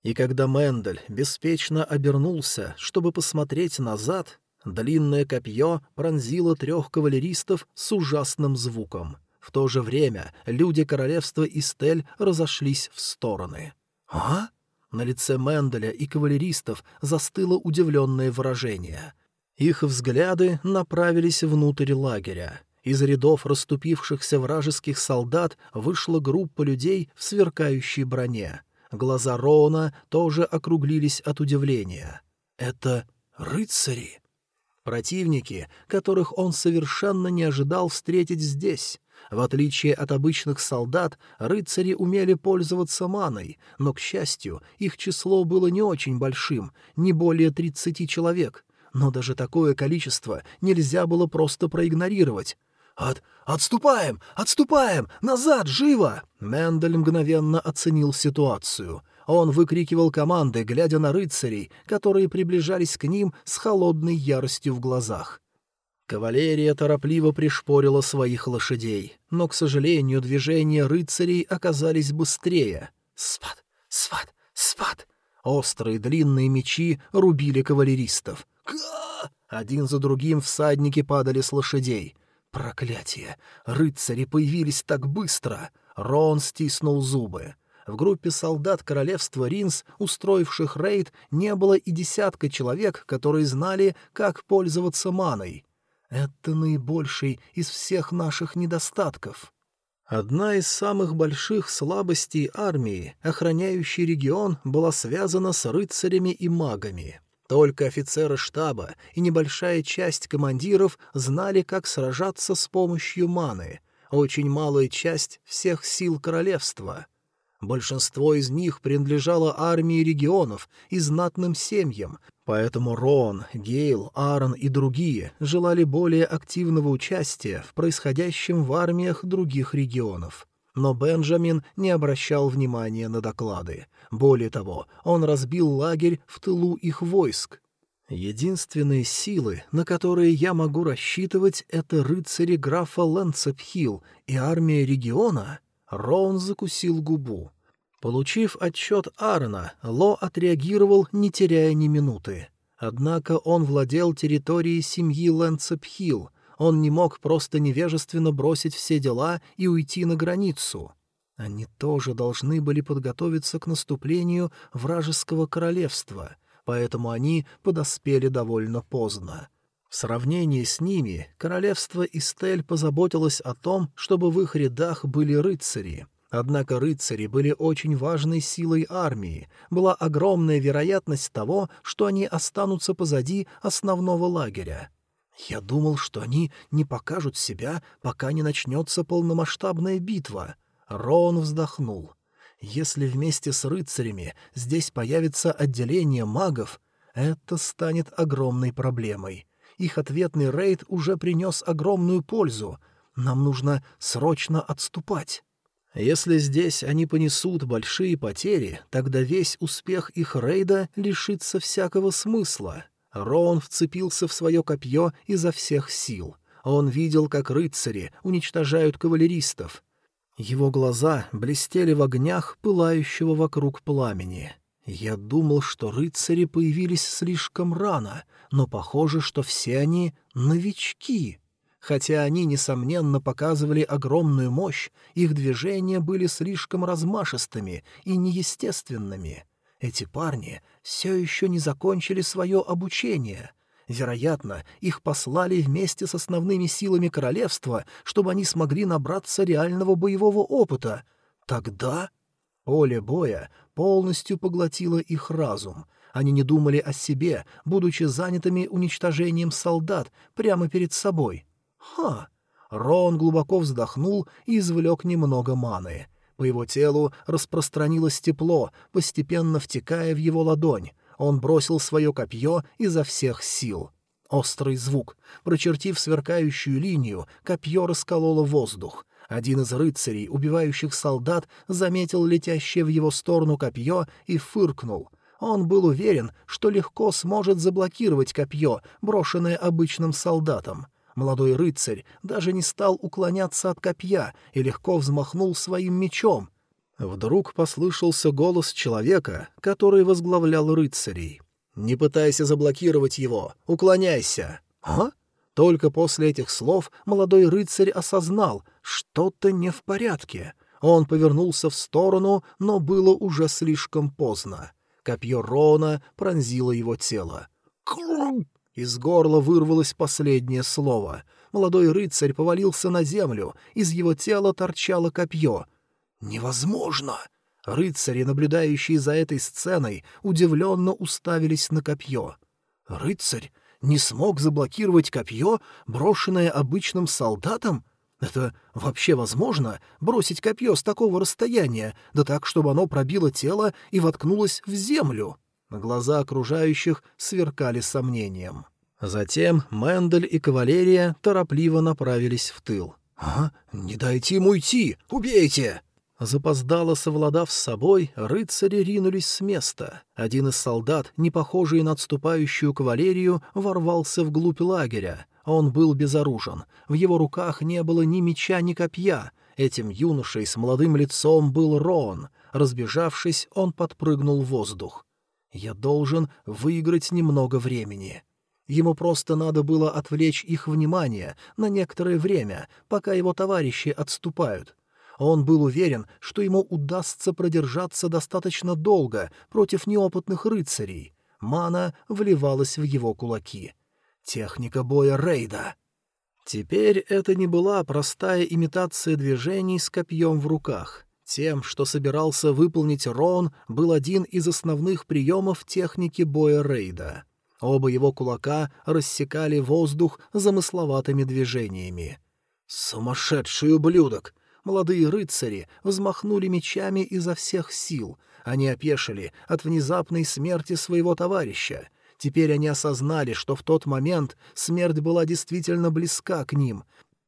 И когда Мендель беспечно обернулся, чтобы посмотреть назад, длинное копье пронзило трех кавалеристов с ужасным звуком. В то же время люди королевства Истель разошлись в стороны. «А?» На лице Менделя и кавалеристов застыло удивленное выражение — их взгляды направились внутрь лагеря. Из рядов расступившихся вражеских солдат вышла группа людей в сверкающей броне. Глаза Роуна тоже округлились от удивления. «Это рыцари!» Противники, которых он совершенно не ожидал встретить здесь. В отличие от обычных солдат, рыцари умели пользоваться маной, но, к счастью, их число было не очень большим, не более тридцати человек, но даже такое количество нельзя было просто проигнорировать. «От... Отступаем! Отступаем! Назад! Живо!» Мендель мгновенно оценил ситуацию. Он выкрикивал команды, глядя на рыцарей, которые приближались к ним с холодной яростью в глазах. Кавалерия торопливо пришпорила своих лошадей, но, к сожалению, движения рыцарей оказались быстрее. Спад, спад, спад! Острые длинные мечи рубили кавалеристов. Ка! Один за другим всадники падали с лошадей. Проклятие! Рыцари появились так быстро! Рон стиснул зубы. В группе солдат королевства Ринс, устроивших рейд, не было и десятка человек, которые знали, как пользоваться маной. Это наибольший из всех наших недостатков. Одна из самых больших слабостей армии, охраняющей регион, была связана с рыцарями и магами. Только офицеры штаба и небольшая часть командиров знали, как сражаться с помощью маны. Очень малая часть всех сил королевства — Большинство из них принадлежало армии регионов и знатным семьям, поэтому Рон, Гейл, Аарон и другие желали более активного участия в происходящем в армиях других регионов. Но Бенджамин не обращал внимания на доклады. Более того, он разбил лагерь в тылу их войск. Единственные силы, на которые я могу рассчитывать, это рыцари графа Лэнцепхилл и армия региона — Роун закусил губу. Получив отчет Аарона, Ло отреагировал, не теряя ни минуты. Однако он владел территорией семьи Лэнцепхилл, он не мог просто невежественно бросить все дела и уйти на границу. Они тоже должны были подготовиться к наступлению вражеского королевства, поэтому они подоспели довольно поздно. В сравнении с ними королевство Истель позаботилось о том, чтобы в их рядах были рыцари. Однако рыцари были очень важной силой армии, была огромная вероятность того, что они останутся позади основного лагеря. Я думал, что они не покажут себя, пока не начнется полномасштабная битва. Рон вздохнул. Если вместе с рыцарями здесь появится отделение магов, это станет огромной проблемой. Их ответный рейд уже принес огромную пользу. Нам нужно срочно отступать. Если здесь они понесут большие потери, тогда весь успех их рейда лишится всякого смысла. Роун вцепился в свое копье изо всех сил. Он видел, как рыцари уничтожают кавалеристов. Его глаза блестели в огнях, пылающего вокруг пламени. Я думал, что рыцари появились слишком рано, но похоже, что все они новички. Хотя они, несомненно, показывали огромную мощь, их движения были слишком размашистыми и неестественными. Эти парни все еще не закончили свое обучение. Вероятно, их послали вместе с основными силами королевства, чтобы они смогли набраться реального боевого опыта. Тогда Поле боя полностью поглотило их разум. Они не думали о себе, будучи занятыми уничтожением солдат прямо перед собой. Ха! Рон глубоко вздохнул и извлек немного маны. По его телу распространилось тепло, постепенно втекая в его ладонь. Он бросил свое копье изо всех сил. Острый звук. Прочертив сверкающую линию, копье раскололо воздух. Один из рыцарей, убивающих солдат, заметил летящее в его сторону копье и фыркнул. Он был уверен, что легко сможет заблокировать копье, брошенное обычным солдатом. Молодой рыцарь даже не стал уклоняться от копья и легко взмахнул своим мечом. Вдруг послышался голос человека, который возглавлял рыцарей. «Не пытайся заблокировать его, уклоняйся!» «А?» Только после этих слов молодой рыцарь осознал, что-то не в порядке. Он повернулся в сторону, но было уже слишком поздно. Копье Рона пронзило его тело. Из горла вырвалось последнее слово. Молодой рыцарь повалился на землю, из его тела торчало копье. «Невозможно!» Рыцари, наблюдающие за этой сценой, удивленно уставились на копье. «Рыцарь не смог заблокировать копье, брошенное обычным солдатом? Это вообще возможно, бросить копье с такого расстояния, да так, чтобы оно пробило тело и воткнулось в землю? Глаза окружающих сверкали сомнением. Затем Мендель и кавалерия торопливо направились в тыл. «А? Не дайте ему уйти! Убейте!» Запоздало совладав с собой, рыцари ринулись с места. Один из солдат, не похожий на отступающую кавалерию, ворвался вглубь лагеря. Он был безоружен. В его руках не было ни меча, ни копья. Этим юношей с молодым лицом был Рон. Разбежавшись, он подпрыгнул в воздух. «Я должен выиграть немного времени». Ему просто надо было отвлечь их внимание на некоторое время, пока его товарищи отступают. Он был уверен, что ему удастся продержаться достаточно долго против неопытных рыцарей. Мана вливалась в его кулаки. Техника боя Рейда. Теперь это не была простая имитация движений с копьем в руках. Тем, что собирался выполнить Рон, был один из основных приемов техники боя Рейда. Оба его кулака рассекали воздух замысловатыми движениями. «Сумасшедший ублюдок!» Молодые рыцари взмахнули мечами изо всех сил. Они опешили от внезапной смерти своего товарища. Теперь они осознали, что в тот момент смерть была действительно близка к ним.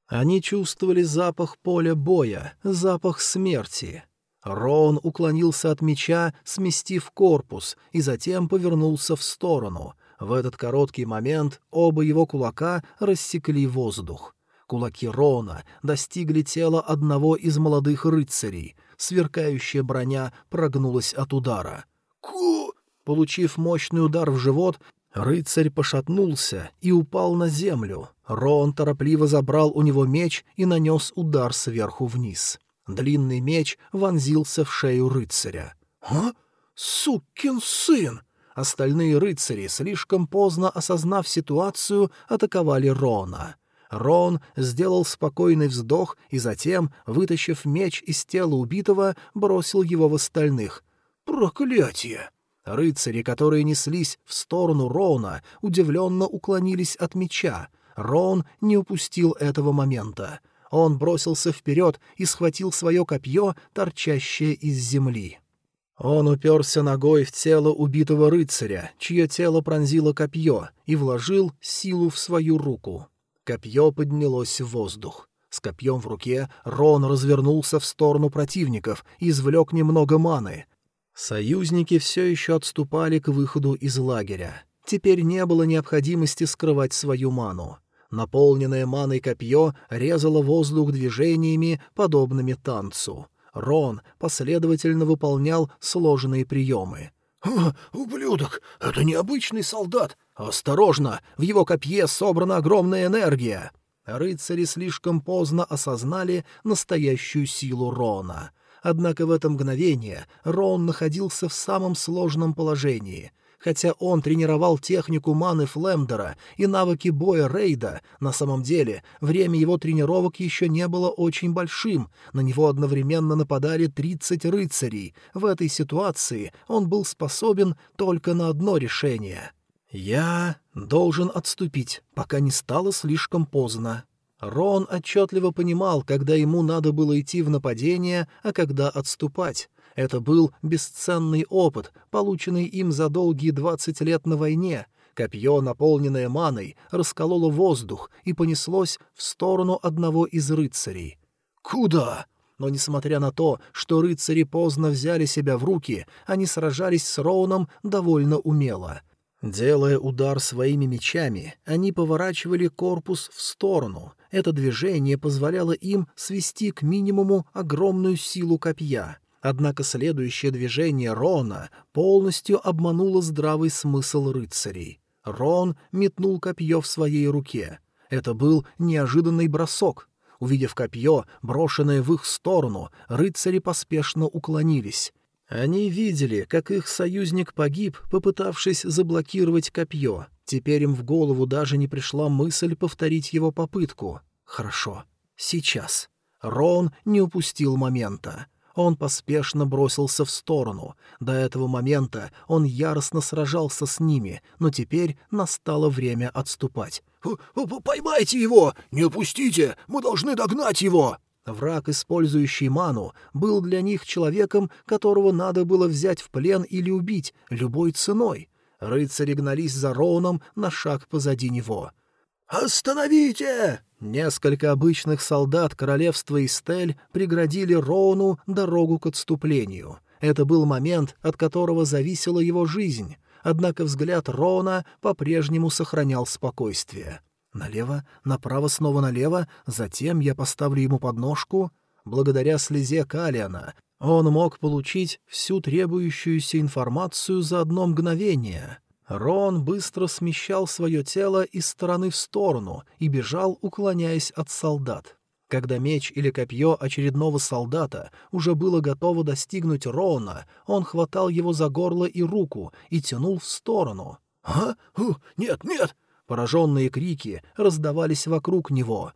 Они чувствовали запах поля боя, запах смерти. Рон уклонился от меча, сместив корпус, и затем повернулся в сторону. В этот короткий момент оба его кулака рассекли воздух. Кулаки Рона достигли тела одного из молодых рыцарей. Сверкающая броня прогнулась от удара. «Ку!» Получив мощный удар в живот, рыцарь пошатнулся и упал на землю. Рон торопливо забрал у него меч и нанес удар сверху вниз. Длинный меч вонзился в шею рыцаря. «А? Сукин сын!» Остальные рыцари, слишком поздно осознав ситуацию, атаковали Рона. Рон сделал спокойный вздох и затем, вытащив меч из тела убитого, бросил его в остальных. «Проклятие!» Рыцари, которые неслись в сторону Рона, удивленно уклонились от меча. Рон не упустил этого момента. Он бросился вперед и схватил свое копье, торчащее из земли. Он уперся ногой в тело убитого рыцаря, чье тело пронзило копье, и вложил силу в свою руку. Копье поднялось в воздух. С копьем в руке Рон развернулся в сторону противников и извлек немного маны. Союзники все еще отступали к выходу из лагеря. Теперь не было необходимости скрывать свою ману. Наполненное маной копье резало воздух движениями, подобными танцу. Рон последовательно выполнял сложные приемы. «Ха, ублюдок! Это необычный солдат! «Осторожно! В его копье собрана огромная энергия!» Рыцари слишком поздно осознали настоящую силу Рона. Однако в это мгновение Рон находился в самом сложном положении. Хотя он тренировал технику маны Флемдера и навыки боя Рейда, на самом деле время его тренировок еще не было очень большим, на него одновременно нападали 30 рыцарей. В этой ситуации он был способен только на одно решение — «Я должен отступить, пока не стало слишком поздно». Рон отчетливо понимал, когда ему надо было идти в нападение, а когда отступать. Это был бесценный опыт, полученный им за долгие двадцать лет на войне. Копье, наполненное маной, раскололо воздух и понеслось в сторону одного из рыцарей. «Куда?» Но несмотря на то, что рыцари поздно взяли себя в руки, они сражались с Роуном довольно умело — Делая удар своими мечами, они поворачивали корпус в сторону. Это движение позволяло им свести к минимуму огромную силу копья. Однако следующее движение Рона полностью обмануло здравый смысл рыцарей. Рон метнул копье в своей руке. Это был неожиданный бросок. Увидев копье, брошенное в их сторону, рыцари поспешно уклонились. Они видели, как их союзник погиб, попытавшись заблокировать копье. Теперь им в голову даже не пришла мысль повторить его попытку. Хорошо. Сейчас. Рон не упустил момента. Он поспешно бросился в сторону. До этого момента он яростно сражался с ними, но теперь настало время отступать. «Поймайте его! Не упустите! Мы должны догнать его!» Враг, использующий ману, был для них человеком, которого надо было взять в плен или убить любой ценой. Рыцари гнались за Роуном на шаг позади него. «Остановите!» Несколько обычных солдат королевства Истель преградили Роуну дорогу к отступлению. Это был момент, от которого зависела его жизнь. Однако взгляд Роуна по-прежнему сохранял спокойствие. Налево, направо, снова налево, затем я поставлю ему подножку. Благодаря слезе Калиана он мог получить всю требующуюся информацию за одно мгновение. Рон быстро смещал свое тело из стороны в сторону и бежал, уклоняясь от солдат. Когда меч или копье очередного солдата уже было готово достигнуть Рона, он хватал его за горло и руку и тянул в сторону. «А? У, нет, нет!» Пораженные крики раздавались вокруг него.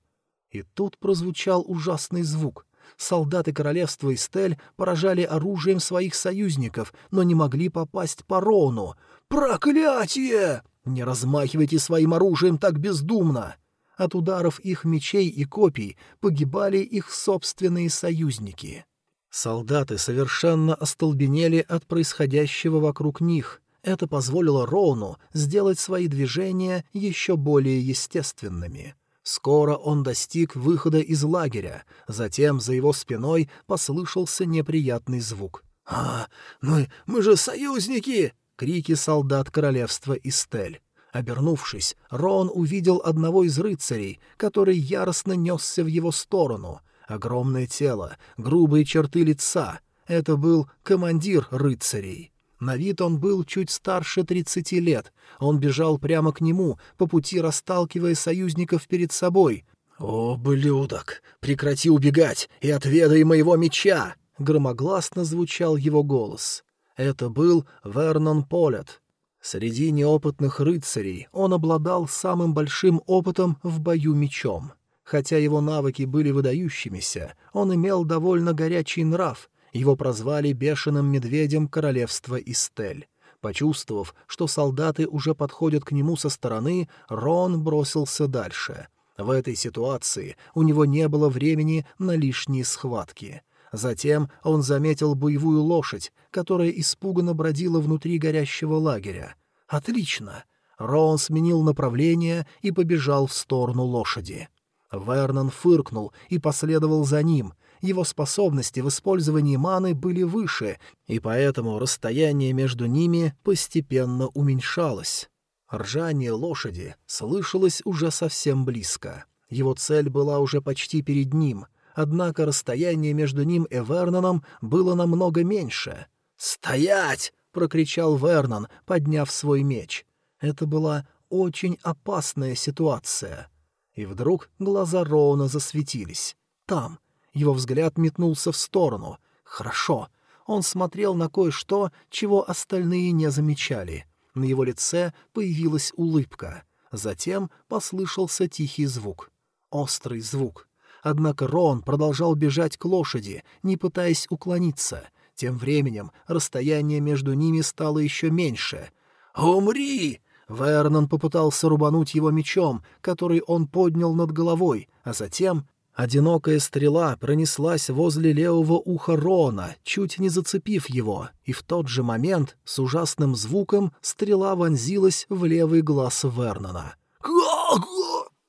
И тут прозвучал ужасный звук. Солдаты королевства Истель поражали оружием своих союзников, но не могли попасть по Рону. «Проклятие! Не размахивайте своим оружием так бездумно!» От ударов их мечей и копий погибали их собственные союзники. Солдаты совершенно остолбенели от происходящего вокруг них. Это позволило Роуну сделать свои движения еще более естественными. Скоро он достиг выхода из лагеря, затем за его спиной послышался неприятный звук. «А, мы, мы же союзники!» — крики солдат королевства Истель. Обернувшись, Рон увидел одного из рыцарей, который яростно несся в его сторону. Огромное тело, грубые черты лица. Это был командир рыцарей. На вид он был чуть старше тридцати лет. Он бежал прямо к нему, по пути расталкивая союзников перед собой. «О, блюдок! Прекрати убегать и отведай моего меча!» Громогласно звучал его голос. Это был Вернон Полет, Среди неопытных рыцарей он обладал самым большим опытом в бою мечом. Хотя его навыки были выдающимися, он имел довольно горячий нрав, его прозвали «бешеным медведем королевства Истель». Почувствовав, что солдаты уже подходят к нему со стороны, Рон бросился дальше. В этой ситуации у него не было времени на лишние схватки — Затем он заметил боевую лошадь, которая испуганно бродила внутри горящего лагеря. «Отлично!» Роун сменил направление и побежал в сторону лошади. Вернон фыркнул и последовал за ним. Его способности в использовании маны были выше, и поэтому расстояние между ними постепенно уменьшалось. Ржание лошади слышалось уже совсем близко. Его цель была уже почти перед ним — однако расстояние между ним и Верноном было намного меньше. «Стоять!» — прокричал Вернон, подняв свой меч. Это была очень опасная ситуация. И вдруг глаза Роуна засветились. Там. Его взгляд метнулся в сторону. Хорошо. Он смотрел на кое-что, чего остальные не замечали. На его лице появилась улыбка. Затем послышался тихий звук. Острый звук. Однако Рон продолжал бежать к лошади, не пытаясь уклониться. Тем временем расстояние между ними стало еще меньше. «Умри!» Вернон попытался рубануть его мечом, который он поднял над головой, а затем одинокая стрела пронеслась возле левого уха Рона, чуть не зацепив его, и в тот же момент с ужасным звуком стрела вонзилась в левый глаз Вернона.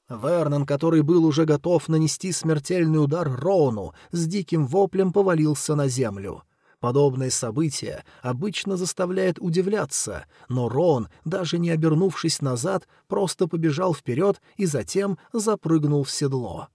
Вернон, который был уже готов нанести смертельный удар Роуну, с диким воплем повалился на землю. Подобное событие обычно заставляет удивляться, но Рон, даже не обернувшись назад, просто побежал вперед и затем запрыгнул в седло.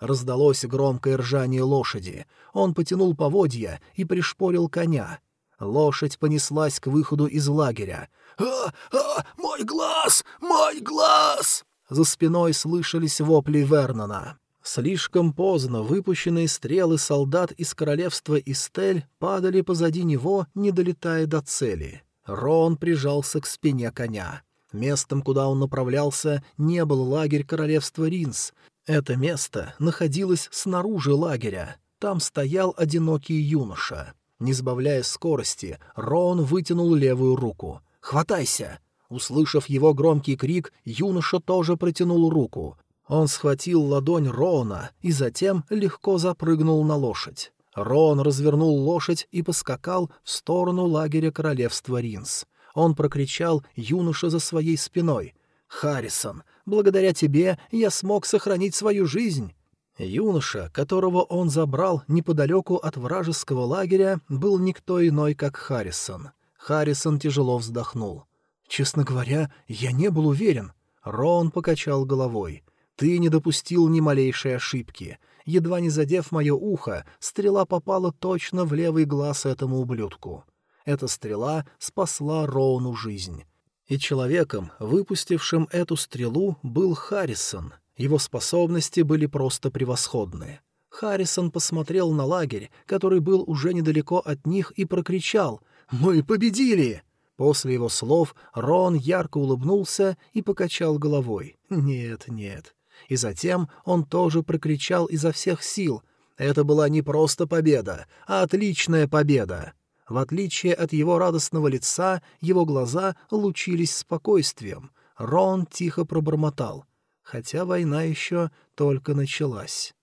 Раздалось громкое ржание лошади. Он потянул поводья и пришпорил коня. Лошадь понеслась к выходу из лагеря. «А, а, мой глаз! Мой глаз!» За спиной слышались вопли Вернона. Слишком поздно выпущенные стрелы солдат из королевства Истель падали позади него, не долетая до цели. Рон прижался к спине коня. Местом, куда он направлялся, не был лагерь королевства Ринс. Это место находилось снаружи лагеря. Там стоял одинокий юноша. Не сбавляя скорости, Рон вытянул левую руку. «Хватайся!» Услышав его громкий крик, юноша тоже протянул руку. Он схватил ладонь Рона и затем легко запрыгнул на лошадь. Рон развернул лошадь и поскакал в сторону лагеря королевства Ринс. Он прокричал юноша за своей спиной. «Харрисон, благодаря тебе я смог сохранить свою жизнь!» Юноша, которого он забрал неподалеку от вражеского лагеря, был никто иной, как Харрисон. Харрисон тяжело вздохнул. Честно говоря, я не был уверен. Рон покачал головой. «Ты не допустил ни малейшей ошибки. Едва не задев мое ухо, стрела попала точно в левый глаз этому ублюдку. Эта стрела спасла Роуну жизнь. И человеком, выпустившим эту стрелу, был Харрисон. Его способности были просто превосходны. Харрисон посмотрел на лагерь, который был уже недалеко от них, и прокричал «Мы победили!». После его слов Рон ярко улыбнулся и покачал головой. «Нет, нет». И затем он тоже прокричал изо всех сил. Это была не просто победа, а отличная победа. В отличие от его радостного лица, его глаза лучились спокойствием. Рон тихо пробормотал, хотя война еще только началась.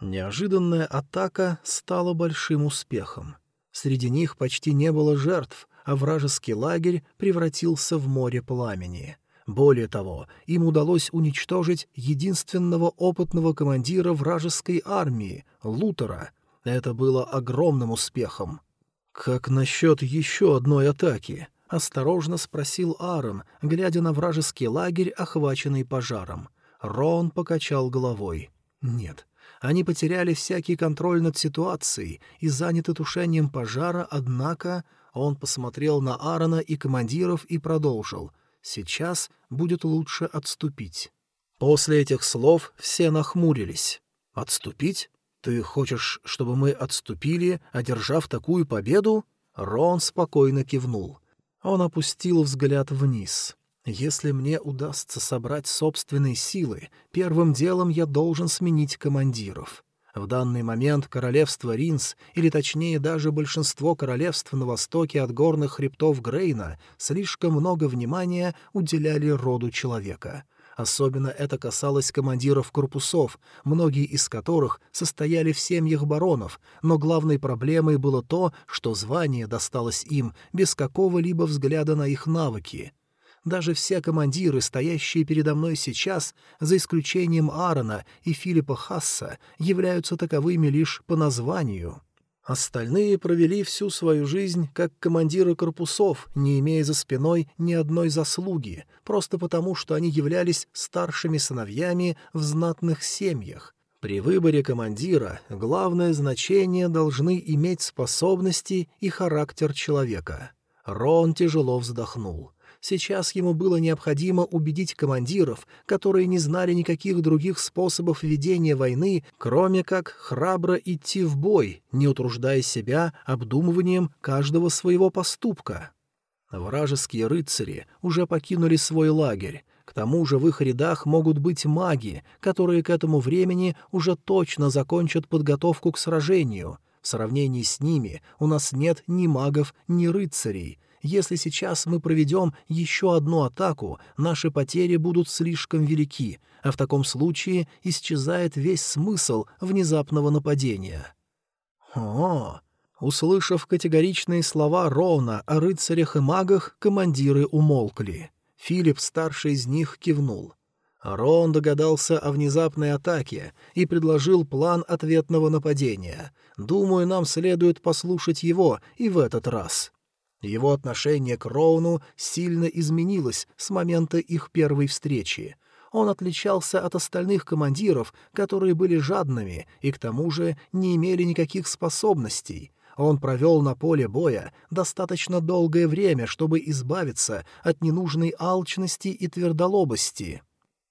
Неожиданная атака стала большим успехом. Среди них почти не было жертв, а вражеский лагерь превратился в море пламени. Более того, им удалось уничтожить единственного опытного командира вражеской армии — Лутера. Это было огромным успехом. «Как насчет еще одной атаки?» — осторожно спросил Аарон, глядя на вражеский лагерь, охваченный пожаром. Рон покачал головой. «Нет, они потеряли всякий контроль над ситуацией и заняты тушением пожара, однако он посмотрел на Аарона и командиров и продолжил. «Сейчас будет лучше отступить». После этих слов все нахмурились. «Отступить? Ты хочешь, чтобы мы отступили, одержав такую победу?» Рон спокойно кивнул. Он опустил взгляд вниз. Если мне удастся собрать собственные силы, первым делом я должен сменить командиров. В данный момент королевство Ринс, или точнее даже большинство королевств на востоке от горных хребтов Грейна, слишком много внимания уделяли роду человека. Особенно это касалось командиров корпусов, многие из которых состояли в семьях баронов, но главной проблемой было то, что звание досталось им без какого-либо взгляда на их навыки — даже все командиры, стоящие передо мной сейчас, за исключением Аарона и Филиппа Хасса, являются таковыми лишь по названию. Остальные провели всю свою жизнь как командиры корпусов, не имея за спиной ни одной заслуги, просто потому, что они являлись старшими сыновьями в знатных семьях. При выборе командира главное значение должны иметь способности и характер человека. Рон тяжело вздохнул. Сейчас ему было необходимо убедить командиров, которые не знали никаких других способов ведения войны, кроме как храбро идти в бой, не утруждая себя обдумыванием каждого своего поступка. Вражеские рыцари уже покинули свой лагерь. К тому же в их рядах могут быть маги, которые к этому времени уже точно закончат подготовку к сражению. В сравнении с ними у нас нет ни магов, ни рыцарей — если сейчас мы проведем еще одну атаку, наши потери будут слишком велики, а в таком случае исчезает весь смысл внезапного нападения. О, услышав категоричные слова Рона о рыцарях и магах, командиры умолкли. Филипп, старший из них, кивнул. Рон догадался о внезапной атаке и предложил план ответного нападения. Думаю, нам следует послушать его и в этот раз. Его отношение к Роуну сильно изменилось с момента их первой встречи. Он отличался от остальных командиров, которые были жадными и к тому же не имели никаких способностей. Он провел на поле боя достаточно долгое время, чтобы избавиться от ненужной алчности и твердолобости.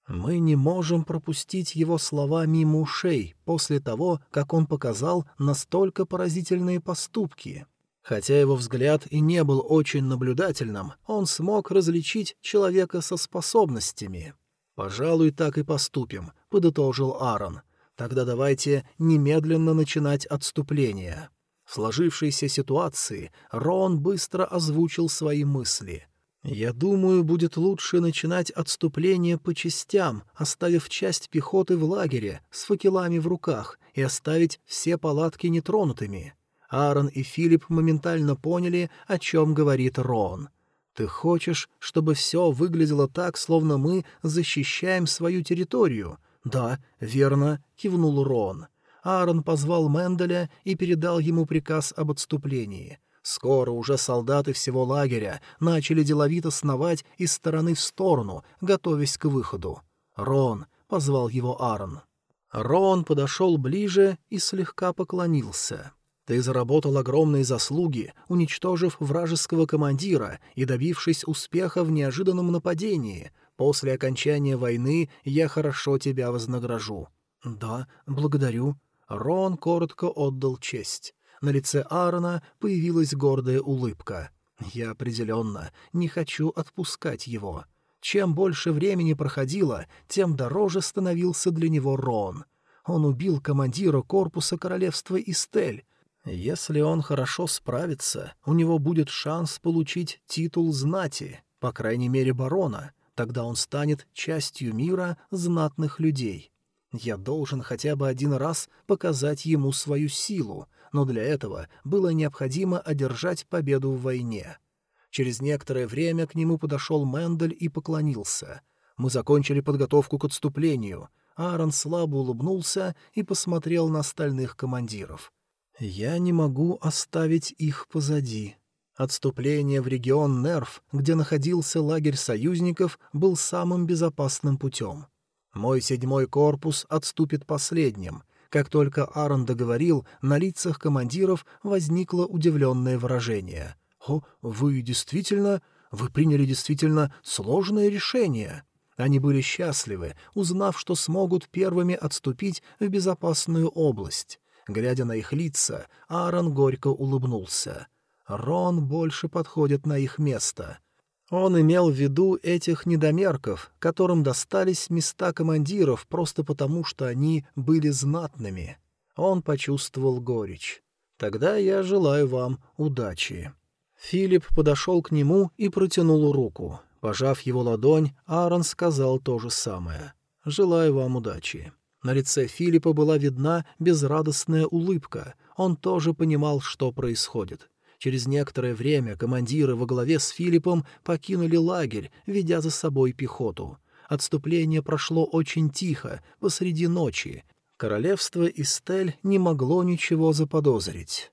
Мы не можем пропустить его слова мимо ушей после того, как он показал настолько поразительные поступки. Хотя его взгляд и не был очень наблюдательным, он смог различить человека со способностями. «Пожалуй, так и поступим», — подытожил Аарон. «Тогда давайте немедленно начинать отступление». В сложившейся ситуации Рон быстро озвучил свои мысли. «Я думаю, будет лучше начинать отступление по частям, оставив часть пехоты в лагере с факелами в руках и оставить все палатки нетронутыми. Аарон и Филипп моментально поняли, о чем говорит Рон. «Ты хочешь, чтобы все выглядело так, словно мы защищаем свою территорию?» «Да, верно», — кивнул Рон. Аарон позвал Менделя и передал ему приказ об отступлении. Скоро уже солдаты всего лагеря начали деловито сновать из стороны в сторону, готовясь к выходу. «Рон!» — позвал его Аарон. Рон подошел ближе и слегка поклонился. «Ты заработал огромные заслуги, уничтожив вражеского командира и добившись успеха в неожиданном нападении. После окончания войны я хорошо тебя вознагражу». «Да, благодарю». Рон коротко отдал честь. На лице Аарона появилась гордая улыбка. «Я определенно не хочу отпускать его». Чем больше времени проходило, тем дороже становился для него Рон. Он убил командира корпуса королевства Истель. Если он хорошо справится, у него будет шанс получить титул знати, по крайней мере барона. Тогда он станет частью мира знатных людей. Я должен хотя бы один раз показать ему свою силу, но для этого было необходимо одержать победу в войне. Через некоторое время к нему подошел Мендель и поклонился. Мы закончили подготовку к отступлению. Аарон слабо улыбнулся и посмотрел на остальных командиров. «Я не могу оставить их позади». Отступление в регион Нерв, где находился лагерь союзников, был самым безопасным путем. Мой седьмой корпус отступит последним, как только Аарон договорил, на лицах командиров возникло удивленное выражение. «О, вы действительно... Вы приняли действительно сложное решение». Они были счастливы, узнав, что смогут первыми отступить в безопасную область. Глядя на их лица, Аарон горько улыбнулся. Рон больше подходит на их место. Он имел в виду этих недомерков, которым достались места командиров просто потому, что они были знатными. Он почувствовал горечь. «Тогда я желаю вам удачи». Филипп подошел к нему и протянул руку. Пожав его ладонь, Аарон сказал то же самое. «Желаю вам удачи». На лице Филиппа была видна безрадостная улыбка. Он тоже понимал, что происходит. Через некоторое время командиры во главе с Филиппом покинули лагерь, ведя за собой пехоту. Отступление прошло очень тихо, посреди ночи. Королевство Истель не могло ничего заподозрить.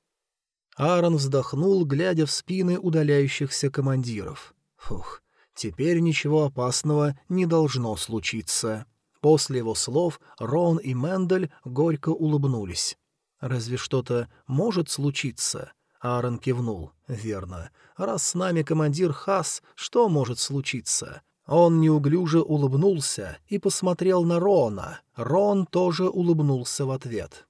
Аарон вздохнул, глядя в спины удаляющихся командиров. Фух, теперь ничего опасного не должно случиться. После его слов Рон и Мендель горько улыбнулись. Разве что-то может случиться? Аарон кивнул. «Верно. Раз с нами командир Хас, что может случиться?» Он неуклюже улыбнулся и посмотрел на Рона. Рон тоже улыбнулся в ответ.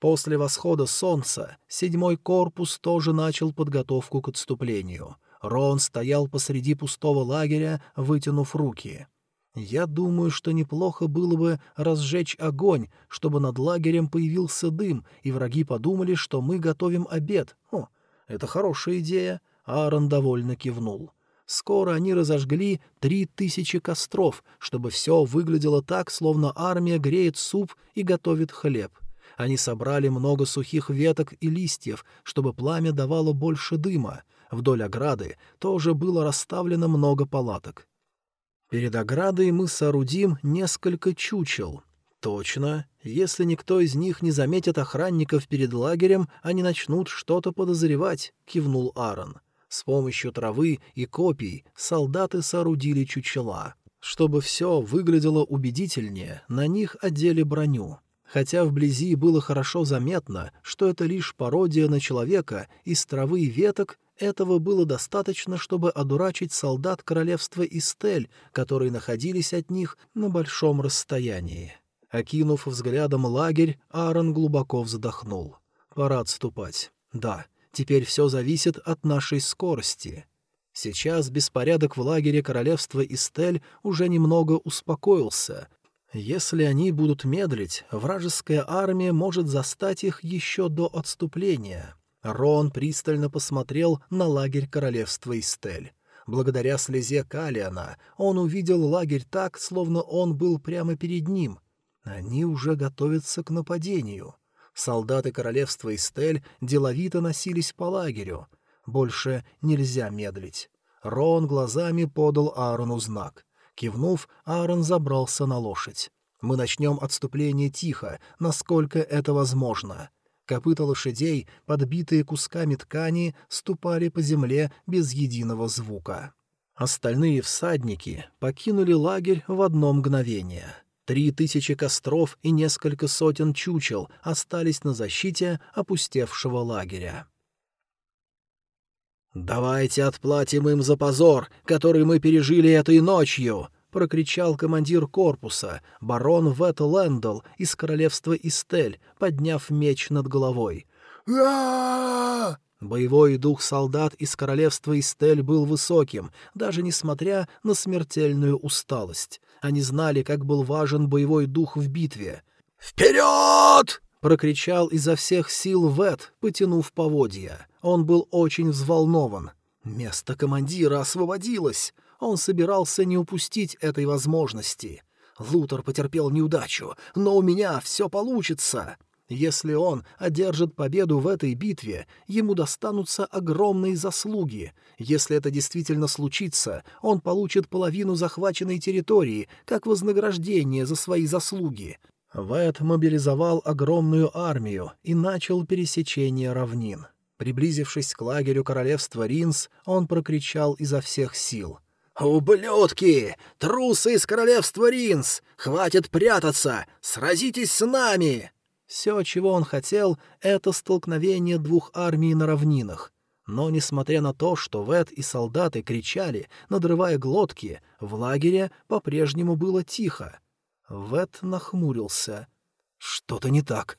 После восхода солнца седьмой корпус тоже начал подготовку к отступлению. Рон стоял посреди пустого лагеря, вытянув руки. Я думаю, что неплохо было бы разжечь огонь, чтобы над лагерем появился дым, и враги подумали, что мы готовим обед. О, это хорошая идея. Аарон довольно кивнул. Скоро они разожгли три тысячи костров, чтобы все выглядело так, словно армия греет суп и готовит хлеб. Они собрали много сухих веток и листьев, чтобы пламя давало больше дыма. Вдоль ограды тоже было расставлено много палаток. Перед оградой мы соорудим несколько чучел. Точно, если никто из них не заметит охранников перед лагерем, они начнут что-то подозревать, кивнул Аарон. С помощью травы и копий солдаты соорудили чучела. Чтобы все выглядело убедительнее, на них одели броню. Хотя вблизи было хорошо заметно, что это лишь пародия на человека из травы и веток, этого было достаточно, чтобы одурачить солдат королевства Истель, которые находились от них на большом расстоянии. Окинув взглядом лагерь, Аарон глубоко вздохнул. «Пора отступать. Да, теперь все зависит от нашей скорости». Сейчас беспорядок в лагере королевства Истель уже немного успокоился. Если они будут медлить, вражеская армия может застать их еще до отступления. Рон пристально посмотрел на лагерь королевства Истель. Благодаря слезе Калиана он увидел лагерь так, словно он был прямо перед ним. Они уже готовятся к нападению. Солдаты королевства Истель деловито носились по лагерю. Больше нельзя медлить. Рон глазами подал Аарону знак. Кивнув, Аарон забрался на лошадь. «Мы начнем отступление тихо, насколько это возможно. Копыта лошадей, подбитые кусками ткани, ступали по земле без единого звука. Остальные всадники покинули лагерь в одно мгновение. Три тысячи костров и несколько сотен чучел остались на защите опустевшего лагеря. «Давайте отплатим им за позор, который мы пережили этой ночью!» — прокричал командир корпуса, барон Вет Лэндл из королевства Истель, подняв меч над головой. а Боевой дух солдат из королевства Истель был высоким, даже несмотря на смертельную усталость. Они знали, как был важен боевой дух в битве. «Вперед!» — прокричал изо всех сил Вет, потянув поводья. Он был очень взволнован. Место командира освободилось. Он собирался не упустить этой возможности. Лутер потерпел неудачу, но у меня все получится. Если он одержит победу в этой битве, ему достанутся огромные заслуги. Если это действительно случится, он получит половину захваченной территории как вознаграждение за свои заслуги. Вэт мобилизовал огромную армию и начал пересечение равнин. Приблизившись к лагерю королевства Ринс, он прокричал изо всех сил. «Ублюдки! Трусы из королевства Ринс! Хватит прятаться! Сразитесь с нами!» Все, чего он хотел, — это столкновение двух армий на равнинах. Но, несмотря на то, что Вет и солдаты кричали, надрывая глотки, в лагере по-прежнему было тихо. Вет нахмурился. Что-то не так.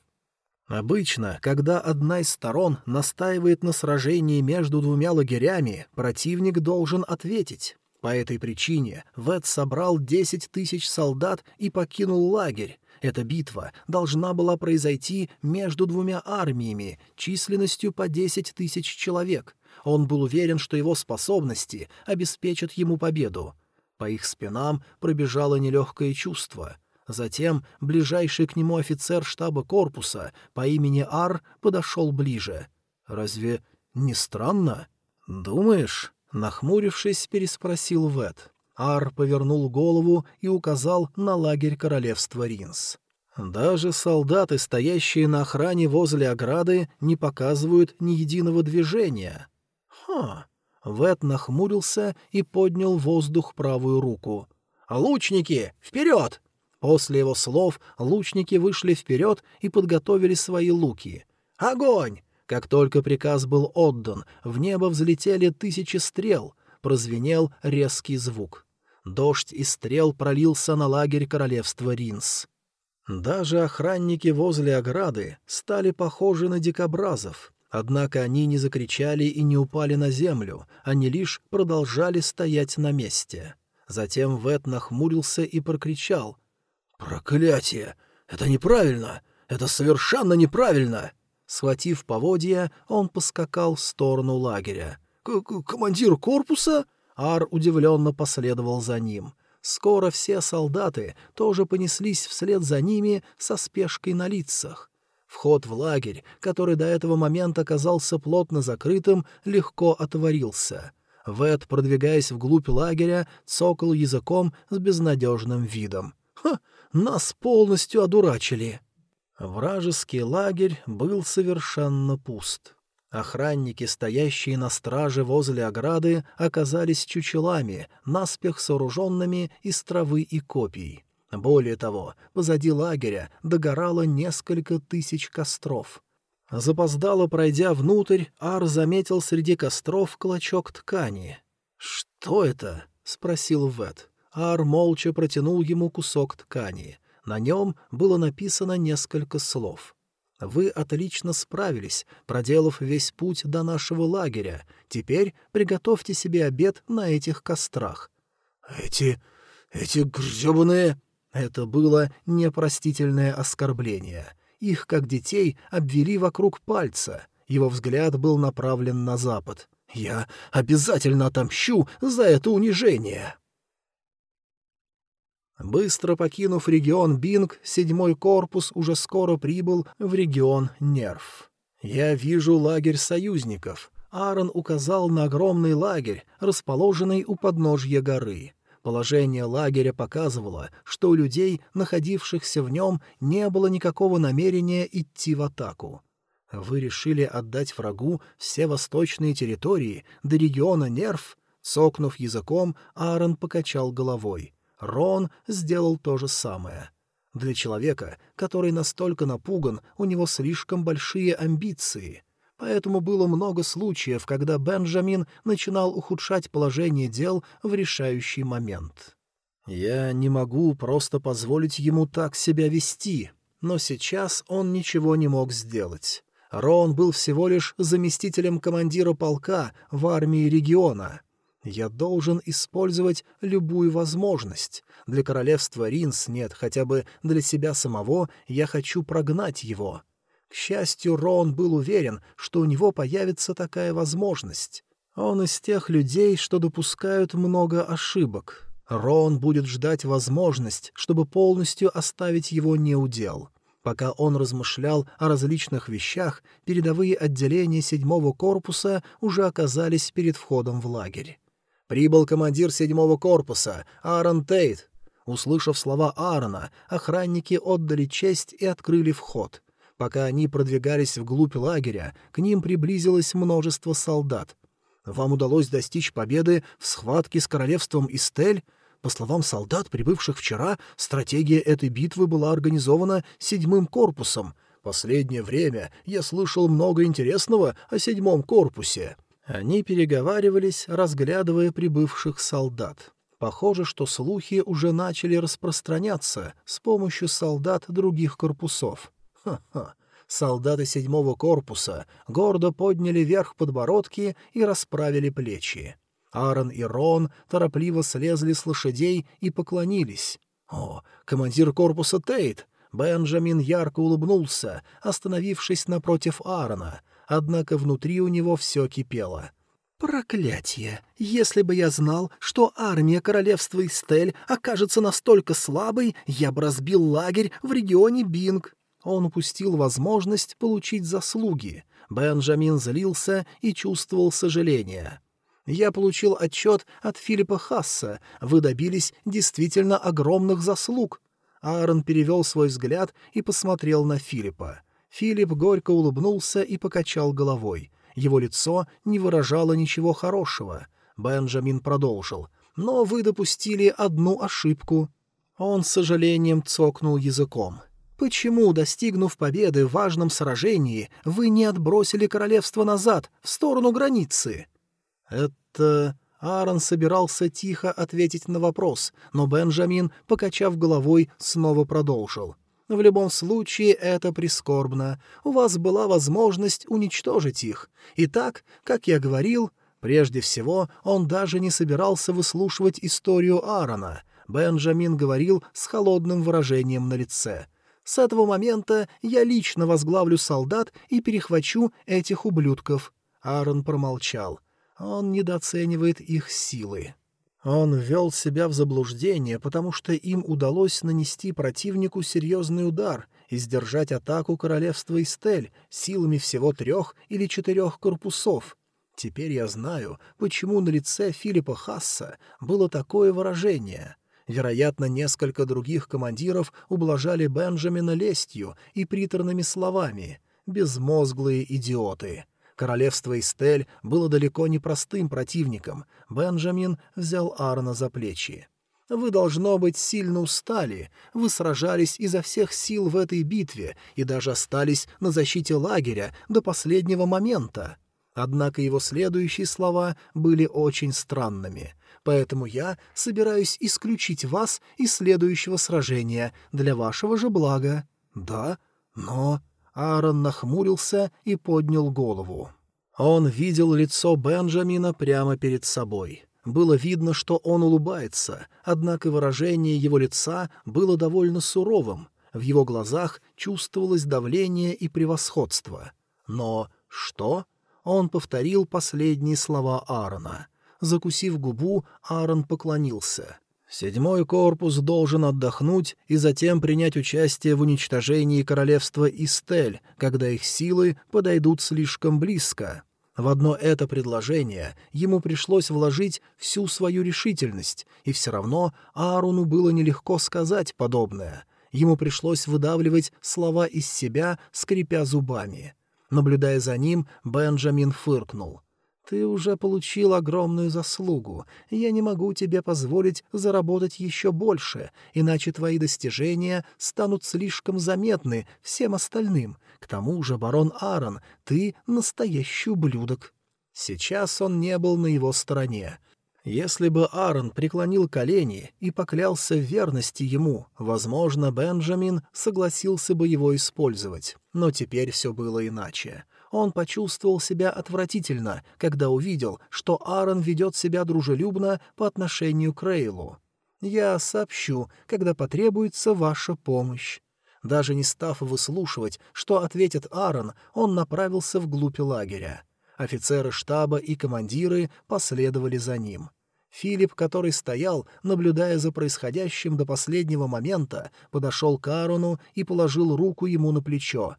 Обычно, когда одна из сторон настаивает на сражении между двумя лагерями, противник должен ответить. По этой причине Вет собрал десять тысяч солдат и покинул лагерь. Эта битва должна была произойти между двумя армиями, численностью по десять тысяч человек. Он был уверен, что его способности обеспечат ему победу. По их спинам пробежало нелегкое чувство — Затем ближайший к нему офицер штаба корпуса по имени Ар подошел ближе. «Разве не странно?» «Думаешь?» — нахмурившись, переспросил Вет. Ар повернул голову и указал на лагерь королевства Ринс. Даже солдаты, стоящие на охране возле ограды, не показывают ни единого движения. Ха! Вет нахмурился и поднял в воздух правую руку. «Лучники, вперед! После его слов лучники вышли вперед и подготовили свои луки. «Огонь!» Как только приказ был отдан, в небо взлетели тысячи стрел, прозвенел резкий звук. Дождь из стрел пролился на лагерь королевства Ринс. Даже охранники возле ограды стали похожи на дикобразов, однако они не закричали и не упали на землю, они лишь продолжали стоять на месте. Затем Вет нахмурился и прокричал — «Проклятие! Это неправильно! Это совершенно неправильно!» Схватив поводья, он поскакал в сторону лагеря. К «Командир корпуса?» Ар удивленно последовал за ним. Скоро все солдаты тоже понеслись вслед за ними со спешкой на лицах. Вход в лагерь, который до этого момента оказался плотно закрытым, легко отворился. Вэт, продвигаясь вглубь лагеря, цокал языком с безнадежным видом. «Ха! Нас полностью одурачили. Вражеский лагерь был совершенно пуст. Охранники, стоящие на страже возле ограды, оказались чучелами, наспех сооруженными из травы и копий. Более того, позади лагеря догорало несколько тысяч костров. Запоздало пройдя внутрь, Ар заметил среди костров клочок ткани. «Что это?» — спросил Вет. Ар молча протянул ему кусок ткани. На нем было написано несколько слов. «Вы отлично справились, проделав весь путь до нашего лагеря. Теперь приготовьте себе обед на этих кострах». «Эти... эти грёбаные...» Это было непростительное оскорбление. Их, как детей, обвели вокруг пальца. Его взгляд был направлен на запад. «Я обязательно отомщу за это унижение!» Быстро покинув регион Бинг, седьмой корпус уже скоро прибыл в регион Нерв. «Я вижу лагерь союзников». Аарон указал на огромный лагерь, расположенный у подножья горы. Положение лагеря показывало, что у людей, находившихся в нем, не было никакого намерения идти в атаку. Вы решили отдать врагу все восточные территории до региона Нерв? Цокнув языком, Аарон покачал головой. Рон сделал то же самое. Для человека, который настолько напуган, у него слишком большие амбиции. Поэтому было много случаев, когда Бенджамин начинал ухудшать положение дел в решающий момент. Я не могу просто позволить ему так себя вести, но сейчас он ничего не мог сделать. Рон был всего лишь заместителем командира полка в армии региона. Я должен использовать любую возможность. Для королевства Ринс нет, хотя бы для себя самого я хочу прогнать его. К счастью, Рон был уверен, что у него появится такая возможность. Он из тех людей, что допускают много ошибок. Рон будет ждать возможность, чтобы полностью оставить его неудел. Пока он размышлял о различных вещах, передовые отделения седьмого корпуса уже оказались перед входом в лагерь. «Прибыл командир седьмого корпуса, Аарон Тейт». Услышав слова Аарона, охранники отдали честь и открыли вход. Пока они продвигались вглубь лагеря, к ним приблизилось множество солдат. «Вам удалось достичь победы в схватке с королевством Истель?» По словам солдат, прибывших вчера, стратегия этой битвы была организована седьмым корпусом. Последнее время я слышал много интересного о седьмом корпусе. Они переговаривались, разглядывая прибывших солдат. Похоже, что слухи уже начали распространяться с помощью солдат других корпусов. Ха-ха. Солдаты седьмого корпуса гордо подняли вверх подбородки и расправили плечи. Аарон и Рон торопливо слезли с лошадей и поклонились. «О, командир корпуса Тейт!» Бенджамин ярко улыбнулся, остановившись напротив Аарона, однако внутри у него все кипело. «Проклятие! Если бы я знал, что армия королевства Истель окажется настолько слабой, я бы разбил лагерь в регионе Бинг!» Он упустил возможность получить заслуги. Бенджамин злился и чувствовал сожаление. Я получил отчет от Филиппа Хасса. Вы добились действительно огромных заслуг. Аарон перевел свой взгляд и посмотрел на Филиппа. Филипп горько улыбнулся и покачал головой. Его лицо не выражало ничего хорошего. Бенджамин продолжил. «Но вы допустили одну ошибку». Он с сожалением цокнул языком. «Почему, достигнув победы в важном сражении, вы не отбросили королевство назад, в сторону границы?» «Это...» Аарон собирался тихо ответить на вопрос, но Бенджамин, покачав головой, снова продолжил. «В любом случае это прискорбно. У вас была возможность уничтожить их. И так, как я говорил, прежде всего он даже не собирался выслушивать историю Аарона. Бенджамин говорил с холодным выражением на лице. «С этого момента я лично возглавлю солдат и перехвачу этих ублюдков». Аарон промолчал. Он недооценивает их силы. Он ввел себя в заблуждение, потому что им удалось нанести противнику серьезный удар и сдержать атаку королевства Истель силами всего трех или четырех корпусов. Теперь я знаю, почему на лице Филиппа Хасса было такое выражение. Вероятно, несколько других командиров ублажали Бенджамина лестью и приторными словами. Безмозглые идиоты. Королевство Истель было далеко не простым противником. Бенджамин взял Арна за плечи. «Вы, должно быть, сильно устали. Вы сражались изо всех сил в этой битве и даже остались на защите лагеря до последнего момента». Однако его следующие слова были очень странными. «Поэтому я собираюсь исключить вас из следующего сражения для вашего же блага». «Да? Но...» Аарон нахмурился и поднял голову. Он видел лицо Бенджамина прямо перед собой. Было видно, что он улыбается, однако выражение его лица было довольно суровым. В его глазах чувствовалось давление и превосходство. Но что? Он повторил последние слова Аарона. Закусив губу, Аарон поклонился. Седьмой корпус должен отдохнуть и затем принять участие в уничтожении королевства Истель, когда их силы подойдут слишком близко. В одно это предложение ему пришлось вложить всю свою решительность, и все равно Аарону было нелегко сказать подобное. Ему пришлось выдавливать слова из себя, скрипя зубами. Наблюдая за ним, Бенджамин фыркнул. «Ты уже получил огромную заслугу. Я не могу тебе позволить заработать еще больше, иначе твои достижения станут слишком заметны всем остальным. К тому же, барон Аарон, ты настоящий ублюдок». Сейчас он не был на его стороне. Если бы Аарон преклонил колени и поклялся в верности ему, возможно, Бенджамин согласился бы его использовать. Но теперь все было иначе. Он почувствовал себя отвратительно, когда увидел, что Аарон ведет себя дружелюбно по отношению к Рейлу. «Я сообщу, когда потребуется ваша помощь». Даже не став выслушивать, что ответит Аарон, он направился вглубь лагеря. Офицеры штаба и командиры последовали за ним. Филипп, который стоял, наблюдая за происходящим до последнего момента, подошел к Аарону и положил руку ему на плечо.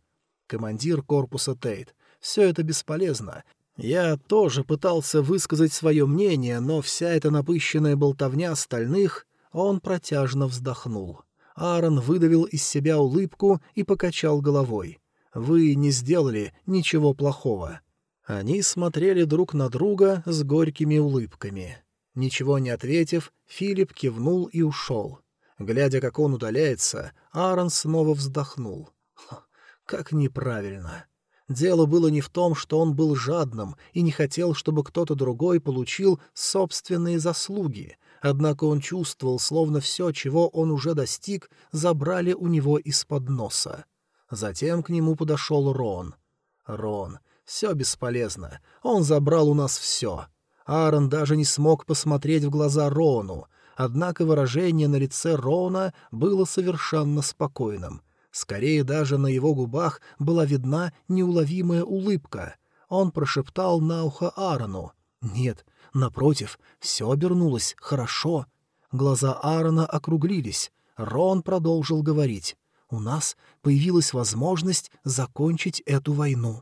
Командир корпуса Тейт. «Все это бесполезно. Я тоже пытался высказать свое мнение, но вся эта напыщенная болтовня остальных...» Он протяжно вздохнул. Аарон выдавил из себя улыбку и покачал головой. «Вы не сделали ничего плохого. Они смотрели друг на друга с горькими улыбками. Ничего не ответив, Филипп кивнул и ушел. Глядя, как он удаляется, Аарон снова вздохнул. Как неправильно. Дело было не в том, что он был жадным и не хотел, чтобы кто-то другой получил собственные заслуги, однако он чувствовал, словно все, чего он уже достиг, забрали у него из-под носа. Затем к нему подошел Рон. «Рон, все бесполезно. Он забрал у нас все. Аарон даже не смог посмотреть в глаза Рону, однако выражение на лице Рона было совершенно спокойным. Скорее даже на его губах была видна неуловимая улыбка. Он прошептал на ухо Аарону. «Нет, напротив, все обернулось хорошо». Глаза Аарона округлились. Рон продолжил говорить. «У нас появилась возможность закончить эту войну».